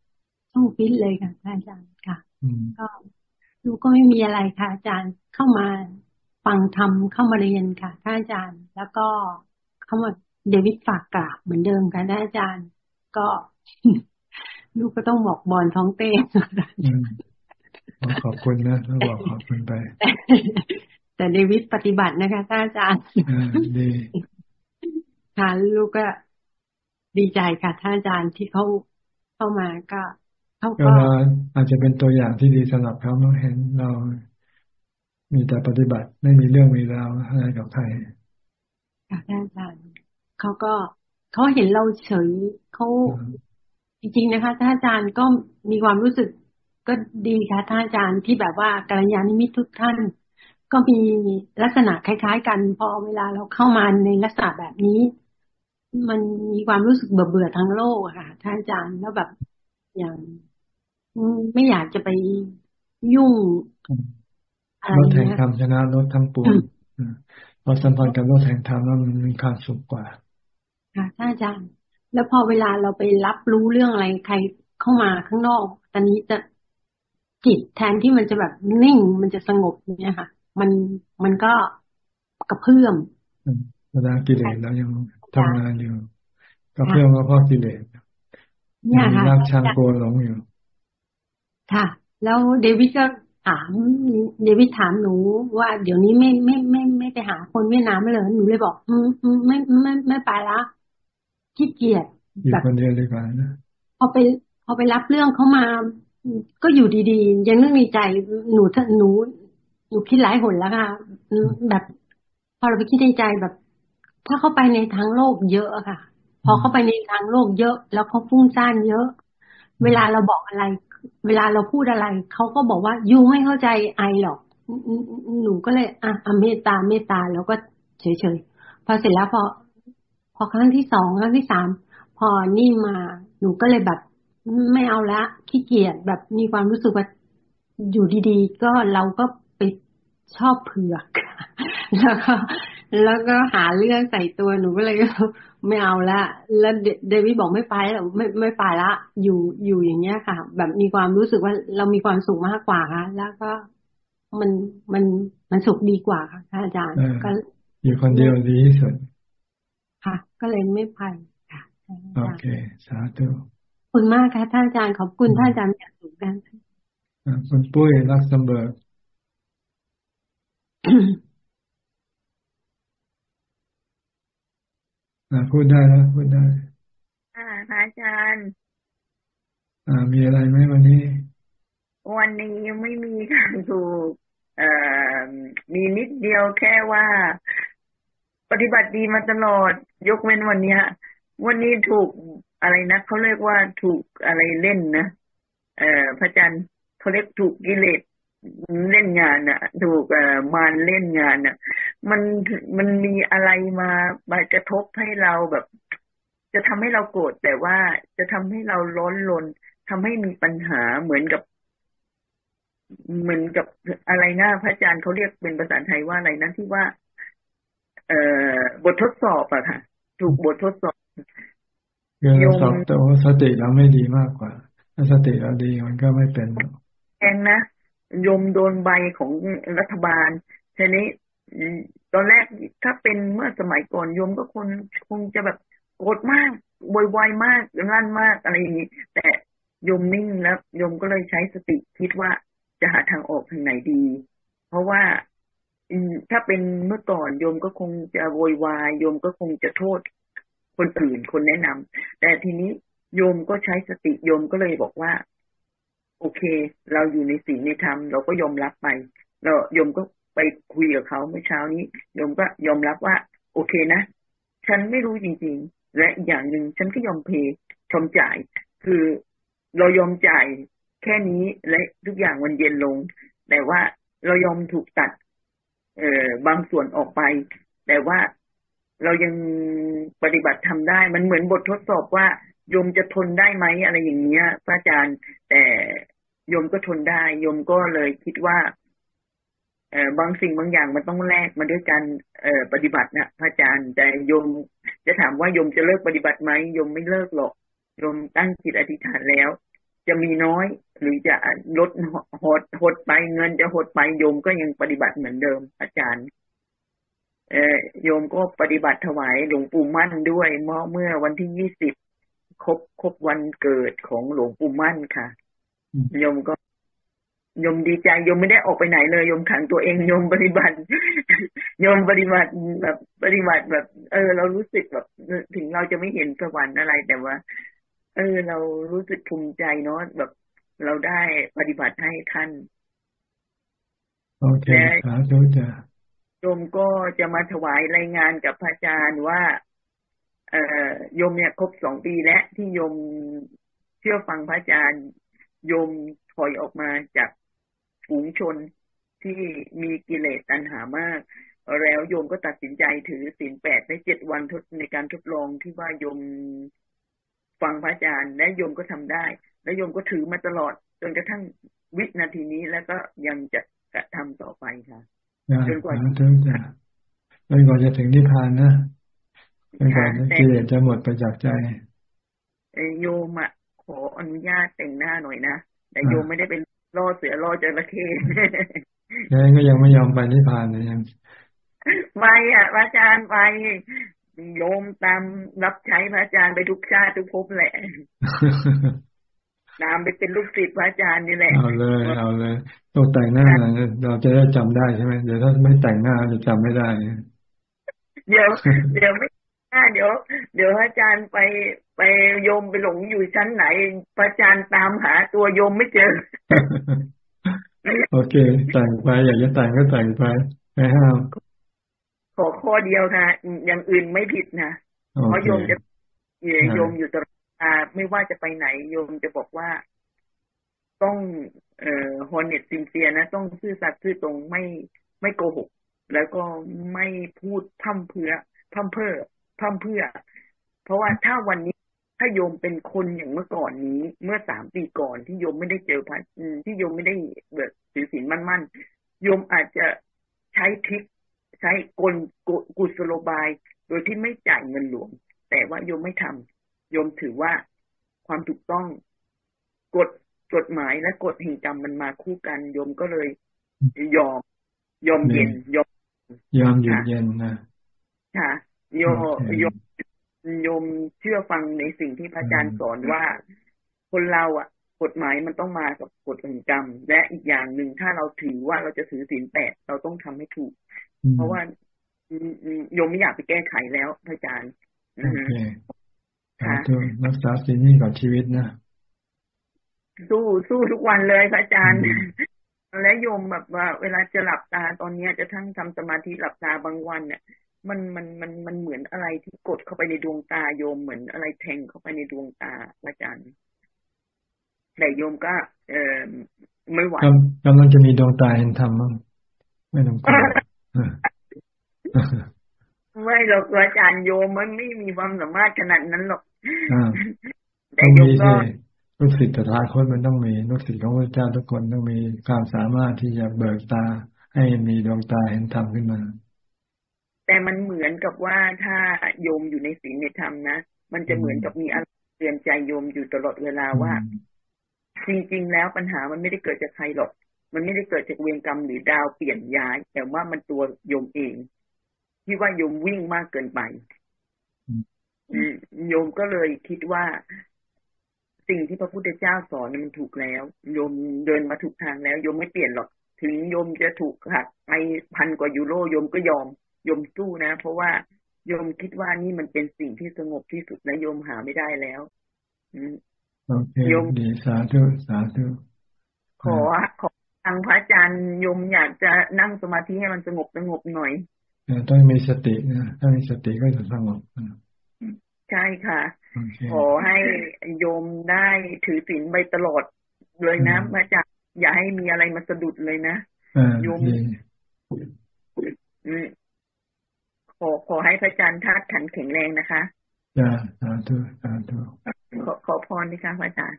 ๆช่องฟีดเลยค่ะท่านอาจารย์ค่ะก็ลูกก็ไม่มีอะไรค่ะ อาจารย์เข้ามาฟังธรรมเข้ามาเรียนค่ะท่านอาจารย์ แล้วก็เข้ามาเดวิดฝากกราบเหมือนเดิมค่ะท่านอาจารย์ ก็ ลูกก็ต้องบอกบอลท้องเต้ ขอบคุณนะต้องบอกขอบคุณไป แต่เดวิดปฏิบัตินะคะท่านอาจารย์ดีค่ะลูกก็ดีใจค่ะท่านอาจารย์ที่เขาเข้ามาก็เขาก็อาจจะเป็นตัวอย่างที่ดีสำหรับเขาเราเห็นเรา มีแต่ปฏิบัติไม่มีเรื่องมีราวอะไรกับใครค่ะท่านอาจารย์เขาก็เขาเห็นเราเฉยเขาจริงๆนะคะท่านอาจารย์ก็มีความรู้สึก ก็ดีค่ะท่านอาจารย์ที่แบบว่ากัลยาณมิตรทุกท่าน ก็มีลักษณะคล้าย ๆ กันพอเวลาเราเข้ามาในลักษณะแบบนี้ มันมีความรู้สึกเบื่อเบื่อทั้งโลกค่ะท่านอาจารย์แล้วแบบอย่างไม่อยากจะไปยุ่งรถแห่งธรรมชนะรถทั้งปวงพอสัมพันธ์กับรถแห่งธรรมแล้วมันมีความสุขกว่าค่ะท่านอาจารย์ แล้วพอเวลาเราไปรับรู้เรื่องอะไรใครเข้ามาข้างนอก ตอนนี้จะ จิตแทนที่มันจะแบบนิ่ง มันจะสงบเนี่ยค่ะ มันมันก็กระเพื่อมเวลากิเลสแล้วยังทำงานอยู่กระเพื่อมก็เพราะกิเลสเนี่ยค่ะรักชังโกหลงอยู่ ค่ะ แล้วเดวิดก็ถามเดวิดถามหนูว่าเดี๋ยวนี้ไม่ไม่ไม่ไม่ไปหาคนเวียดนามเลยหนูเลยบอก อืมไม่ไม่ไม่ไปละขี้เกียจอยู่คนเดียวเลยกันนะพอไปพอไปรับเรื่องเขามา ก็อยู่ดีๆ ยังนึกในใจหนูหนูหนูคิดหลายหนแล้วค่ะ แบบพอเราไปคิดในใจแบบ ถ้าเข้าไปในทางโลกเยอะค่ะ พอเข้าไปในทางโลกเยอะ แล้วเขาฟุ้งซ่านเยอะ เวลาเราบอกอะไร เวลาเราพูดอะไรเขาก็บอกว่ายูไม่เข้าใจไอหรอก หนูก็เลย อะเมตตาเมตตาแล้วก็เฉยๆพอเสร็จแล้วพอ พอครั้งที่สองครั้งที่สามพอนี่มาหนูก็เลยแบบ ไม่เอาละขี้เกียจแบบมีความรู้สึกว่าอยู่ดีๆ ก็เราก็ไปชอบเผือกแล้วก็แล้วก็หาเรื่องใส่ตัวหนูก็เลยไม่เอาละแล้วเดวิดบอกไม่ไปแล้วไม่ไม่ไปละ อยู่อยู่อย่างเงี้ยค่ะ แบบมีความรู้สึกว่าเรามีความสุขมากกว่าค่ะแล้วก็มันมันมันสุขดีกว่าค่ะอาจารย์ก็อยู่คนเดียวดีที่สุดค่ะ ก็เลยไม่ไปค่ะโอเค สาธุ คุณมากค่ะท่านอาจารย์ขอบคุณท่านอาจารย์อย่างสูงกันคุณปุ้ยรักสมเบิร์พูดได้แล้วพูดได้ค่ะพระอาจารย์ อ่า มีอะไรไหมวันนี้ วันนี้ยังไม่มีค่ะถูกเอ่อมีนิดเดียวแค่ว่า ปฏิบัติดีมาตลอด ยกเว้นวันนี้วันนี้ถูก อะไรนะเขาเรียกว่าถูกอะไรเล่นนะเอ่อพระจันทร์เขาเรียกถูกกิเลสเล่นงานอะถูกเอ่อมารเล่นงานอะมันมันมีอะไรมามากระทบให้เราแบบ จะทำให้เราโกรธแต่ว่าจะทำให้เราร้อนรนทำให้มีปัญหาเหมือนกับ เหมือนกับอะไรนะพระอาจารย์เขาเรียกเป็นภาษาไทยว่าอะไรนะที่ว่า เอ่อบททดสอบอะค่ะ ถูกบททดสอบ คือเราสอบแต่ว่าสติเราไม่ดีมากกว่า ถ้าสติเราดีมันก็ไม่เป็นแองนะยมโดนใบของรัฐบาลทีนี้ตอนแรกถ้าเป็นเมื่อสมัยก่อนยมก็คนคงจะแบบโกรธมากวอยวายมากลั่นมากอะไรอย่างนี้ แต่ยมนิ่งแล้วยมก็เลยใช้สติคิดว่าจะหาทางออกทางไหนดี เพราะว่าถ้าเป็นเมื่อก่อนโยมก็คงจะโวยวายโยมก็คงจะโทษ คนอื่นคนแนะนำแต่ทีนี้โยมก็ใช้สติโยมก็เลยบอกว่า โอเค เราอยู่ในสิ่งในธรรมเราก็ยอมรับไป เราโยมก็ไปคุยกับเขาเมื่อเช้านี้โยมก็ยอมรับว่า โอเคนะ ฉันไม่รู้จริง ๆ และอีกอย่างหนึ่งฉันก็ยอมเพย์ชมจ่าย คือเรายอมจ่ายแค่นี้และทุกอย่างมันเย็นลง แต่ว่าเรายอมถูกตัด เอ่อบางส่วนออกไป แต่ว่า เรายังปฏิบัติทำได้ มันเหมือนบททดสอบว่าโยมจะทนได้ไหมอะไรอย่างเงี้ยพระอาจารย์ แต่โยมก็ทนได้โยมก็เลยคิดว่าเออบางสิ่งบางอย่างมันต้องแลกมาด้วยการเออปฏิบัตินะพระอาจารย์แต่โยมจะถามว่าโยมจะเลิกปฏิบัติไหมโยมไม่เลิกหรอกโยมตั้งจิตอธิษฐานแล้ว จะมีน้อย หรือจะลดหดหดไปเงินจะหดไปโยมก็ยังปฏิบัติเหมือนเดิม อาจารย์ โยมก็ปฏิบัติถวายหลวงปู่มั่นด้วยเมื่อเมื่อวันที่ยี่สิบครบครบวันเกิดของหลวงปู่มั่นค่ะโยมก็โยมดีใจโยมไม่ได้ออกไปไหนเลยโยมขังตัวเองโยมปฏิบัติโยมปฏิบัติแบบปฏิบัติแบบ เออ เรารู้สึกแบบ ถึงเราจะไม่เห็นสวรรค์อะไรแต่ว่า เออ เรารู้สึกภูมิใจเนาะแบบเราได้ปฏิบัติให้ท่านโอเคครับทุกจ้ะ โยมก็จะมาถวายรายงานกับพระอาจารย์ว่า เอ่อโยมเนี่ยครบสองปีแล้วที่โยมเชื่อฟังพระอาจารย์ โยมถอยออกมาจากฝูงชนที่มีกิเลสตัณหามาก แล้วโยมก็ตัดสินใจถือศีลแปดในเจ็ดวันทดในการทดลองที่ว่าโยมฟังพระอาจารย์ และโยมก็ทำได้ และโยมก็ถือมาตลอดจนกระทั่งวินาทีนี้แล้วก็ยังจะกระทำต่อไปค่ะ จนกว่าจนกว่าจนกว่าจะถึงนิพพานนะจนกว่ากิเลสจะหมดไปจากใจโยมอะขออนุญาตแต่งหน้าหน่อยนะแต่โยมไม่ได้เป็นล่อเสือล่อจระเข้ยังก็ยังไม่ยอมไปนิพพานเลยยังไปอะพระอาจารย์ไปโยมตามรับใช้พระอาจารย์ไปทุกชาติทุกภพแหละ ตามไปเป็นลูกศิษย์พระอาจารย์นี่แหละ เอาเลย เอาเลย ต้องแต่งหน้า เราจะได้จำได้ใช่ไหมเดี๋ยวถ้าไม่แต่งหน้าจะจำไม่ได้ เดี๋ยว เดี๋ยวไม่เดี๋ยว เดี๋ยวอาจารย์ไปไปโยมไปหลงอยู่ชั้นไหน พระอาจารย์ตามหาตัวโยมไม่เจอ โอเค แต่งไป อยากจะแต่งก็แต่งไป ไม่ห้ามขอข้อเดียวนะอย่างอื่นไม่ผิดนะเพราะโยมจะโยมอยู่ตลอด ไม่ว่าจะไปไหนโยมจะบอกว่าต้องเอ่อฮอนเน็ตซินเซียนะ ต้องซื่อสัตย์ซื่อตรงไม่ไม่โกหก แล้วก็ไม่พูดพั่มเพื่อพั่มเพ้อพั่มเพื่อ เพราะว่าถ้าวันนี้ถ้าโยมเป็นคนอย่างเมื่อก่อนนี้ เมื่อสามปีก่อนที่โยมไม่ได้เจอพระที่โยมไม่ได้เบิดถือศีลมั่นๆโยมอาจจะใช้ทิศใช้กลกุศโลบาย โดยที่ไม่จ่ายเงินหลวง แต่ว่าโยมไม่ทำ โยมถือว่าความถูกต้องกฎกฎหมายและกฎแห่งกรรมมันมาคู่กันโยมก็เลยยอมยอมเย็นยอมยอมหยุดเย็นนะค่ะโยโยมโยมเชื่อฟังในสิ่งที่พระอาจารย์สอนว่า คนเราอะ กฎหมายมันต้องมากับกฎแห่งกรรม และอีกอย่างหนึ่งถ้าเราถือว่าเราจะถือศีลแปดเราต้องทำให้ถูก เพราะว่าโยมไม่อยากไปแก้ไขแล้วพระอาจารย์โอเค ค่ะรักษาศีลนี่กับชีวิตนะสู้สู้ทุกวันเลยพระอาจารย์ และโยมแบบว่า เวลาจะหลับตาตอนเนี้ยจะทั้งทำสมาธิหลับตาบางวันเนี่ยมันมันมันมันเหมือนอะไรที่กดเข้าไปในดวงตาโยมเหมือนอะไรแทงเข้าไปในดวงตาอาจารย์แต่โยมก็ เออไม่ไหวกำลังจะมีดวงตาเห็นธรรมมั้งไม่ต้องกลัวไม่หรอกอาจารย์โยมมันไม่มีความสามารถขนาดนั้นหรอก แต่โยมก็ลูกศิษย์ตถาคตมันต้องมีลูกศิษย์ของพระเจ้าทุกคนต้องมีความสามารถที่จะเบิกตาให้มีดวงตาเห็นธรรมขึ้นมา แต่มันเหมือนกับว่าถ้าโยมอยู่ในศีลในธรรมนะมันจะเหมือนกับมีอะไรเตือนใจโยมอยู่ตลอดเวลาว่า จริง ๆ แล้วปัญหามันไม่ได้เกิดจากใครหรอก มันไม่ได้เกิดจากเวรกรรมหรือดาวเปลี่ยนย้าย แต่ว่ามันตัวโยมเองที่ว่าโยมวิ่งมากเกินไป โยมก็เลยคิดว่าสิ่งที่พระพุทธเจ้าสอนมันถูกแล้ว โยมเดินมาถูกทางแล้ว โยมไม่เปลี่ยนหรอก ถึงโยมจะถูกหักไปพันกว่ายูโรโยมก็ยอมโยมสู้นะ เพราะว่าโยมคิดว่านี่มันเป็นสิ่งที่สงบที่สุดและโยมหาไม่ได้แล้วโอเคโยมดีสาธุสาธุขอขอทางพระอาจารย์โยมอยากจะนั่งสมาธิให้มันสงบสงบหน่อยต้องมีสตินะถ้ามีสติก็จะสงบ ใช่ค่ะ ขอให้โยมได้ถือศีลไปตลอดเลยนะพระอาจารย์อย่าให้มีอะไรมาสะดุดเลยนะโยมขอขอให้พระอาจารย์ธาตุขันแข็งแรงนะคะจ้าสาธุสาธุขอขอพรดีค่ะพระอาจารย์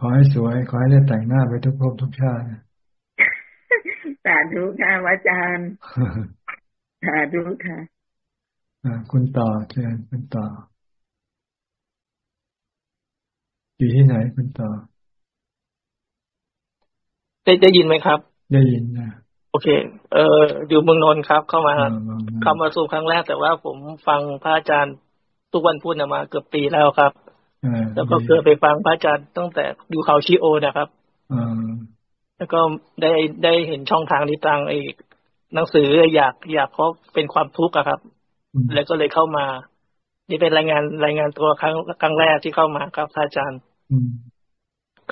ขอให้สวย ขอให้ได้แต่งหน้าไปทุกภพทุกชาติสาธุค่ะพระอาจารย์สาธุค่ะคุณต่อเชิญคุณต่อ อยู่ที่ไหนคุณต่อ ได้ได้ยินไหมครับ ได้ยินนะโอเค เอออยู่เมืองนนท์ครับ เข้ามาเข้ามาสู่ครั้งแรก แต่ว่าผมฟังพระอาจารย์ทุกวันพูดมาเกือบปีแล้วครับแล้วก็เคยไปฟังพระอาจารย์ตั้งแต่อยู่เขาชิโอนะครับแล้วก็ได้ได้เห็นช่องทางนี้ทางไอ้หนังสืออยากอยากเพราะเป็นความทุกข์อะครับ แล้วก็เลยเข้ามา นี่เป็นรายงานรายงานตัวครั้งครั้งแรกที่เข้ามาครับอาจารย์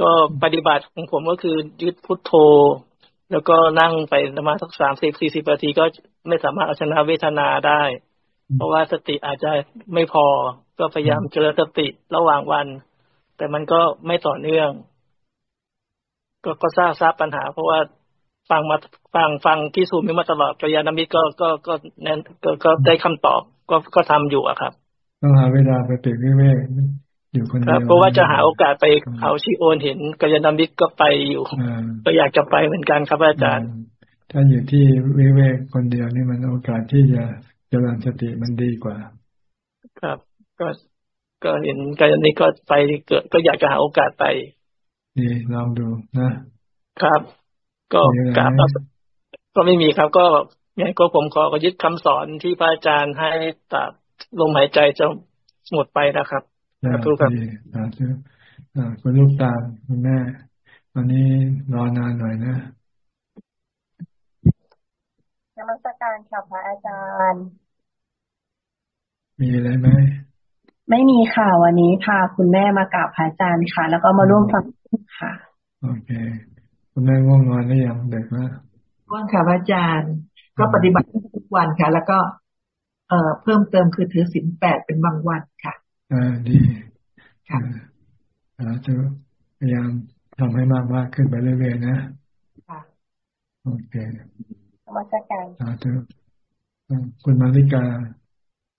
ก็ปฏิบัติของผมก็คือยึดพุทโธ แล้วก็นั่งไปประมาณสักสามสิบสี่สิบนาทีก็ไม่สามารถเอาชนะเวทนาได้ เพราะว่าสติอาจจะไม่พอก็พยายามเจริญสติระหว่างวัน แต่มันก็ไม่ต่อเนื่อง ก็ก็ทราบทราบปัญหา เพราะว่าฟังมาฟังฟังที่ซูมมาตลอดกัลยาณมิตรก็ก็ก็แน่นก็ก็ได้คำตอบก็ก็ทำอยู่อะครับ ต้องหาเวลาไปเปิดเวกอยู่คนเดียวเพราะว่าจะหาโอกาสไปเขาชิโอนเห็นกัลยาณมิตรก็ไปอยู่ก็อยากจะไปเหมือนกันครับอาจารย์ ถ้าอยู่ที่วิเวกคนเดียวนี่มันโอกาสที่จะเจริญสติมันดีกว่า ครับ ก็ก็เห็นกัลยาณมิตรก็ไปเกิด ก็อยากจะหาโอกาสไปดีลองดูนะครับ ก็กราบก็ไม่มีครับ ก็อย่างก็ผมขอก็ยึดคำสอนที่พระอาจารย์ให้ตัด ลมหายใจจะหมดไปนะครับทุกครับสาธุคุณลูกตาคุณแม่ วันนี้รอนานหน่อยนะนมัสการค่ะพระอาจารย์ มีอะไรไหมไม่มีค่ะ วันนี้พาคุณแม่มากราบพระอาจารย์ค่ะ แล้วก็มาร่วมฟังค่ะ โอเค คุณแม่ง่วงนอนหรือยังเด็กนะง่วงค่ะพระอาจารย์ ก็ปฏิบัติทุกวันค่ะ แล้วก็ เอ่อเพิ่มเติมคือถือศีลแปดเป็นบางวันค่ะอ่าดีค่ะอ่าจะพยายามทำให้มากมากขึ้นไปเรื่อยๆนะค่ะโอเคธรรมจัการอ่าเธอคุณมาริกา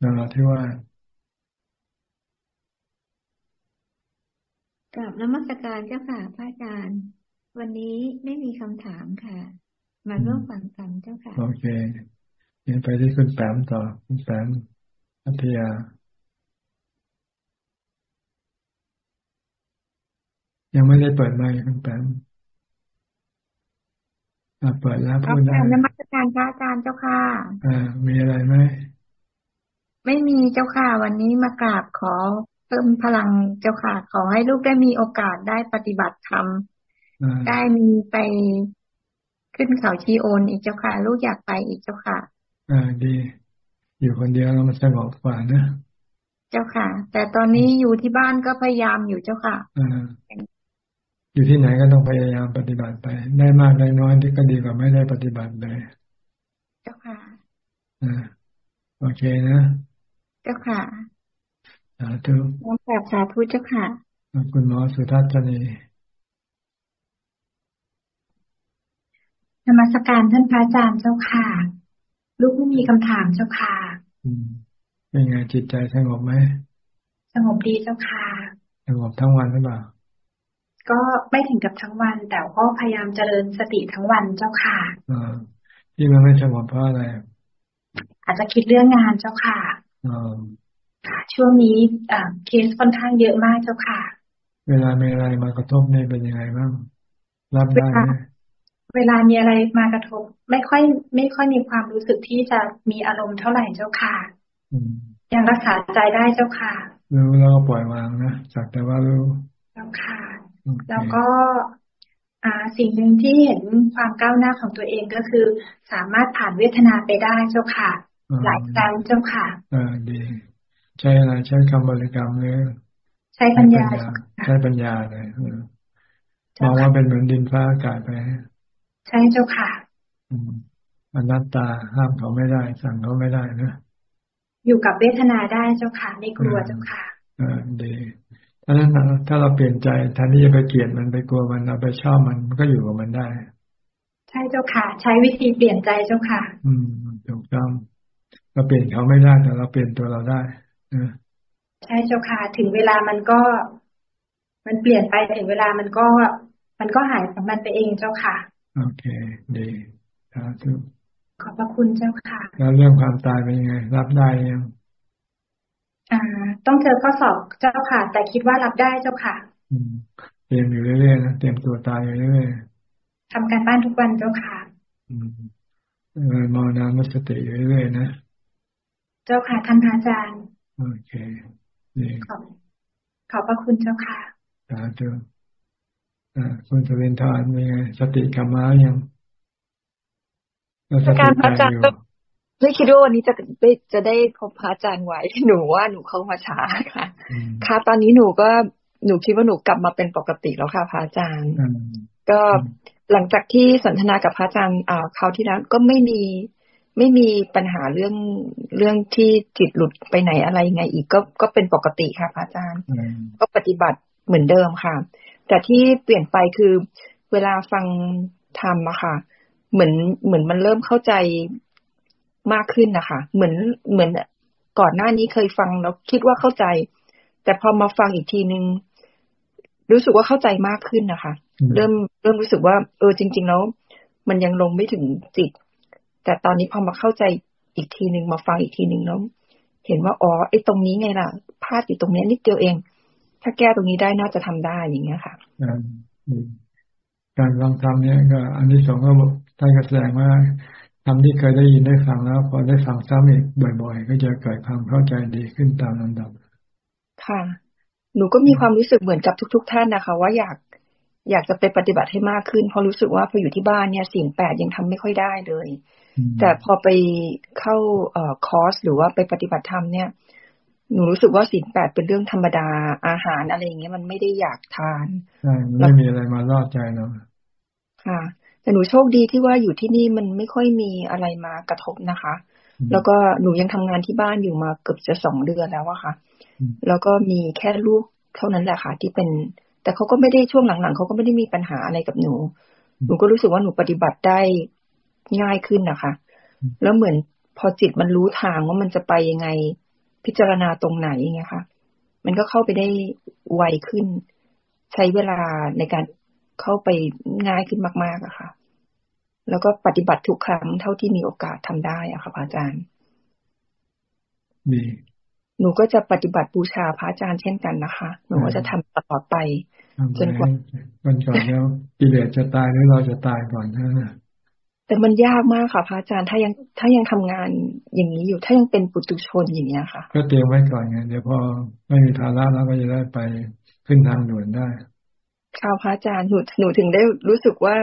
นาราที่ว่ากับนมัสการเจ้าค่ะพระอาจารย์ วันนี้ไม่มีคำถามค่ะ มาร่วมฟังกันเจ้าค่ะ โอเค เดี๋ยวไปที่คุณแปมต่อ คุณแปมพัทยา ยังไม่ได้เปิดไมค์คุณแปมเปิดแล้วพูดได้นมัสการพระอาจารย์เจ้าค่ะอ่ามีอะไรไหม ไม่มีเจ้าค่ะ วันนี้มากราบขอเพิ่มพลังเจ้าค่ะ ขอให้ลูกได้มีโอกาสได้ปฏิบัติธรรมได้มีไปขึ้นเขาชีโอนอีกเจ้าค่ะ ลูกอยากไปอีกเจ้าค่ะ อ่าดี อยู่คนเดียวแล้วมันสงบกว่านะเจ้าค่ะ แต่ตอนนี้อยู่ที่บ้านก็พยายามอยู่เจ้าค่ะอ่าอยู่ที่ไหนก็ต้องพยายามปฏิบัติไป ได้มากได้น้อยที่ก็ดีกว่าไม่ได้ปฏิบัติเลยเจ้าค่ะอ่าโอเคนะเจ้าค่ะสาธุน้องแบบสาธุเจ้าค่ะคุณหมอสุทัศนีนมัสการท่านพระอาจารย์เจ้าค่ะ ลูกไม่มีคำถามเจ้าค่ะเป็นไงจิตใจสงบไหมสงบดีเจ้าค่ะสงบทั้งวันหรือเปล่าก็ไม่ถึงกับทั้งวัน แต่ก็พยายามเจริญสติทั้งวันเจ้าค่ะอที่มันไม่สงบเพราะอะไร อาจจะคิดเรื่องงานเจ้าค่ะค่ะช่วงนี้เคสค่อนข้างเยอะมากเจ้าค่ะ เวลามีอะไรมากระทบนี่เป็นยังไงบ้างรับได้ไหม เวลามีอะไรมากระทบ ไม่ค่อย ไม่ค่อยมีความรู้สึกที่จะมีอารมณ์เท่าไหร่เจ้าค่ะยังรักษาใจได้เจ้าค่ะรู้แล้วก็ปล่อยวางนะสักแต่ว่ารู้เจ้าค่ะ แล้วก็อ่าสิ่งหนึ่งที่เห็นความก้าวหน้าของตัวเองก็คือ สามารถผ่านเวทนาไปได้เจ้าค่ะ หลายครั้งเจ้าค่ะอ่าดี ใช้อะไรใช้คำบริกรรมเลยใช้ปัญญา ใช้ปัญญาเลยมองว่าเป็นเหมือนดินฟ้าอากาศไป ใช่เจ้าค่ะอนัตตาห้ามเขาไม่ได้ สั่งเขาไม่ได้นะอยู่กับเวทนาได้เจ้าค่ะไม่กลัวเจ้าค่ะอ่าดีถ้านั้นถ้าเราเปลี่ยนใจแทนที่จะไปเกลียดมันไปกลัวมันเราไปชอบมันมันก็อยู่กับมันได้ ใช่เจ้าค่ะ ใช้วิธีเปลี่ยนใจเจ้าค่ะ อืมถูกต้องเราเปลี่ยนเขาไม่ได้แต่เราเปลี่ยนตัวเราได้ใช่เจ้าค่ะ ถึงเวลามันก็ มันเปลี่ยนไปถึงเวลามันก็ มันก็หายของมันไปเองเจ้าค่ะ โอเคดีสาธุขอบพระคุณเจ้าค่ะ แล้วเรื่องความตายเป็นยังไง รับได้ยังอ่า ต้องเจอข้อสอบเจ้าค่ะ แต่คิดว่ารับได้เจ้าค่ะอืมเตรียมอยู่เรื่อยๆนะเตรียมตัวตายอยู่เรื่อยๆทำการบ้านทุกวันเจ้าค่ะอืมมอนามุสติอยู่เรื่อยๆนะเจ้าค่ะท่านอาจารย์โอเคดีขอบขอบพระคุณเจ้าค่ะสาธุ คุณสเวนทานเป็นไงสติกรรมะยังการพระอาจารย์ไม่คิดว่าวันนี้จะได้จะได้พบพระอาจารย์ไหวหนูว่าหนูเข้ามาช้าค่ะ ค่ะตอนนี้หนูก็หนูคิดว่าหนูกลับมาเป็นปกติแล้วค่ะพระอาจารย์ ก็หลังจากที่สนทนากับพระอาจารย์อ่าคราวที่แล้วก็ไม่มีไม่มีปัญหาเรื่องเรื่องที่จิตหลุดไปไหนอะไรไงอีกก็ก็เป็นปกติค่ะพระอาจารย์ ก็ปฏิบัติเหมือนเดิมค่ะ แต่ที่เปลี่ยนไปคือเวลาฟังธรรมอะค่ะ เหมือนเหมือนมันเริ่มเข้าใจมากขึ้นนะคะ เหมือนเหมือนก่อนหน้านี้เคยฟังแล้วคิดว่าเข้าใจ แต่พอมาฟังอีกทีนึง รู้สึกว่าเข้าใจมากขึ้นนะคะ เริ่มเริ่มรู้สึกว่า เออจริง ๆ แล้ว มันยังลงไม่ถึงจิต แต่ตอนนี้พอมาเข้าใจอีกทีหนึ่งมาฟังอีกทีหนึ่งแล้วเห็นว่าอ๋อไอ้ตรงนี้ไงล่ะพลาดอยู่ตรงนี้นิดเดียวเอง ถ้าแก้ตรงนี้ได้น่าจะทำได้อย่างเงี้ยค่ะการลองทำเนี้ยก็ อันที่สองก็ท่านก็แสดงว่าทำที่เคยได้ยินได้ฟังแล้ว พอได้ฟังซ้ำอีกบ่อย ๆ ก็จะเกิดความเข้าใจดีขึ้นตามลำดับ ค่ะ หนูก็มีความรู้สึกเหมือนกับทุก ๆ ท่านนะคะ ว่าอยากอยากจะไปปฏิบัติให้มากขึ้นเพราะรู้สึกว่าพออยู่ที่บ้านเนี่ยสิ่งแปดยังทำไม่ค่อยได้เลย แต่พอไปเข้าเอ่อคอร์สหรือว่าไปปฏิบัติธรรมเนี่ย หนูรู้สึกว่าสินแปดเป็นเรื่องธรรมดาอาหารอะไรอย่างเงี้ยมันไม่ได้อยากทานใช่ไม่มีอะไรมาล่อใจเราค่ะ แต่หนูโชคดีที่ว่าอยู่ที่นี่มันไม่ค่อยมีอะไรมากระทบนะคะ แล้วก็หนูยังทำงานที่บ้านอยู่มาเกือบจะสองเดือนแล้วอะค่ะ แล้วก็มีแค่ลูกเท่านั้นแหละค่ะ ที่เป็น แต่เขาก็ไม่ได้ช่วงหลังๆเขาก็ไม่ได้มีปัญหาอะไรกับหนู หนูก็รู้สึกว่าหนูปฏิบัติได้ง่ายขึ้นนะคะ แล้วเหมือนพอจิตมันรู้ทางว่ามันจะไปยังไง พิจารณาตรงไหนไงคะมันก็เข้าไปได้ไวขึ้น ใช้เวลาในการเข้าไปง่ายขึ้นมากๆอะค่ะ แล้วก็ปฏิบัติทุกครั้งเท่าที่มีโอกาสทำได้อะค่ะพระอาจารย์ดีหนูก็จะปฏิบัติบูชาพระอาจารย์เช่นกันนะคะ หนูก็จะทำตลอดไป จนกว่าวันก่อนแล้วกิเลสจะตายหรือเราจะตายก่อนนะ แต่มันยากมากค่ะพระอาจารย์ถ้ายังถ้ายังทำงานอย่างนี้อยู่ ถ้ายังเป็นปุตุชนอย่างเนี้ยค่ะ ก็เตรียมไว้ก่อนไงเดี๋ยวพอไม่มีภาระแล้วก็จะได้ไปขึ้นทางด่วนได้ค่ะพระอาจารย์หนูหนูถึงได้รู้สึกว่า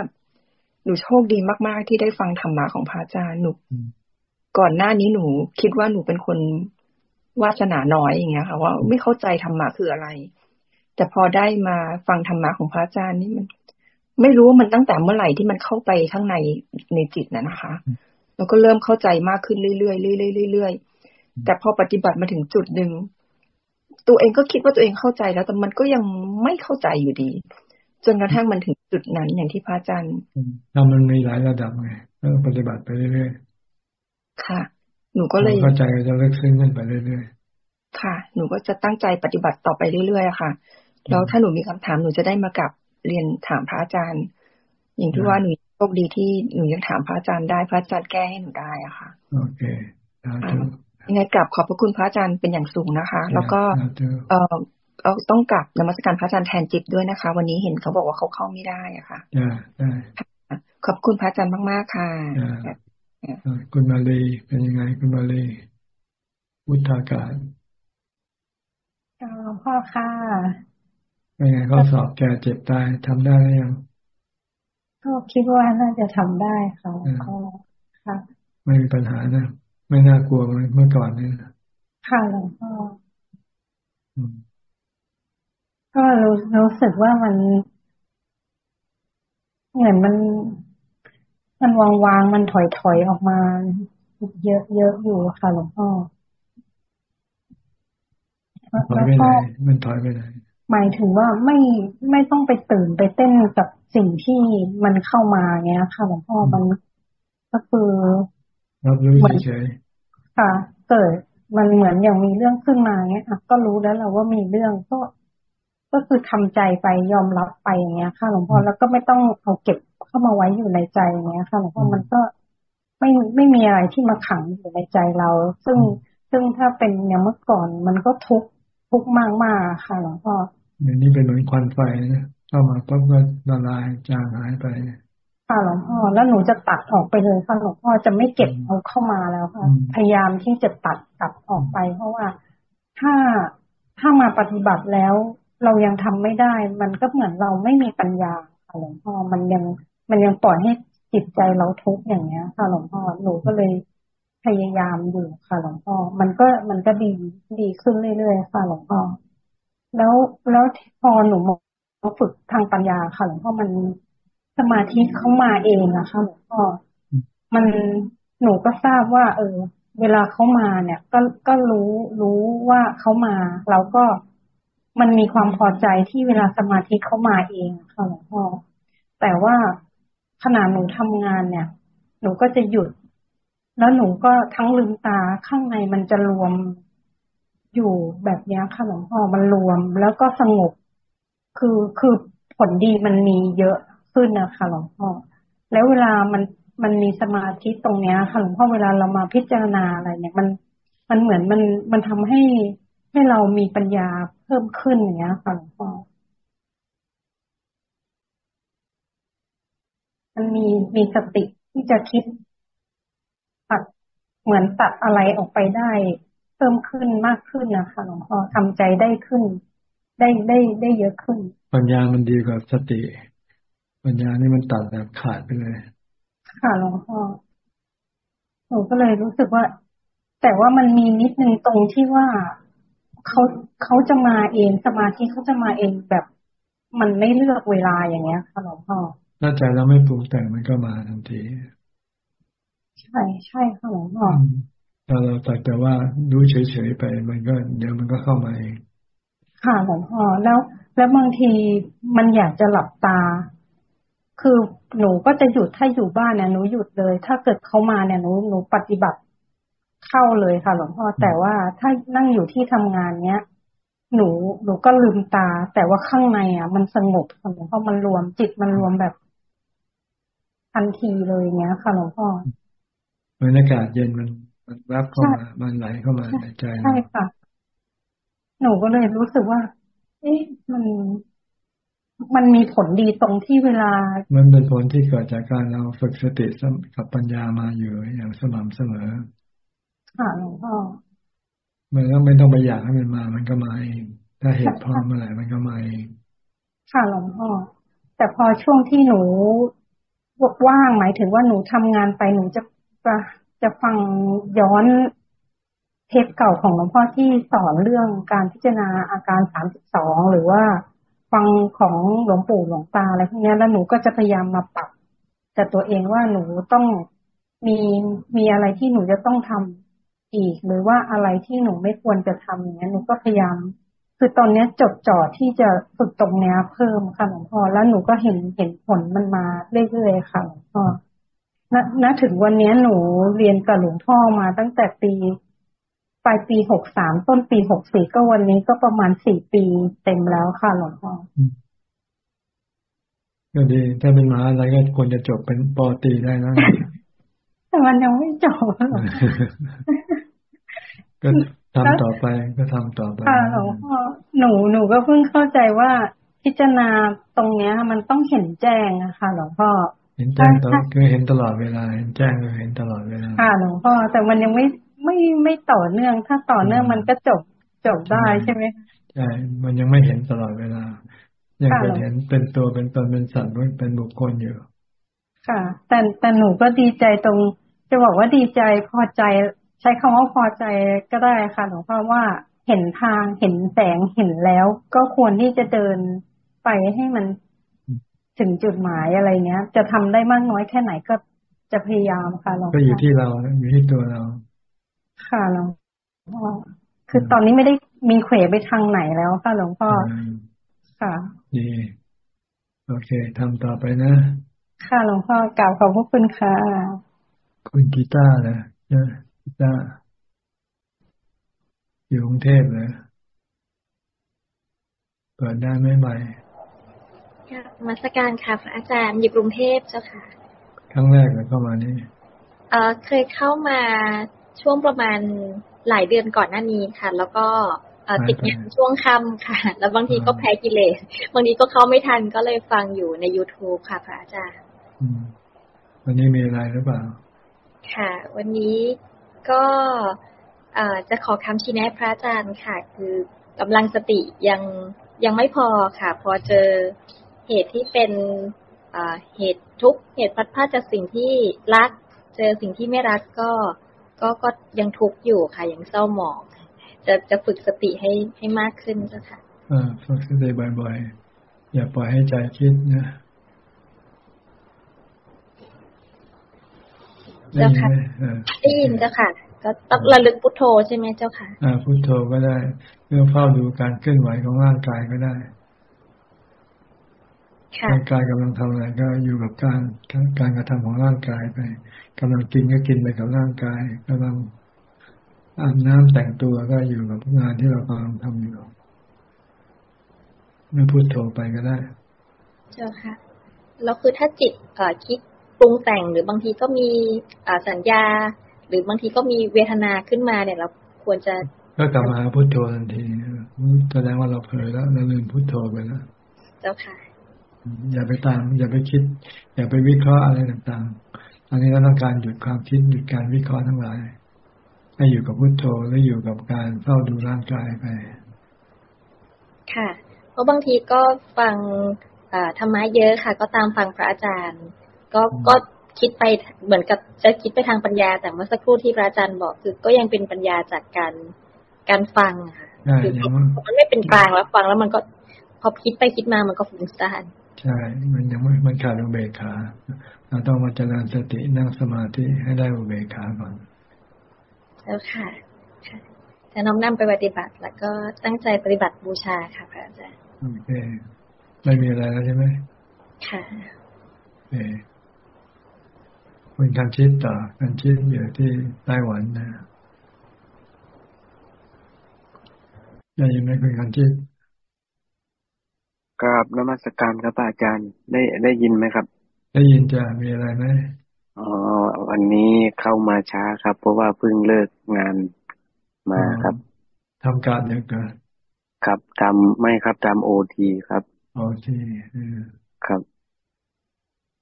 หนูโชคดีมาก ๆ ที่ได้ฟังธรรมะของพระอาจารย์หนูก่อนหน้านี้หนูคิดว่าหนูเป็นคนวาสนาน้อยอย่างเงี้ยค่ะ ว่าไม่เข้าใจธรรมะคืออะไร แต่พอได้มาฟังธรรมะของพระอาจารย์นี่มัน ไม่รู้ว่ามันตั้งแต่เมื่อไหร่ที่มันเข้าไปข้างในในจิตนะนะคะแล้วก็เริ่มเข้าใจมากขึ้นเรื่อยๆเรื่อยๆเรื่อยๆแต่พอปฏิบัติมาถึงจุดหนึ่งตัวเองก็คิดว่าตัวเองเข้าใจแล้วแต่มันก็ยังไม่เข้าใจอยู่ดี จนกระทั่งมันถึงจุดนั้นอย่างที่พระอาจารย์ทำมันมีหลายระดับไงก็ปฏิบัติไปเรื่อยๆค่ะ หนูก็เลยเข้าใจจะเลิกซึ้งขึ้นไปเรื่อยๆค่ะ หนูก็จะตั้งใจปฏิบัติต่อไปเรื่อยๆค่ะแล้วถ้าหนูมีคำถามหนูจะได้มากับ เรียนถามพระอาจารย์ อย่างที่ว่าหนูโชคดีที่หนูยังถามพระอาจารย์ได้พระอาจารย์แก้ให้หนูได้อะค่ะ โอเคยังไงกลับขอบพระคุณพระอาจารย์เป็นอย่างสูงนะคะ แล้วก็เออเอาต้องกลับนมัสการพระอาจารย์แทนจิตด้วยนะคะ วันนี้เห็นเขาบอกว่าเขาเข้าไม่ได้อะค่ะขอบคุณพระอาจารย์มากๆค่ะคุณมาลีเป็นยังไงคุณมาลีพุทธากาศหลวงพ่อค่ะ เป็นไงเขาสอบแก่เจ็บตายทำได้หรือยังก็คิดว่าน่าจะทำได้ค่ะก็ค่ะ ไม่มีปัญหานะ ไม่น่ากลัวเมื่อก่อนนี่ค่ะหลวงพ่อก็รู้รู้สึกว่ามันเหมือนมันมันวางวางมันถอยถอยออกมา เยอะเยอะอยู่ค่ะหลวงพ่อถอยไปไหนมันถอยไปไหน หมายถึงว่าไม่ไม่ต้องไปตื่นไปเต้นกับสิ่งที่มันเข้ามาเงี้ยค่ะหลวงพ่อมันก็คือรับรู้เฉยค่ะ เกิดมันเหมือนอย่างมีเรื่องขึ้นมาเงี้ยก็รู้แล้วเราว่ามีเรื่องก็ก็คือทำใจไปยอมรับไปอย่างเงี้ยค่ะหลวงพ่อแล้วก็ไม่ต้องเอาเก็บเข้ามาไว้อยู่ในใจอย่างเงี้ยค่ะหลวงพ่อมันก็ไม่ไม่มีอะไรที่มาขังอยู่ในใจเรา ซึ่งซึ่งถ้าเป็นอย่างเมื่อก่อนมันก็ทุก ทุกมากมากค่ะหลวงพ่ออย่างนี้เป็นเหมือนควันไฟนะเข้ามาปุ๊บก็ละลายจางหายไปค่ะหลวงพ่อแล้วหนูจะตัดออกไปเลยค่ะหลวงพ่อจะไม่เก็บเอาเข้ามาแล้วค่ะ พยายามที่จะตัดตัดออกไป เพราะว่าถ้าถ้ามาปฏิบัติแล้ว เรายังทำไม่ได้ มันก็เหมือนเราไม่มีปัญญาค่ะหลวงพ่อมันยังมันยังปล่อยให้จิตใจเราทุกข์อย่างเงี้ยค่ะหลวงพ่อหนูก็เลย พยายามอยู่ค่ะหลวงพ่อ มันก็มันก็ดีดีขึ้นเรื่อยๆค่ะหลวงพ่อ แล้วแล้วพอหนูมาฝึกทางปัญญาค่ะหลวงพ่อมันสมาธิเข้ามาเองนะคะหลวงพ่อ มันหนูก็ทราบว่า เออ เวลาเขามาเนี่ย ก็ก็รู้รู้ว่าเขามาเราก็มันมีความพอใจที่เวลาสมาธิเข้ามาเองค่ะหลวงพ่อ แต่ว่าขณะหนูทำงานเนี่ย หนูก็จะหยุด แล้วหนูก็ทั้งลืมตาข้างในมันจะรวมอยู่แบบนี้ค่ะหลวงพ่อมันรวมแล้วก็สงบ คือคือผลดีมันมีเยอะขึ้นนะคะหลวงพ่อแล้วเวลามันมันมีสมาธิตรงเนี้ยค่ะหลวงพ่อเวลาเรามาพิจารณาอะไรเนี่ย มันมันเหมือนมันมันทำให้ให้เรามีปัญญาเพิ่มขึ้นอย่างเงี้ยค่ะหลวงพ่อมันมีมีสติที่จะคิด เหมือนตัดอะไรออกไปได้ เพิ่มขึ้นมากขึ้นนะคะหลวงพ่อทำใจได้ขึ้น ได้ได้ได้เยอะขึ้น ปัญญามันดีกว่าสติ ปัญญานี่มันตัดแบบขาดไปเลย ค่ะหลวงพ่อหนูก็เลยรู้สึกว่า แต่ว่ามันมีนิดนึงตรงที่ว่าเขาเขาจะมาเองสมาธิเขาจะมาเองแบบมันไม่เลือกเวลาอย่างเงี้ยค่ะหลวงพ่อถ้าใจเราไม่ปรุงแต่งมันก็มาทันที ใช่ใช่ค่ะหลวงพ่อถ้าเราตัดแต่ว่าดูเฉยๆไป มันก็เดี๋ยวมันก็เข้ามาเอง ค่ะหลวงพ่อแล้ว แล้วบางทีมันอยากจะหลับตา คือหนูก็จะหยุดถ้าอยู่บ้านเนี่ยหนูหยุดเลย ถ้าเกิดเขามาเนี่ยหนูหนูปฏิบัติเข้าเลยค่ะหลวงพ่อแต่ว่าถ้านั่งอยู่ที่ทำงานเนี้ยหนูหนูก็ลืมตา แต่ว่าข้างในอะ มันสงบหลวงพ่อมันรวมจิตมันรวมแบบทันทีเลยเนี้ยค่ะหลวงพ่อ บรรยากาศเย็นมันมันรับเข้ามา มันไหลเข้ามาในใจใช่ค่ะ หนูก็เลยรู้สึกว่า เอ๊ะมันมันมีผลดีตรงที่เวลา มันเป็นผลที่เกิดจากการเราฝึกสติกับปัญญามาอยู่อย่างสม่ำเสมอ ค่ะหลวงพ่อมันก็ไม่ต้องไปอยากให้มันมา มันก็มาเอง ถ้าเหตุพร้อมเมื่อไหร่มันก็มาเอง ค่ะหลวงพ่อ แต่พอช่วงที่หนูว่างหมายถึงว่าหนูทำงานไปหนูจะ จะจะฟังย้อนเทปเก่าของหลวงพ่อที่สอนเรื่องการพิจารณาอาการสามสิบสองหรือว่าฟังของหลวงปู่หลวงตาอะไรพวกนี้แล้วหนูก็จะพยายามมาปรับแต่ตัวเองว่าหนูต้องมีมีอะไรที่หนูจะต้องทำอีก หรือว่าอะไรที่หนูไม่ควรจะทำอย่างนี้หนูก็พยายาม คือตอนนี้จดจ่อที่จะฝึกตรงนี้เพิ่มค่ะหลวงพ่อแล้วหนูก็เห็นเห็นผลมันมาเรื่อยๆค่ะหลวงพ่อ ณณถึงวันนี้หนูเรียนกับหลวงพ่อมาตั้งแต่ปีปลายปีหกสามต้นปีหกสี่ก็วันนี้ก็ประมาณสี่ปีเต็มแล้วค่ะหลวงพ่อก็ดี ถ้าเป็นมหาอะไรก็ควรจะจบเป็นปอตีได้แล้วแต่มันยังไม่จบหรอกก็ทำต่อไปก็ทำต่อไปค่ะหลวงพ่อหนูหนูก็เพิ่งเข้าใจว่าพิจารณาตรงเนี้ย มันต้องเห็นแจ้งนะคะหลวงพ่อ เห็นแจ้งตลอดคือเห็นตลอดเวลา เห็นแจ้งก็เห็นตลอดเวลาค่ะหลวงพ่อแต่มันยังไม่ไม่ไม่ต่อเนื่อง ถ้าต่อเนื่องมันก็จบจบได้ใช่ไหมใช่มันยังไม่เห็นตลอดเวลา ยังเป็นเห็นเป็นตัวเป็นตนเป็นสัตว์เป็นบุคคลอยู่ ค่ะ แต่แต่หนูก็ดีใจตรง จะบอกว่าดีใจพอใจใช้คำว่าพอใจก็ได้ค่ะหลวงพ่อว่าเห็นทางเห็นแสงเห็นแล้ว ก็ควรที่จะเดินไปให้มัน ถึงจุดหมายอะไรเนี้ย จะทำได้มากน้อยแค่ไหนก็จะพยายามค่ะหลวงพ่อก็อยู่ที่เราอยู่ที่ตัวเรา ค่ะหลวงพ่อคือตอนนี้ไม่ได้มีเขวไปทางไหนแล้วค่ะหลวงพ่อค่ะดีโอเคทำต่อไปนะ ค่ะหลวงพ่อกล่าวขอบพระคุณค่ะ คุณกีตาร์นะกีตาร์อยู่กรุงเทพเลยเปิดได้ไหมใหม่ มาสการค่ะพระอาจารย์อยู่กรุงเทพเจ้าค่ะครั้งแรกเลยเข้ามานี่เออเคยเข้ามาช่วงประมาณหลายเดือนก่อนหน้านี้ค่ะ แล้วก็ติดงานช่วงค่ำค่ะ แล้วบางทีก็แพ้กิเลสบางทีก็เข้าไม่ทันก็เลยฟังอยู่ใน youtube ค่ะ พระอาจารย์วันนี้มีอะไรหรือเปล่า ค่ะ วันนี้ก็จะขอคำชี้แนะพระอาจารย์ค่ะ คือกำลังสติยังยังไม่พอค่ะ พอเจอ เหตุที่เป็นเหตุทุกเหตุพัดพาจากสิ่งที่รัก เจอสิ่งที่ไม่รักก็ก็ก็ยังทุกข์อยู่ค่ะ ยังเศร้าหมอง จะจะฝึกสติให้ให้มากขึ้นเจ้าค่ะอ่าฝึกสติบ่อยๆ อย่าปล่อยให้ใจคิดนะเจ้าค่ะได้ยินเจ้าค่ะ ก็ต้องระลึกพุทโธใช่ไหมเจ้าค่ะ อ่าพุทโธก็ได้เพื่อเฝ้าดูการเคลื่อนไหวของร่างกายก็ได้ ร่างกายกำลังทำอะไรก็อยู่กับการการกระทำของร่างกายไปกำลังกินก็กินไปกับร่างกายกำลังอาบน้ำแต่งตัวก็อยู่กับงานที่เรากำลังทำอยู่ไม่พูดโทรไปก็ได้เจ้าค่ะแล้วคือถ้าจิตคิดปรุงแต่งหรือบางทีก็มีสัญญา หรือบางทีก็มีเวทนาขึ้นมาเนี่ยเราควรจะก็กลับมาพุทโธทันทีแสดงว่าเราเผลอแล้วเราลืมพุทโธไปแล้ว เจ้าค่ะ อย่าไปตาม อย่าไปคิด อย่าไปวิเคราะห์อะไรต่างๆ อันนี้เราต้องการหยุดความคิดหยุดการวิเคราะห์ทั้งหลาย ให้อยู่กับพุทโธแลวอยู่กับการเฝ้าดูร่างกายไป ค่ะ เพราะบางทีก็ฟังธรรมะเยอะค่ะ ก็ตามฟังพระอาจารย์ ก็ก็คิดไปเหมือนกับจะคิดไปทางปัญญา แต่เมื่อสักครู่ที่พระอาจารย์บอกคือก็ยังเป็นปัญญาจากการการฟังค่ะคือมันไม่เป็นกลางแล้วฟังแล้วมันก็พอคิดไปคิดมามันก็ฟุ้งซ่าน ใช่ มันยังไม่มันขาดอุเบกขา เราต้องมาเจริญสตินั่งสมาธิให้ได้อุเบกขาก่อนแล้วค่ะจะน้อมนำไปปฏิบัติ แล้วก็ตั้งใจปฏิบัติบูชาค่ะพระอาจารย์โอเคไม่มีอะไรแล้วใช่ไหมค่ะเอคุณการชิดต่อการชิดอยู่ที่ไต้หวันนะได้ยินไหมคุณการชิด กราบนมัสการครับอาจารย์ ได้ได้ยินไหมครับ ได้ยินจ้ะมีอะไรไหมอ๋อวันนี้เข้ามาช้าครับ เพราะว่าเพิ่งเลิกงานมาครับทำการเยอะเกินครับทำไม่ครับทำโอทีครับโอทีครับ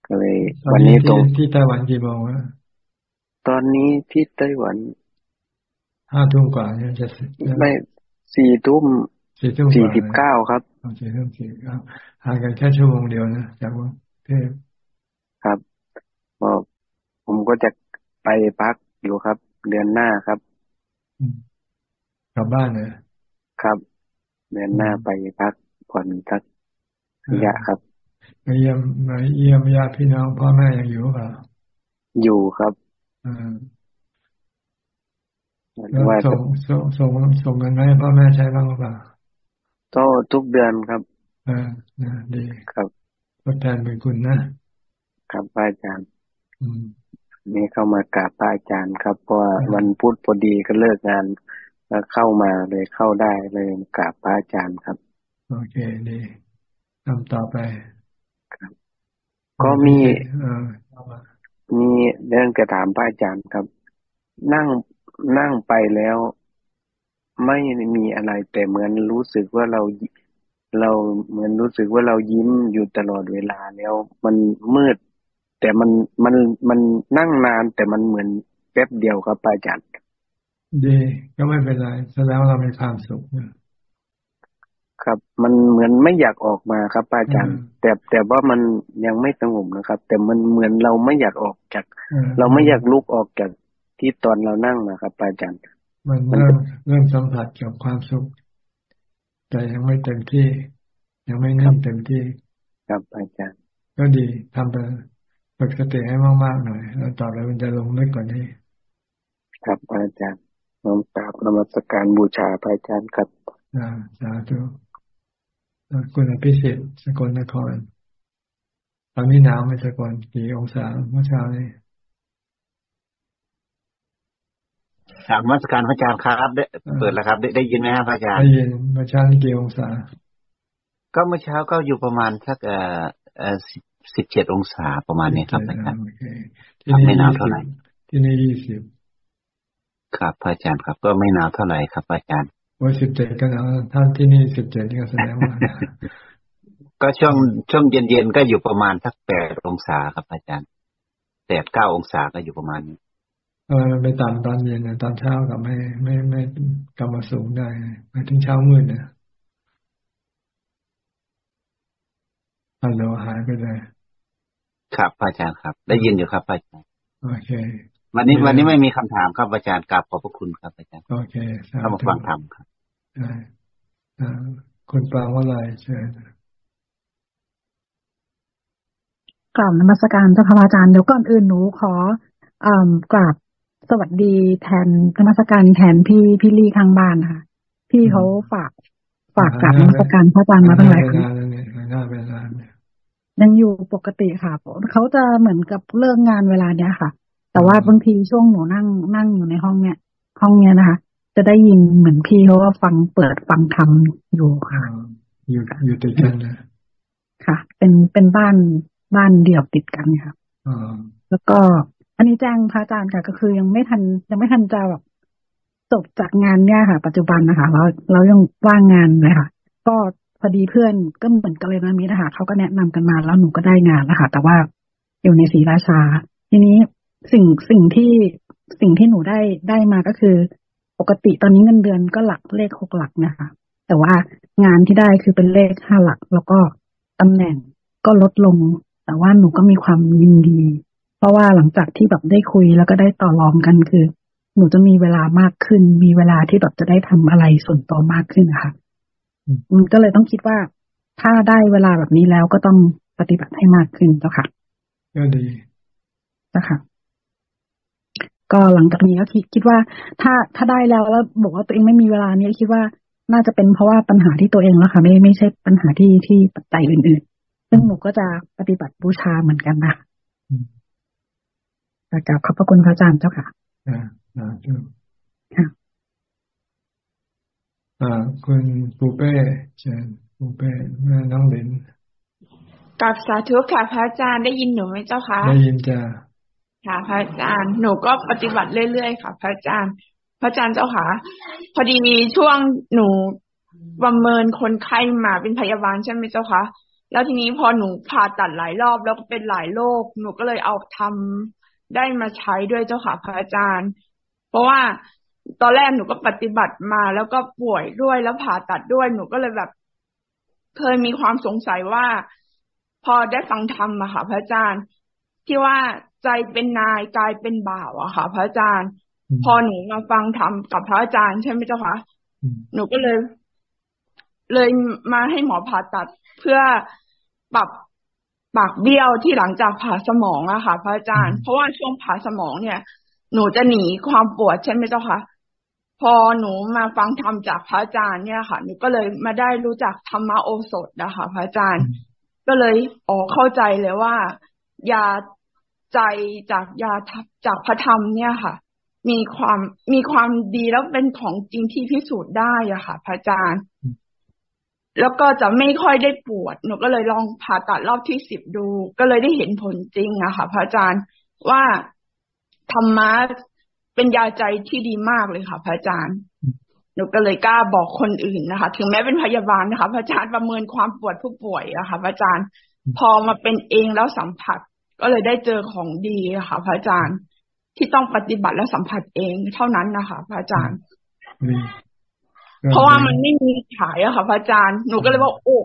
ก็เลย วันนี้ตรงที่ไต้หวันกี่โมงวะตอนนี้ที่ไต้หวันห้าทุ่มกว่าเนี่ยจะไม่สี่ทุ่ม สี่ทุ่มสี่สิบเก้าครับสี่ทุ่มสี่เก้าห่างกันแค่ชั่วโมงเดียวนะจากว่าเทพครับบอกผมก็จะไปพักอยู่ครับ เดือนหน้าครับกลับบ้านเลยครับ เดือนหน้าไปพักผ่อนสักระยะครับมาเยี่ยมมาเยี่ยมญาติพี่น้องพ่อแม่ยังอยู่เปล่าอยู่ครับอ่าว่าส่งส่งส่งส่งเงินให้พ่อแม่ใช้บ้างหรือเปล่า ก็ทุกเดือนครับอ่านะดีครับทดแทนเป็นคุณนะครับอาจารย์นี่เข้ามากราบอาจารย์ครับเพราะวันพุธพอดีก็เลิกงานแล้วเข้ามาเลยเข้าได้เลยกราบอาจารย์ครับ โอเคดีทำต่อไปครับ ก็มีมีเรื่องกระถามพระอาจารย์ครับ นั่งนั่งไปแล้ว ไม่มีอะไรแต่เหมือนรู้สึกว่าเราเราเหมือนรู้สึกว่าเรายิ้มอยู่ตลอดเวลาแล้วมันมืด แต่มันมันมันนั่งนานแต่มันเหมือนแป๊บเดียวครับอาจารย์ดีก็ไม่เป็นไรแสดงว่าเรามีความสุขครับ มันเหมือนไม่อยากออกมาครับอาจารย์ แต่แต่ว่ามันยังไม่สงบนะครับ แต่มันเหมือนเราไม่อยากออกจาก เราไม่อยากลุกออกจากที่ตอนเรานั่งนะครับอาจารย์ มันเริ่มเริ่มสัมผัสกับความสุข แต่ยังไม่เต็มที่ ยังไม่นิ่งเต็มที่ ครับอาจารย์ ก็ดีทำไปฝึกสติให้มากๆหน่อย แล้วต่อไปมันจะลงลึกกว่านี้ ครับอาจารย์น้อมกราบนมัสการบูชาพระอาจารย์ครับอ่าสาธุคุณอภิสิทธิ์สกลนครตอนนี้หนาวไหมสกลกี่องศาเมื่อเช้านี้ ถามมาสการพระอาจารย์ครับได้เปิดแล้วครับ ได้ได้ยินไหมครับพระอาจารย์ได้ยินเมื่อเช้ากี่องศา ก็เมื่อเช้าก็อยู่ประมาณสักเอ่อเอ่อสิบเจ็ดองศาประมาณนี้ครับอาจารย์ที่นี่ไม่หนาวเท่าไหร่ ที่นี่ยี่สิบครับพระอาจารย์ครับ ก็ไม่หนาวเท่าไหร่ครับอาจารย์ว่าสิบเจ็ดก็หนาวท่านที่นี่สิบเจ็ดก็แสดงว่าก็ช่วงช่วงเย็นเย็นก็อยู่ประมาณสักแปดองศาครับอาจารย์แปดเก้าองศาก็อยู่ประมาณนี้ เออไปตามตอนเย็นตอนเช้ากับไม่ไม่ไม่กำมาสูงได้ไปถึงเช้ามืดเนี่ยฮัลโหลหายไปเลยครับอาจารย์ครับ ได้ยินอยู่ครับอาจารย์โอเควันนี้วันนี้ไม่มีคำถามครับอาจารย์กราบขอบพระคุณครับอาจารย์โอเคเข้ามาฟังธรรมครับใช่คุณปรางว่าอะไรเชิญกล่าวนมัสการเจ้าค่ะอาจารย์เดี๋ยวก่อนอื่นหนูขออ่ากราบ สวัสดีแทนนมัสการแทนพี่พี่ลี่ข้างบ้านค่ะ พี่เขาฝากฝากกราบนมัสการพระอาจารย์มาตั้งหลายครั้งยังอยู่ปกติค่ะเขาจะเหมือนกับเลิกงานเวลาเนี้ยค่ะ แต่ว่าบางทีช่วงหนูนั่งนั่งอยู่ในห้องเนี้ยห้องเนี้ยนะคะ จะได้ยินเหมือนพี่เขาว่าฟังเปิดฟังทำอยู่ค่ะ อยู่อยู่ติดกันนะค่ะ เป็นเป็นบ้านบ้านเดี่ยวติดกันค่ะแล้วก็ อันนี้แจ้งพระอาจารย์ค่ะ ก็คือยังไม่ทันยังไม่ทันจะแบบจบจากงานเนี่ยค่ะ ปัจจุบันนะคะเราเรายังว่างงานเลยค่ะ ก็พอดีเพื่อนก็เหมือนกันเลยนะมินะคะเขาก็แนะนำกันมาแล้วหนูก็ได้งานแล้วค่ะ แต่ว่าอยู่ในสีราชา ทีนี้สิ่งสิ่งที่สิ่งที่หนูได้ได้มาก็คือ ปกติตอนนี้เงินเดือนก็หลักเลขหกหลักนะคะ แต่ว่างานที่ได้คือเป็นเลขห้าหลัก แล้วก็ตำแหน่งก็ลดลง แต่ว่าหนูก็มีความยินดี เพราะว่าหลังจากที่แบบได้คุยแล้วก็ได้ต่อรองกันคือ หนูจะมีเวลามากขึ้น มีเวลาที่แบบจะได้ทำอะไรส่วนตัวมากขึ้นนะคะมันก็เลยต้องคิดว่า ถ้าได้เวลาแบบนี้แล้วก็ต้องปฏิบัติให้มากขึ้นเจ้าค่ะก็ดีนะคะก็หลังจากนี้ก็คิดคิดว่า ถ้าถ้าได้แล้วแล้วบอกว่าตัวเองไม่มีเวลานี้คิดว่าน่าจะเป็นเพราะว่าปัญหาที่ตัวเองแล้วค่ะ ไม่ไม่ใช่ปัญหาที่ที่ปัจจัยอื่นๆ ซึ่งหนูก็จะปฏิบัติบูชาเหมือนกันนะ กราบขอบพระคุณพระอาจารย์เจ้าค่ะอ่าอ่าค่ะอ่าคุณปูเป้เชิญปูเป้แม่น้องเด่นกับสาธุค่ะพระอาจารย์ได้ยินหนูไหมเจ้าคะได้ยินจ้าค่ะ พระอาจารย์หนูก็ปฏิบัติเรื่อยๆค่ะ พระอาจารย์ พระอาจารย์เจ้าค่ะ พอดีช่วงหนูประเมินคนไข้มาเป็นพยาบาลใช่ไหมเจ้าคะแล้วทีนี้พอหนูผ่าตัดหลายรอบแล้วก็เป็นหลายโรคหนูก็เลยเอาทำ ได้มาใช้ด้วยเจ้าค่ะพระอาจารย์ เพราะว่าตอนแรกหนูก็ปฏิบัติมา แล้วก็ป่วยด้วยแล้วผ่าตัดด้วยหนูก็เลยแบบ เคยมีความสงสัยว่า พอได้ฟังธรรมอะค่ะ พระอาจารย์ ที่ว่าใจเป็นนายกายเป็นบ่าวอะค่ะ พระอาจารย์ พอหนูมาฟังธรรมกับพระอาจารย์ใช่ไหมเจ้าคะหนูก็เลย เลยมาให้หมอผ่าตัดเพื่อปรับ ปากเบี้ยวที่หลังจากผ่าสมองอะค่ะ พระอาจารย์ เพราะว่าช่วงผ่าสมองเนี่ย หนูจะหนีความปวดใช่ไหมเจ้าคะพอหนูมาฟังธรรมจากพระอาจารย์เนี่ยค่ะ หนูก็เลยมาได้รู้จักธรรมโอสถนะคะพระอาจารย์ ก็เลยอ๋อเข้าใจเลยว่ายาใจจากยาจากพระธรรมเนี่ยค่ะ มีความมีความดีแล้วเป็นของจริงที่พิสูจน์ได้อะค่ะ พระอาจารย์ แล้วก็จะไม่ค่อยได้ปวด หนูก็เลยลองผ่าตัดรอบที่สิบดู ก็เลยได้เห็นผลจริงอะค่ะ พระอาจารย์ว่าธรรมะเป็นยาใจที่ดีมากเลยค่ะ พระอาจารย์ หนูก็เลยกล้าบอกคนอื่นนะคะ ถึงแม้เป็นพยาบาลนะคะ พระอาจารย์ประเมินความปวดผู้ป่วยอะค่ะ พระอาจารย์ พอมาเป็นเองแล้วสัมผัส ก็เลยได้เจอของดีอะค่ะ พระอาจารย์ที่ต้องปฏิบัติและสัมผัสเองเท่านั้นนะคะ พระอาจารย์ เพราะว่ามันไม่มีขายอะค่ะพระอาจารย์หนูก็เลยว่าโอ้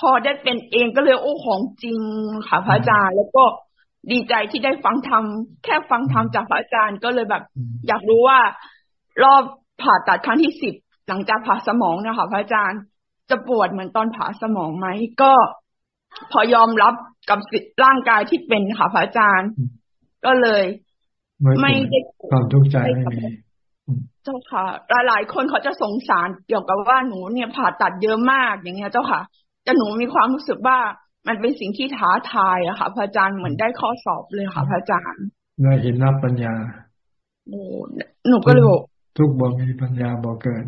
พอได้เป็นเองก็เลยโอ้ของจริงค่ะพระอาจารย์แล้วก็ดีใจที่ได้ฟังธรรมแค่ฟังธรรมจากพระอาจารย์ก็เลยแบบ อยากรู้ว่า รอบผ่าตัดครั้งที่สิบหลังจากผ่าสมองนะคะพระอาจารย์จะปวดเหมือนตอนผ่าสมองไหมก็ พอยอมรับกับร่างกายที่เป็นค่ะพระอาจารย์ ก็เลย ไม่ได้ความทุกข์ใจไม่มี เจ้าค่ะ หลายๆคนเขาจะสงสารเกี่ยวกับว่าหนูเนี่ยผ่าตัดเยอะมากอย่างเงี้ยเจ้าค่ะ แต่หนูมีความรู้สึกว่ามันเป็นสิ่งที่ท้าทายอะค่ะ พระอาจารย์เหมือนได้ข้อสอบเลยค่ะ พระอาจารย์ได้เห็นรับปัญญาหนูหนูก็เลยบอกทุกบอกมีปัญญาบอกเกิด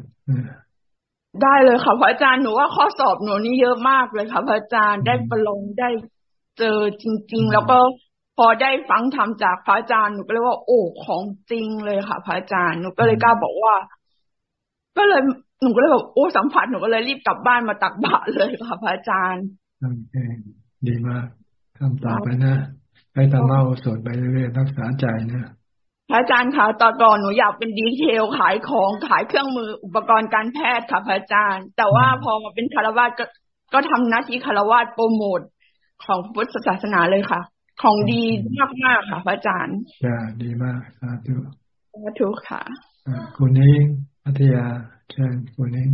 ได้เลยค่ะพระอาจารย์หนูว่าข้อสอบหนูนี่เยอะมากเลยค่ะพระอาจารย์ได้ประลงได้เจอจริง ๆ แล้วก็พ อได้ฟังธรรมจากพระอาจารย์หนูก็เลยว่า โอ้ของจริงเลยค่ะ พระอาจารย์หนูก็เลยกล้าบอกว่า ก็เลยหนูก็เลยแบบโอ้สัมผัสหนูก็เลยรีบกลับบ้านมาตักบาตรเลยค่ะ พระอาจารย์โอเคดีมากทำต่อไปนะให้ตามเมาสดไปเรื่อยๆรักษาใจนะพระอาจารย์คะตอนก่อนหนูอยากเป็นดีเทลขายของขายเครื่องมืออุปกรณ์การแพทย์ค่ะพระอาจารย์ แต่ว่าพอมาเป็นคารวะก็ก็ทำหน้าที่คารวะโปรโมทของพุทธศาสนาเลยค่ะ ของดีมากมากค่ะพระอาจารย์จ้าดีมากสาธุสาธุค่ะคุณนิ้งพัทยาเชิญคุณนิ้ง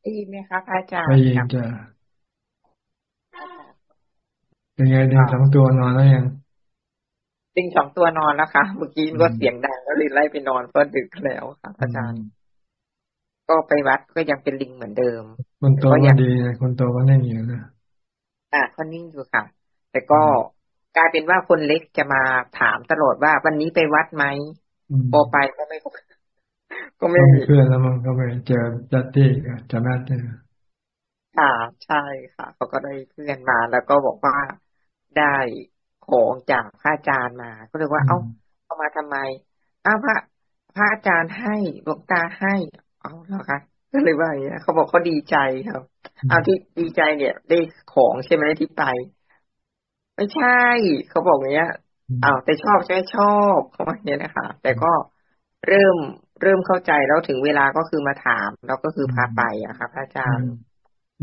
ได้ยินไหมคะพระอาจารย์ได้ยินจ้าเป็นไงดิงสองตัวนอนแล้วยังดิงสองตัวนอนแล้วค่ะเมื่อกี้ก็เสียงดังก็เลยไล่ไปนอนเพราะดึกแล้วค่ะอาจารย์ ก็ไปวัดก็ยังเป็นลิงเหมือนเดิม คนโตก็ดีนะคนโตก็นิ่งอยู่นะอ่าก็นิ่งอยู่ค่ะ แต่ก็กลายเป็นว่าคนเล็กจะมาถามตลอดว่าวันนี้ไปวัดไหมพอไปก็ไม่ก็ไม่เพื่อนแล้วมันก็ไม่เจอจัตตี้จะแม่เจอค่ะใช่ค่ะเขาก็ได้เพื่อนมาแล้วก็บอกว่าได้ของจากพระอาจารย์มา ก็เลยว่า เอ้าเอามาทำไมอ้าวพระพระอาจารย์ให้หลวงตาให้ เอาแล้วคะก็เลยว่าอย่างนี้เขาบอกเขาดีใจครับเอาที่ดีใจเนี่ยได้ของใช่ไหมที่ไป ไม่ใช่ เขาบอกอย่างเงี้ยอ้าวแต่ชอบใช่ชอบเขาบอกอย่างนี้นะคะแต่ก็เริ่มเริ่มเข้าใจแล้วถึงเวลาก็คือมาถาม แล้วก็คือพาไปอะค่ะพระอาจารย์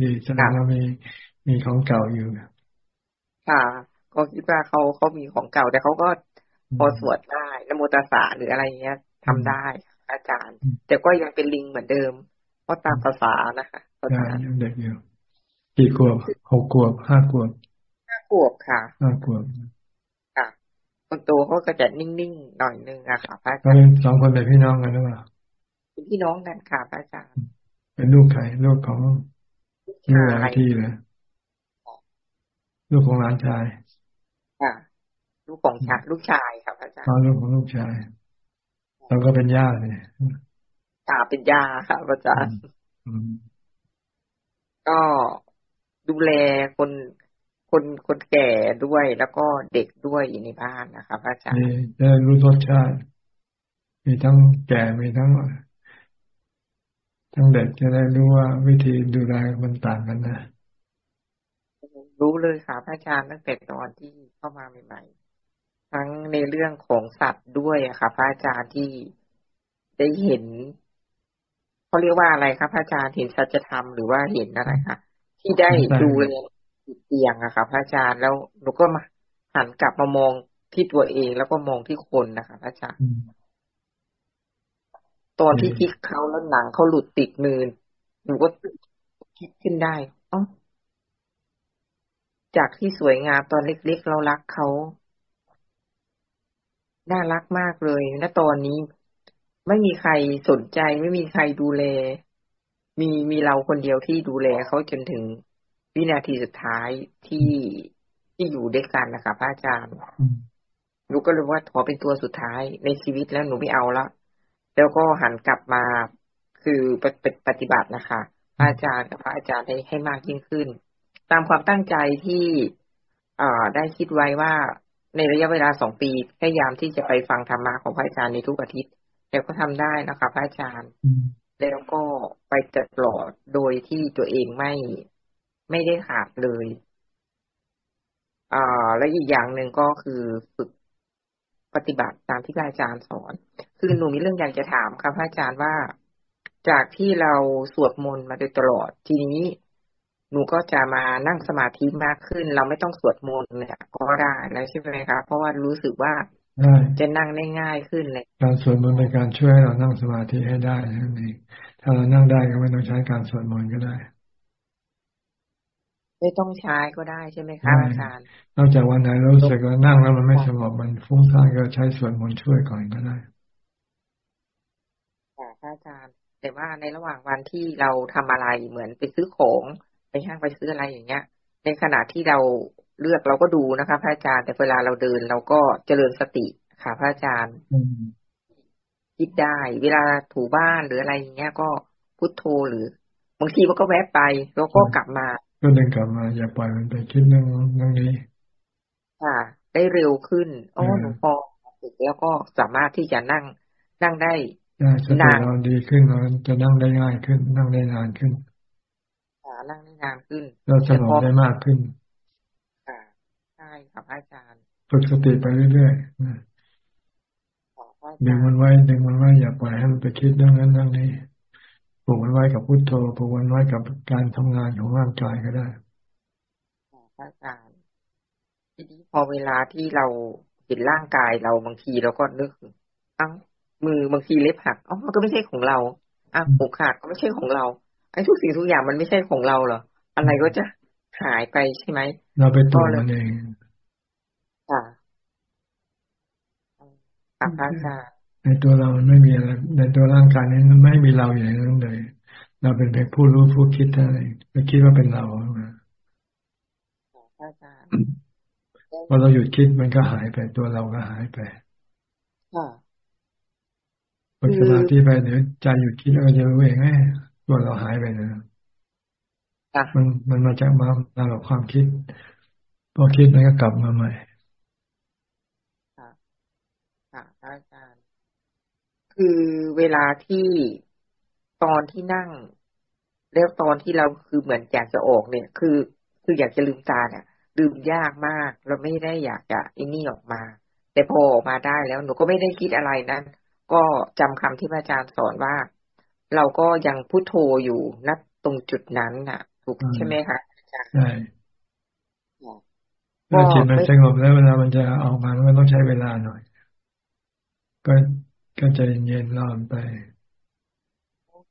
ดีแสดงว่ามีมีของเก่าอยู่ค่ะก็คิดว่าเขาเขามีของเก่า แต่เขาก็พอสวดได้นโมตสาหรืออะไรเงี้ยทำได้ อาจารย์ แต่ก็ยังเป็นลิงเหมือนเดิม เพราะตามภาษานะคะอาจารย์ยังเด็กอยู่กี่ขวบหกขวบห้าขวบห้าขวบค่ะห้าขวบค่ะคนโตเขาก็จะนิ่งๆหน่อยนึงอะค่ะพระอาจารย์สองคนเป็นพี่น้องกันหรือเปล่าเป็นพี่น้องกันค่ะพระอาจารย์เป็นลูกใครลูกของลูกหลานที่เลยลูกของหลานชายค่ะลูกของชายลูกชายครับอาจารย์ลูกของลูกชาย เราก็เป็นญาติเลยตาเป็นญาครับอาจารย์ก็ดูแลคนคนคนแก่ด้วยแล้วก็เด็กด้วยอยู่ในบ้านนะครับอาจารย์จะรู้รสชาติ มีทั้งแก่มีทั้งทั้งเด็กจะได้รู้ว่าวิธีดูแลมันต่างกันนะรู้เลยค่ะพระอาจารย์ตั้งแต่ตอนที่เข้ามาใหม่ๆ ทั้งในเรื่องของสัตว์ด้วยอะค่ะพระอาจารย์ที่ได้เห็นเขาเรียกว่าอะไรครับพระอาจารย์เห็นสัจธรรมหรือว่าเห็นอะไรคะที่ได้ดูแลติดเตียงอะค่ะพระอาจารย์แล้วหนูก็มาหันกลับมามองที่ตัวเองแล้วก็มองที่คนนะคะพระอาจารย์ตอนที่พิกเขาแล้วหนังเขาหลุดติดมือหนูก็คิดขึ้นได้อ๋อจากที่สวยงามตอนเล็กๆเรารักเขา น่ารักมากเลยณตอนนี้ไม่มีใครสนใจ ไม่มีใครดูแล มีมีเราคนเดียวที่ดูแลเขาจนถึงวินาทีสุดท้ายที่ที่อยู่ด้วยกันนะคะพระอาจารย์หนูก็เลยว่าขอเป็นตัวสุดท้ายในชีวิตแล้วหนูไม่เอาละแล้วก็หันกลับมาคือปฏิบัตินะคะพระอาจารย์กับพระอาจารย์ให้ให้มากยิ่งขึ้น ตามความตั้งใจที่อ่าได้คิดไว้ว่า ในระยะเวลาสองปีพยายามที่จะไปฟังธรรมะของพระอาจารย์ในทุกอาทิตย์แต่ก็ทำได้นะคะพระอาจารย์ แล้วก็ไปตลอดโดยที่ตัวเองไม่ไม่ได้ขาดเลยอ่าและอีกอย่างหนึ่งก็คือฝึกปฏิบัติตามที่อาจารย์สอน คือหนูมีเรื่องอยากจะถามครับอาจารย์ว่าจากที่เราสวดมนต์มาโดยตลอด ทีนี้ หนูก็จะมานั่งสมาธิมากขึ้น เราไม่ต้องสวดมนต์เนี่ยก็ได้แล้วใช่ไหมครับเพราะว่ารู้สึกว่าจะนั่งได้ง่ายขึ้นเลย การสวดมนต์เป็นการช่วยให้เรานั่งสมาธิให้ได้นั่นเองถ้าเรานั่งได้ก็ไม่ต้องใช้การสวดมนต์ก็ได้ ไม่ต้องใช้ก็ได้ใช่ไหมครับอาจารย์นอกจากวันไหนเราสึกว่านั่งแล้วมันไม่สงบมันฟุ้งซ่านก็ใช้สวดมนต์ช่วยก่อนก็ได้ค่ะอาจารย์ แต่ว่าในระหว่างวันที่เราทำอะไรเหมือนไปซื้อของ ไปห้างไปซื้ออะไรอย่างเงี้ย ในขณะที่เราเลือกเราก็ดูนะคะ พระอาจารย์แต่เวลาเราเดินเราก็เจริญสติค่ะพระอาจารย์คิดได้ เวลาถูบ้านหรืออะไรอย่างเงี้ยก็พุทโธหรือบางทีมันก็แวบไป แล้วก็กลับมา ก็เดินกลับมา อย่าปล่อยมันไปคิดเรื่องเรื่องนี้ค่ะ ได้เร็วขึ้นอ๋อหลวงพ่อฝึกแล้วก็สามารถที่จะนั่งนั่งได้นานเราดีขึ้นเราจะนั่งได้ง่ายขึ้น นั่งได้นานขึ้นค่ะ นั่งได้นานขึ้นเราสงบได้มากขึ้นค่ะใช่ครับอาจารย์ฝึกสติไปเรื่อยๆดึงมันไว้ดึงมันไว้อย่าปล่อยให้มันไปคิดเรื่องนั้นเรื่องนี้ปลูกมันไว้กับพุโทโธปลูกมันไว้กับการทำงานของร่างกายก็ได้อาจารย์ทีนี้พอเวลาที่เราเห็นร่างกายเราบางทีเราก็นึกอ้ามือบางทีเล็บหักอ๋อมันก็ไม่ใช่ของเราอะหูขาดก็ไม่ใช่ของเรา ไอ้ทุกสิ่งทุกอย่างมันไม่ใช่ของเราเหรอ อะไรก็จะหายไปใช่ไหม เราไปตัวมันเองค่ะอาจารย์ในตัวเรามันไม่มีอะไรในตัวร่างกายนี้มันไม่มีเราอย่างนั้นเลย เราเป็นเพียงผู้รู้ผู้คิดเท่านั้นเราคิดว่าเป็นเราพอเราหยุดคิดมันก็หายไปตัวเราก็หายไปพอสมาธิไปเดี๋ยวใจหยุดคิดเราจะรู้เองไง ตัวเราหายไปนะมันมันมาจากมามาหลอกความคิด พอคิดมันก็กลับมาใหม่ค่ะค่ะอาจารย์ คือเวลาที่ตอนที่นั่ง แล้วตอนที่เราคือเหมือนอยากจะออกเนี่ย คือคืออยากจะลืมตาเนี่ยลืมยากมาก เราไม่ได้อยากจะไอ้นี่ออกมา แต่พอออกมาได้แล้วหนูก็ไม่ได้คิดอะไรนั้น ก็จำคำที่พระอาจารย์สอนว่า เราก็ยังพุโทโธอยู่นัตรงจุดนั้นน่ะ ถูกใช่ไหมคะอาจารย์ใช่เมื่อจิตมันสงบแล้วเวลามันจะออกมามันต้องใช้เวลาหน่อย ก็ก็ใจเย็นรอนไป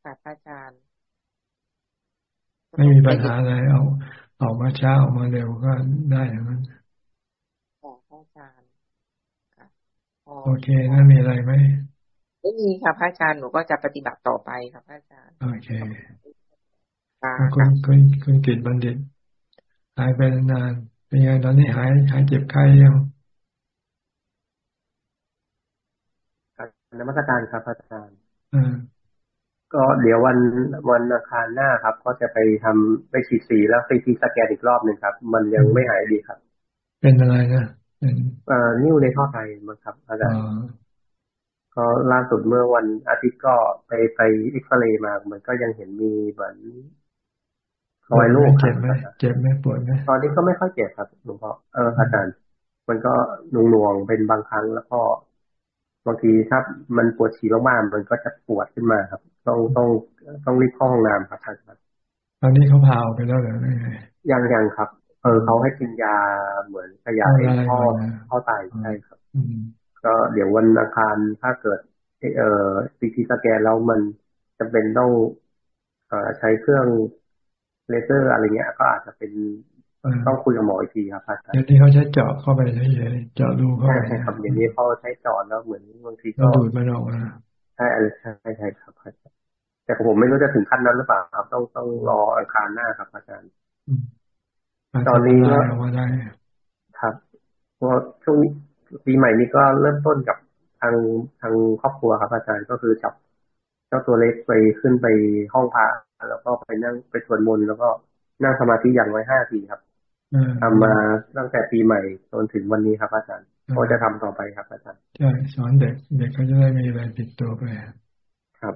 ค่ะอาจารย์ ไม่มีปัญหาอะไรเอาออกมาช้าออกมาเร็วก็ได้อย่างนั้นค่ะอาจารย์โอเคนั่นมีอะไรไหม ไม่มีค่ะพระอาจารย์หนูก็จะปฏิบัติต่อไปครับพระอาจารย์ โอเคคุณคุณคุณกิตบัณฑิต หายไปนานเป็นไงตอนนี้หายหายเจ็บไข้ยังนมัสการครับอาจารย์ก็เดี๋ยววันวันอังคารหน้าครับ ก็จะไปทำไปฉีดสีแล้วไปทีสแกนอีกรอบหนึ่งครับ มันยังไม่หายดีครับ เป็นอะไรนะเอ่อนิ้วในท่อไตมั้งครับอาจารย์ ก็ล่าสุดเมื่อวันอาทิตย์ก็ไปไปเอ็กซเรย์มา มันก็ยังเห็นมีเหมือนรอยลูกเจ็บไหมเจ็บไหมปวดไหมตอนนี้ก็ไม่ค่อยเจ็บครับหลวงพ่อเอออาจารย์ มันก็หน่วงๆเป็นบางครั้งแล้วก็บางทีถ้ามันปวดฉี่มากๆมันก็จะปวดขึ้นมาครับ ต้องต้องต้องรีบเข้าห้องน้ำครับท่านครับตอนนี้เขาพาออกไปแล้วเหรอยังยังครับ เออเขาให้กินยาเหมือนขยายท่อท่อไตใช่ครับ ก็เดี๋ยววันอังคารถ้าเกิด เอ่อ CT scan แล้วมันจะเป็นต้องเอ่อใช้เครื่องเลเซอร์อะไรเงี้ย ก็อาจจะเป็นต้องคุยกับหมออีกทีครับอาจารย์เดี๋ยวนี้เขาใช้เจาะเข้าไปเฉยๆเจาะดูเข้าไปใช่ครับเดี๋ยวนี้เขาใช้เจาะแล้วเหมือนบางทีก็ดูดมันออกมาใช่อะไรใช่ใช่ครับอาจารย์แต่ผมไม่รู้จะถึงขั้นนั้นหรือเปล่าครับ ต้องต้องรออังคารหน้าครับ อาจารย์ตอนนี้ก็ครับเพราะช่วง ปีใหม่นี้ก็เริ่มต้นกับทางทางครอบครัวครับอาจารย์ก็คือจับเจ้าตัวเล็กไปขึ้นไปห้องพระแล้วก็ไปนั่งไปสวดมนต์แล้วก็นั่งสมาธิอย่างน้อยห้าทีครับทำมาตั้งแต่ปีใหม่จนถึงวันนี้ครับ อาจารย์ก็จะทำต่อไปครับ อาจารย์ใช่สอนเด็กเด็กเขาจะได้มีอะไรติดตัวไปครับ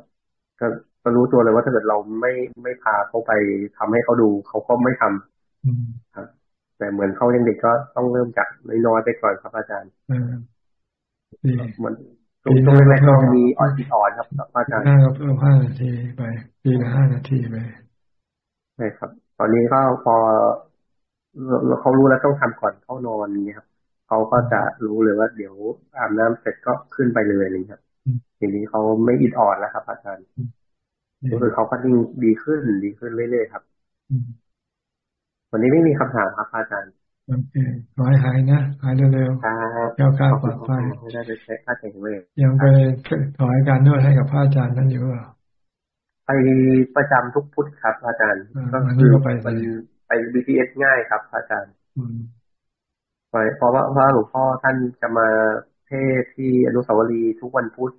ก็ก็รู้ตัวเลยว่าถ้าเกิดเราไม่ไม่พาเขาไปทำให้เขาดู เขาก็ไม่ทำครับ แต่เหมือนเขายังเด็กก็ต้องเริ่มจากน้อยๆไปก่อนครับอาจารย์เหมือนตรงตรงแรกๆก็มีอ่อนติดอ่อนครับอาจารย์ห้าเพิ่มห้านาทีไปปีละห้านาทีไปใช่ครับ ตอนนี้ก็พอเขารู้แล้วต้องทำก่อนเข้านอนนี่ครับเขาก็จะรู้เลยว่าเดี๋ยวอาบน้ำเสร็จก็ขึ้นไปเลยเลยครับทีนี้เขาไม่อิดอ่อนแล้วครับ อาจารย์ก็คือเขาก็ยิ่งดีขึ้นดีขึ้นเรื่อยๆครับ วันนี้ไม่มีคำถามครับอาจารย์โอเคขอให้หายนะหายเร็วๆครับเจ้าข้าปลอดภัยไม่ได้ไปใช้ค่าแข่งเวทยังไปถอยการนวดให้กับพระอาจารย์นั่นอยู่หรอไปประจำทุกพุธครับอาจารย์ ก็คือไปไปบีทีเอสง่ายครับ อาจารย์ไปเพราะว่าพระหลวงพ่อท่านจะมาเทศที่อนุสาวรีย์ทุกวันพุธ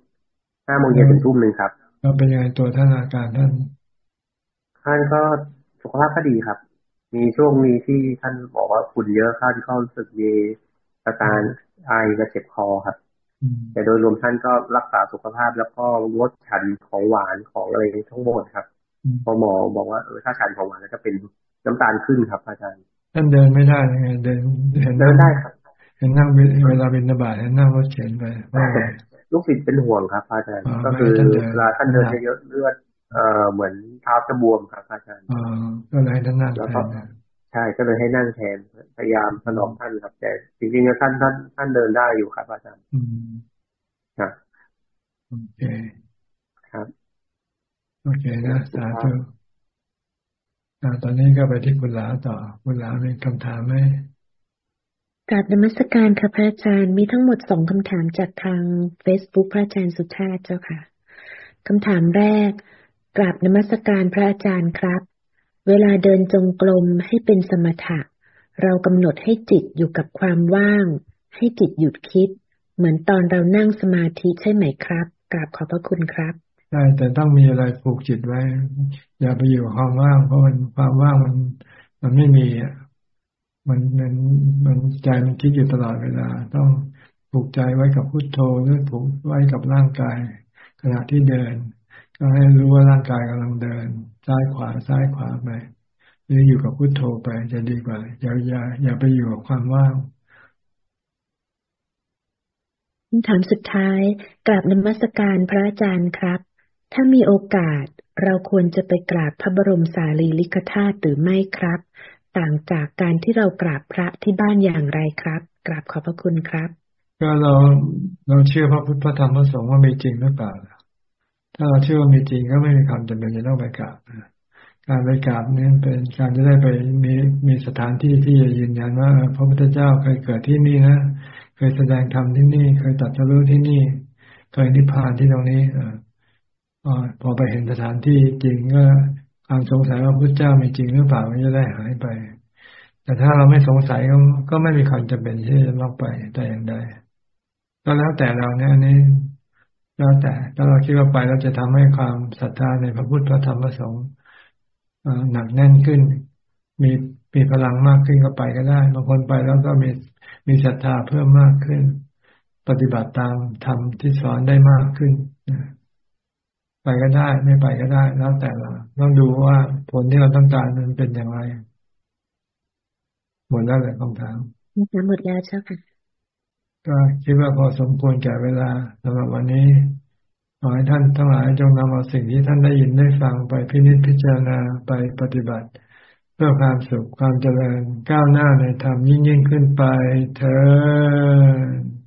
ห้าโมงเย็นถึงทุ่มหนึ่งครับ แล้วเป็นยังไงตัวท่านอาการท่านท่านก็สุขภาพก็ดีครับ มีช่วงนี้ที่ท่านบอกว่าฝุ่นเยอะท่านก็รู้สึกมีอาการไอกระเจ็บคอครับ แต่โดยรวมท่านก็รักษาสุขภาพแล้วก็งดฉันของหวานของอะไรทั้งหมดครับพอหมอบอกว่าเออถ้าฉันของหวานจะเป็นน้ำตาลขึ้นครับ อาจารย์ท่านเดินไม่ได้ยังไงเดินเห็นเดินได้ครับเห็นนั่งเวลาเป็นระบาดเห็นนั่งรถเข็นไปลูกศิษย์เป็นห่วงครับอาจารย์ก็คือเวลาท่านเดินเยอะเลือด เอ่อเหมือนเท้าจะบวมครับอาจารย์อ๋อก็เลยให้ท่านนั่งแทนใช่ก็เลยให้นั่งแทนพยายามถนอมท่านครับ แต่จริงๆท่านท่านท่านเดินได้อยู่ครับอาจารย์ครับโอเคครับโอเคนะสาธุตอนนี้ก็ไปที่คุณหลาต่อ คุณหลามีคำถามไหมกราบนมัสการค่ะพระอาจารย์มีทั้งหมดสองคำถามจากทางเฟซบุ๊กพระอาจารย์สุชาติเจ้าค่ะคำถามแรก กราบนมัสการพระอาจารย์ครับ เวลาเดินจงกรมให้เป็นสมถะ เรากำหนดให้จิตอยู่กับความว่าง ให้จิตหยุดคิด เหมือนตอนเรานั่งสมาธิใช่ไหมครับกราบขอบพระคุณครับใช่แต่ต้องมีอะไรผูกจิตไว้ อย่าไปอยู่ความว่าง เพราะมันความว่างมัน มันไม่มีอะมันมันมันใจมันคิดอยู่ตลอดเวลา ต้องผูกใจไว้กับพุโทโธหรือผูกไว้กับร่างกาย ขณะที่เดิน ก็ให้รู้ว่าร่างกายกำลังเดิน ซ้ายขวาซ้ายขวาไปหรืออยู่กับพุโทโธไปจะดีกว่า อย่าอย่าอย่าไปอยู่กับความว่างคำถามสุดท้ายกราบนมัสการพระอาจารย์ครับ ถ้ามีโอกาสเราควรจะไปกราบพระบรมสารีริกธาตุหรือไม่ครับ ต่างจากการที่เรากราบพระที่บ้านอย่างไรครับ กราบขอบพระคุณครับ ก็เราเราเชื่อพระพุทธพระธรรมพระสงฆ์ว่ามีจริงหรือเปล่า ถ้าเราเชื่อว่ามีจริงก็ไม่มีความจำเป็นจะต้องไปกราบการไปกราบนี่เป็นการจะได้ไปมีมีสถานที่ที่จะยืนยันว่าพระพุทธเจ้าเคยเกิดที่นี่นะเคยแสดงธรรมที่นี่ เคยตัดสู้ที่นี่ เคยนิพพานที่ตรงนี้อพอไปเห็นสถานที่จริงก็ความสงสัยว่าพระเจ้ามีจริงหรือเปล่ามันจะได้หายไป แต่ถ้าเราไม่สงสัยก็ก็ไม่มีความจำเป็นที่จะต้องไปแต่อย่างใดก็แล้วแต่เราเนี่ยนี่ แล้วแต่ถ้าเราคิดว่าไปเราจะทำให้ความศรัทธาในพระพุทธพระธรรมพระสงฆ์หนักแน่นขึ้น มีมีพลังมากขึ้นก็ไปก็ได้บางคนไปแล้วก็มีมีศรัทธาเพิ่มมากขึ้น ปฏิบัติตามธรรมที่สอนได้มากขึ้นไปก็ได้ ไม่ไปก็ได้ แล้วแต่เราต้องดูว่าผลที่เราต้องการมันเป็นอย่างไร หมดแล้วเลยคำถามหมดแล้วเจ้าค่ะ ก็คิดว่าพอสมควรแก่เวลาสำหรับวันนี้ขอให้ท่านทั้งหลายจงนำเอาสิ่งที่ท่านได้ยินได้ฟังไปพินิจพิจารณาไปปฏิบัติ เพื่อความสุขความเจริญก้าวหน้าในธรรมยิ่งยิ่งขึ้นไปเธอ